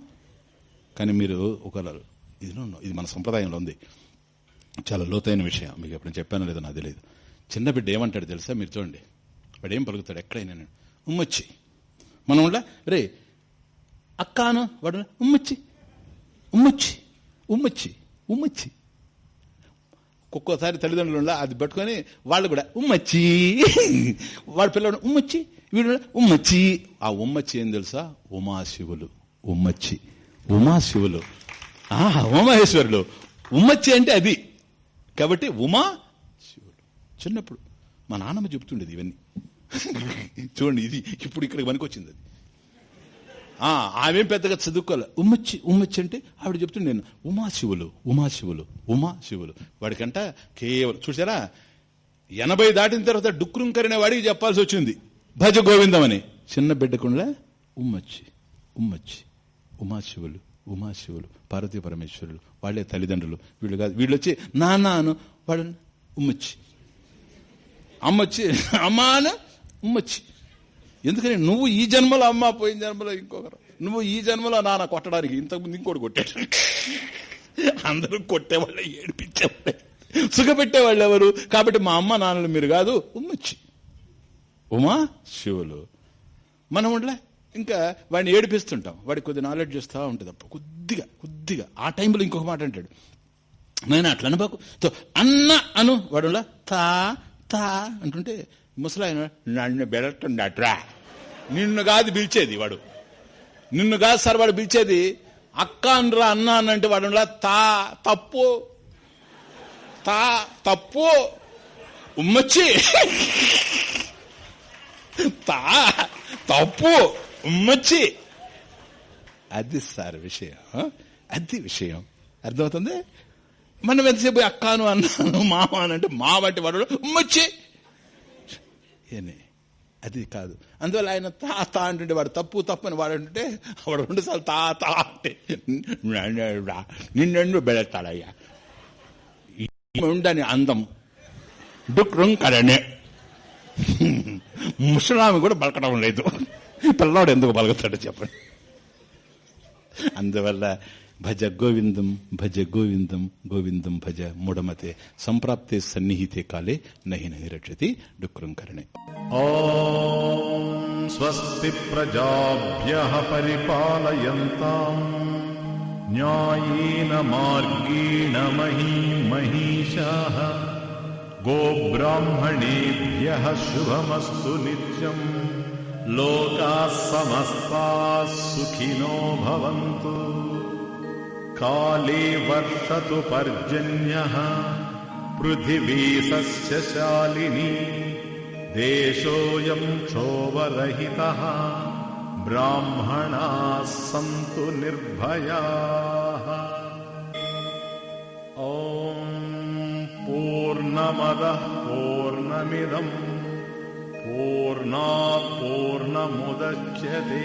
కానీ మీరు ఒక ఇది ఇది మన సంప్రదాయంలో ఉంది. చాలా లోతైన విషయం మీకు ఎప్పుడు చెప్పానో లేదో నాకు తెలియదు చిన్న బిడ్డ ఏమంటాడు తెలుసా? మీరు చూడండి. వాడు ఏం పలుకుతాడు? ఎక్కడైనా ఉమ్మొచ్చి. మనం ఉండ రే అక్కాను వాడు ఉమ్మొచ్చి ఉమ్మొచ్చి ఉమ్మొచ్చి ఉమ్మొచ్చి. ఒక్కోసారి తల్లిదండ్రులు అది పట్టుకొని వాళ్ళు కూడా ఉమ్మచ్చి. వాడు పిల్లడు ఉమ్మచ్చి వీడు కూడా ఉమ్మచ్చి. ఆ ఉమ్మచ్చి ఏం తెలుసా? ఉమాశివులు. ఉమ్మచ్చి. ఉమాశివులు. ఆ ఉమహేశ్వరులు ఉమ్మచ్చి అంటే అది. కాబట్టి ఉమా శివుడు చిన్నప్పుడు మా నాన్నమ్మ చెప్తుండేది ఇవన్నీ. చూడండి ఇది ఇప్పుడు ఇక్కడికి పనికొచ్చింది అది. ఆమె పెద్దగా చదువుకోవాలి ఉమ్మచ్చి ఉమ్మచ్చి అంటే ఆవిడ చెప్తుండే నేను ఉమాశివులు ఉమాశివులు ఉమా శివులు వాడికంట కేవలం చూసారా ఎనభై దాటిన తర్వాత డుక్రుంకరిన వాడికి చెప్పాల్సి వచ్చింది. భజ గోవిందం అని. చిన్న బిడ్డకుండా ఉమ్మచ్చి ఉమ్మచ్చి ఉమాశివులు ఉమాశివులు పార్వతీ పరమేశ్వరులు వాళ్ళే తల్లిదండ్రులు. వీళ్ళు కాదు వీళ్ళు వచ్చి నాన్న అను. వాడు ఉమ్మచ్చి. అమ్మొచ్చి అమ్మాను ఉమ్మచ్చి. ఎందుకని నువ్వు ఈ జన్మలో అమ్మ పోయిన జన్మలో ఇంకొకరు. నువ్వు ఈ జన్మలో నాన్న కొట్టడానికి ఇంతకుముందు ఇంకోటి కొట్టాడు. అందరూ కొట్టేవాళ్ళే ఏడిపించేవాళ్ళే. సుఖపెట్టేవాళ్ళు ఎవరు? కాబట్టి మా అమ్మ నాన్నలు మీరు కాదు ఉమ్మచ్చి. ఉమా శివులు. మనం ఉండలే. ఇంకా వాడిని ఏడిపిస్తుంటాం. వాడికి కొద్ది నాలెడ్జ్ వస్తూ ఉంటుంది అప్పుడు. కొద్దిగా కొద్దిగా. ఆ టైంలో ఇంకొక మాట అంటాడు. నేను అట్లా అనబాకు తో అన్న అను వాడులా తా తా అంటుంటే ముసలాయన నన్ను బెడట్టున్నట్రా నిన్ను కాదు పిలిచేది వాడు. నిన్ను కాదు సార్ వాడు పిలిచేది అక్క అనరా అన్న అన్నంటే వాడు తా తప్పు. తా తప్పు. ఉమ్మచ్చి. తా తప్పు. ఉమ్మచ్చి. అది సార్ విషయం. అది విషయం. అర్థమవుతుంది? మనం ఎంతసేపు అక్కాను అన్నాను మామ అని అంటే మా వంటి వాడు ఉమ్మచ్చి. ఏనే అది కాదు. అందువల్ల ఆయన తా తా అంటుంటే వాడు తప్పు తప్పు అని వాడు అంటుంటే వాడు రెండుసార్లు తాత తా అంటే నిన్నెండు బెడతాడయ్యా? ఉండని అందం. డుక్రం కరణే ముసలామి కూడా బలకడం లేదు. పిల్లవాడు ఎందుకు పలుకుతాడు చెప్పండి. అందువల్ల భజ గోవిందం భజ గోవిందం గోవిందం భజ మూఢమతే సంప్రాప్తే సన్నిహితే కాలే నహి నహి రక్షతి డుక్రం కరణే ॐ स्वस्ति प्रजाभ्यः परिपालयन्ताम् न्यायेन मार्गेण मही महिषाः गोब्राह्मणेभ्यः शुभमस्तु नित्यम् लोकाः समस्ताः सुखिनो भवन्तु काले वर्षतु पर्जन्यः। पृथिवी सस्यशालिनी देशोऽयम् क्षोभरहितः। ब्राह्मणाः सन्तु निर्भयाः। ॐ पूर्णमदः पूर्णमिदम्। पूर्णात् पूर्णमुदच्यते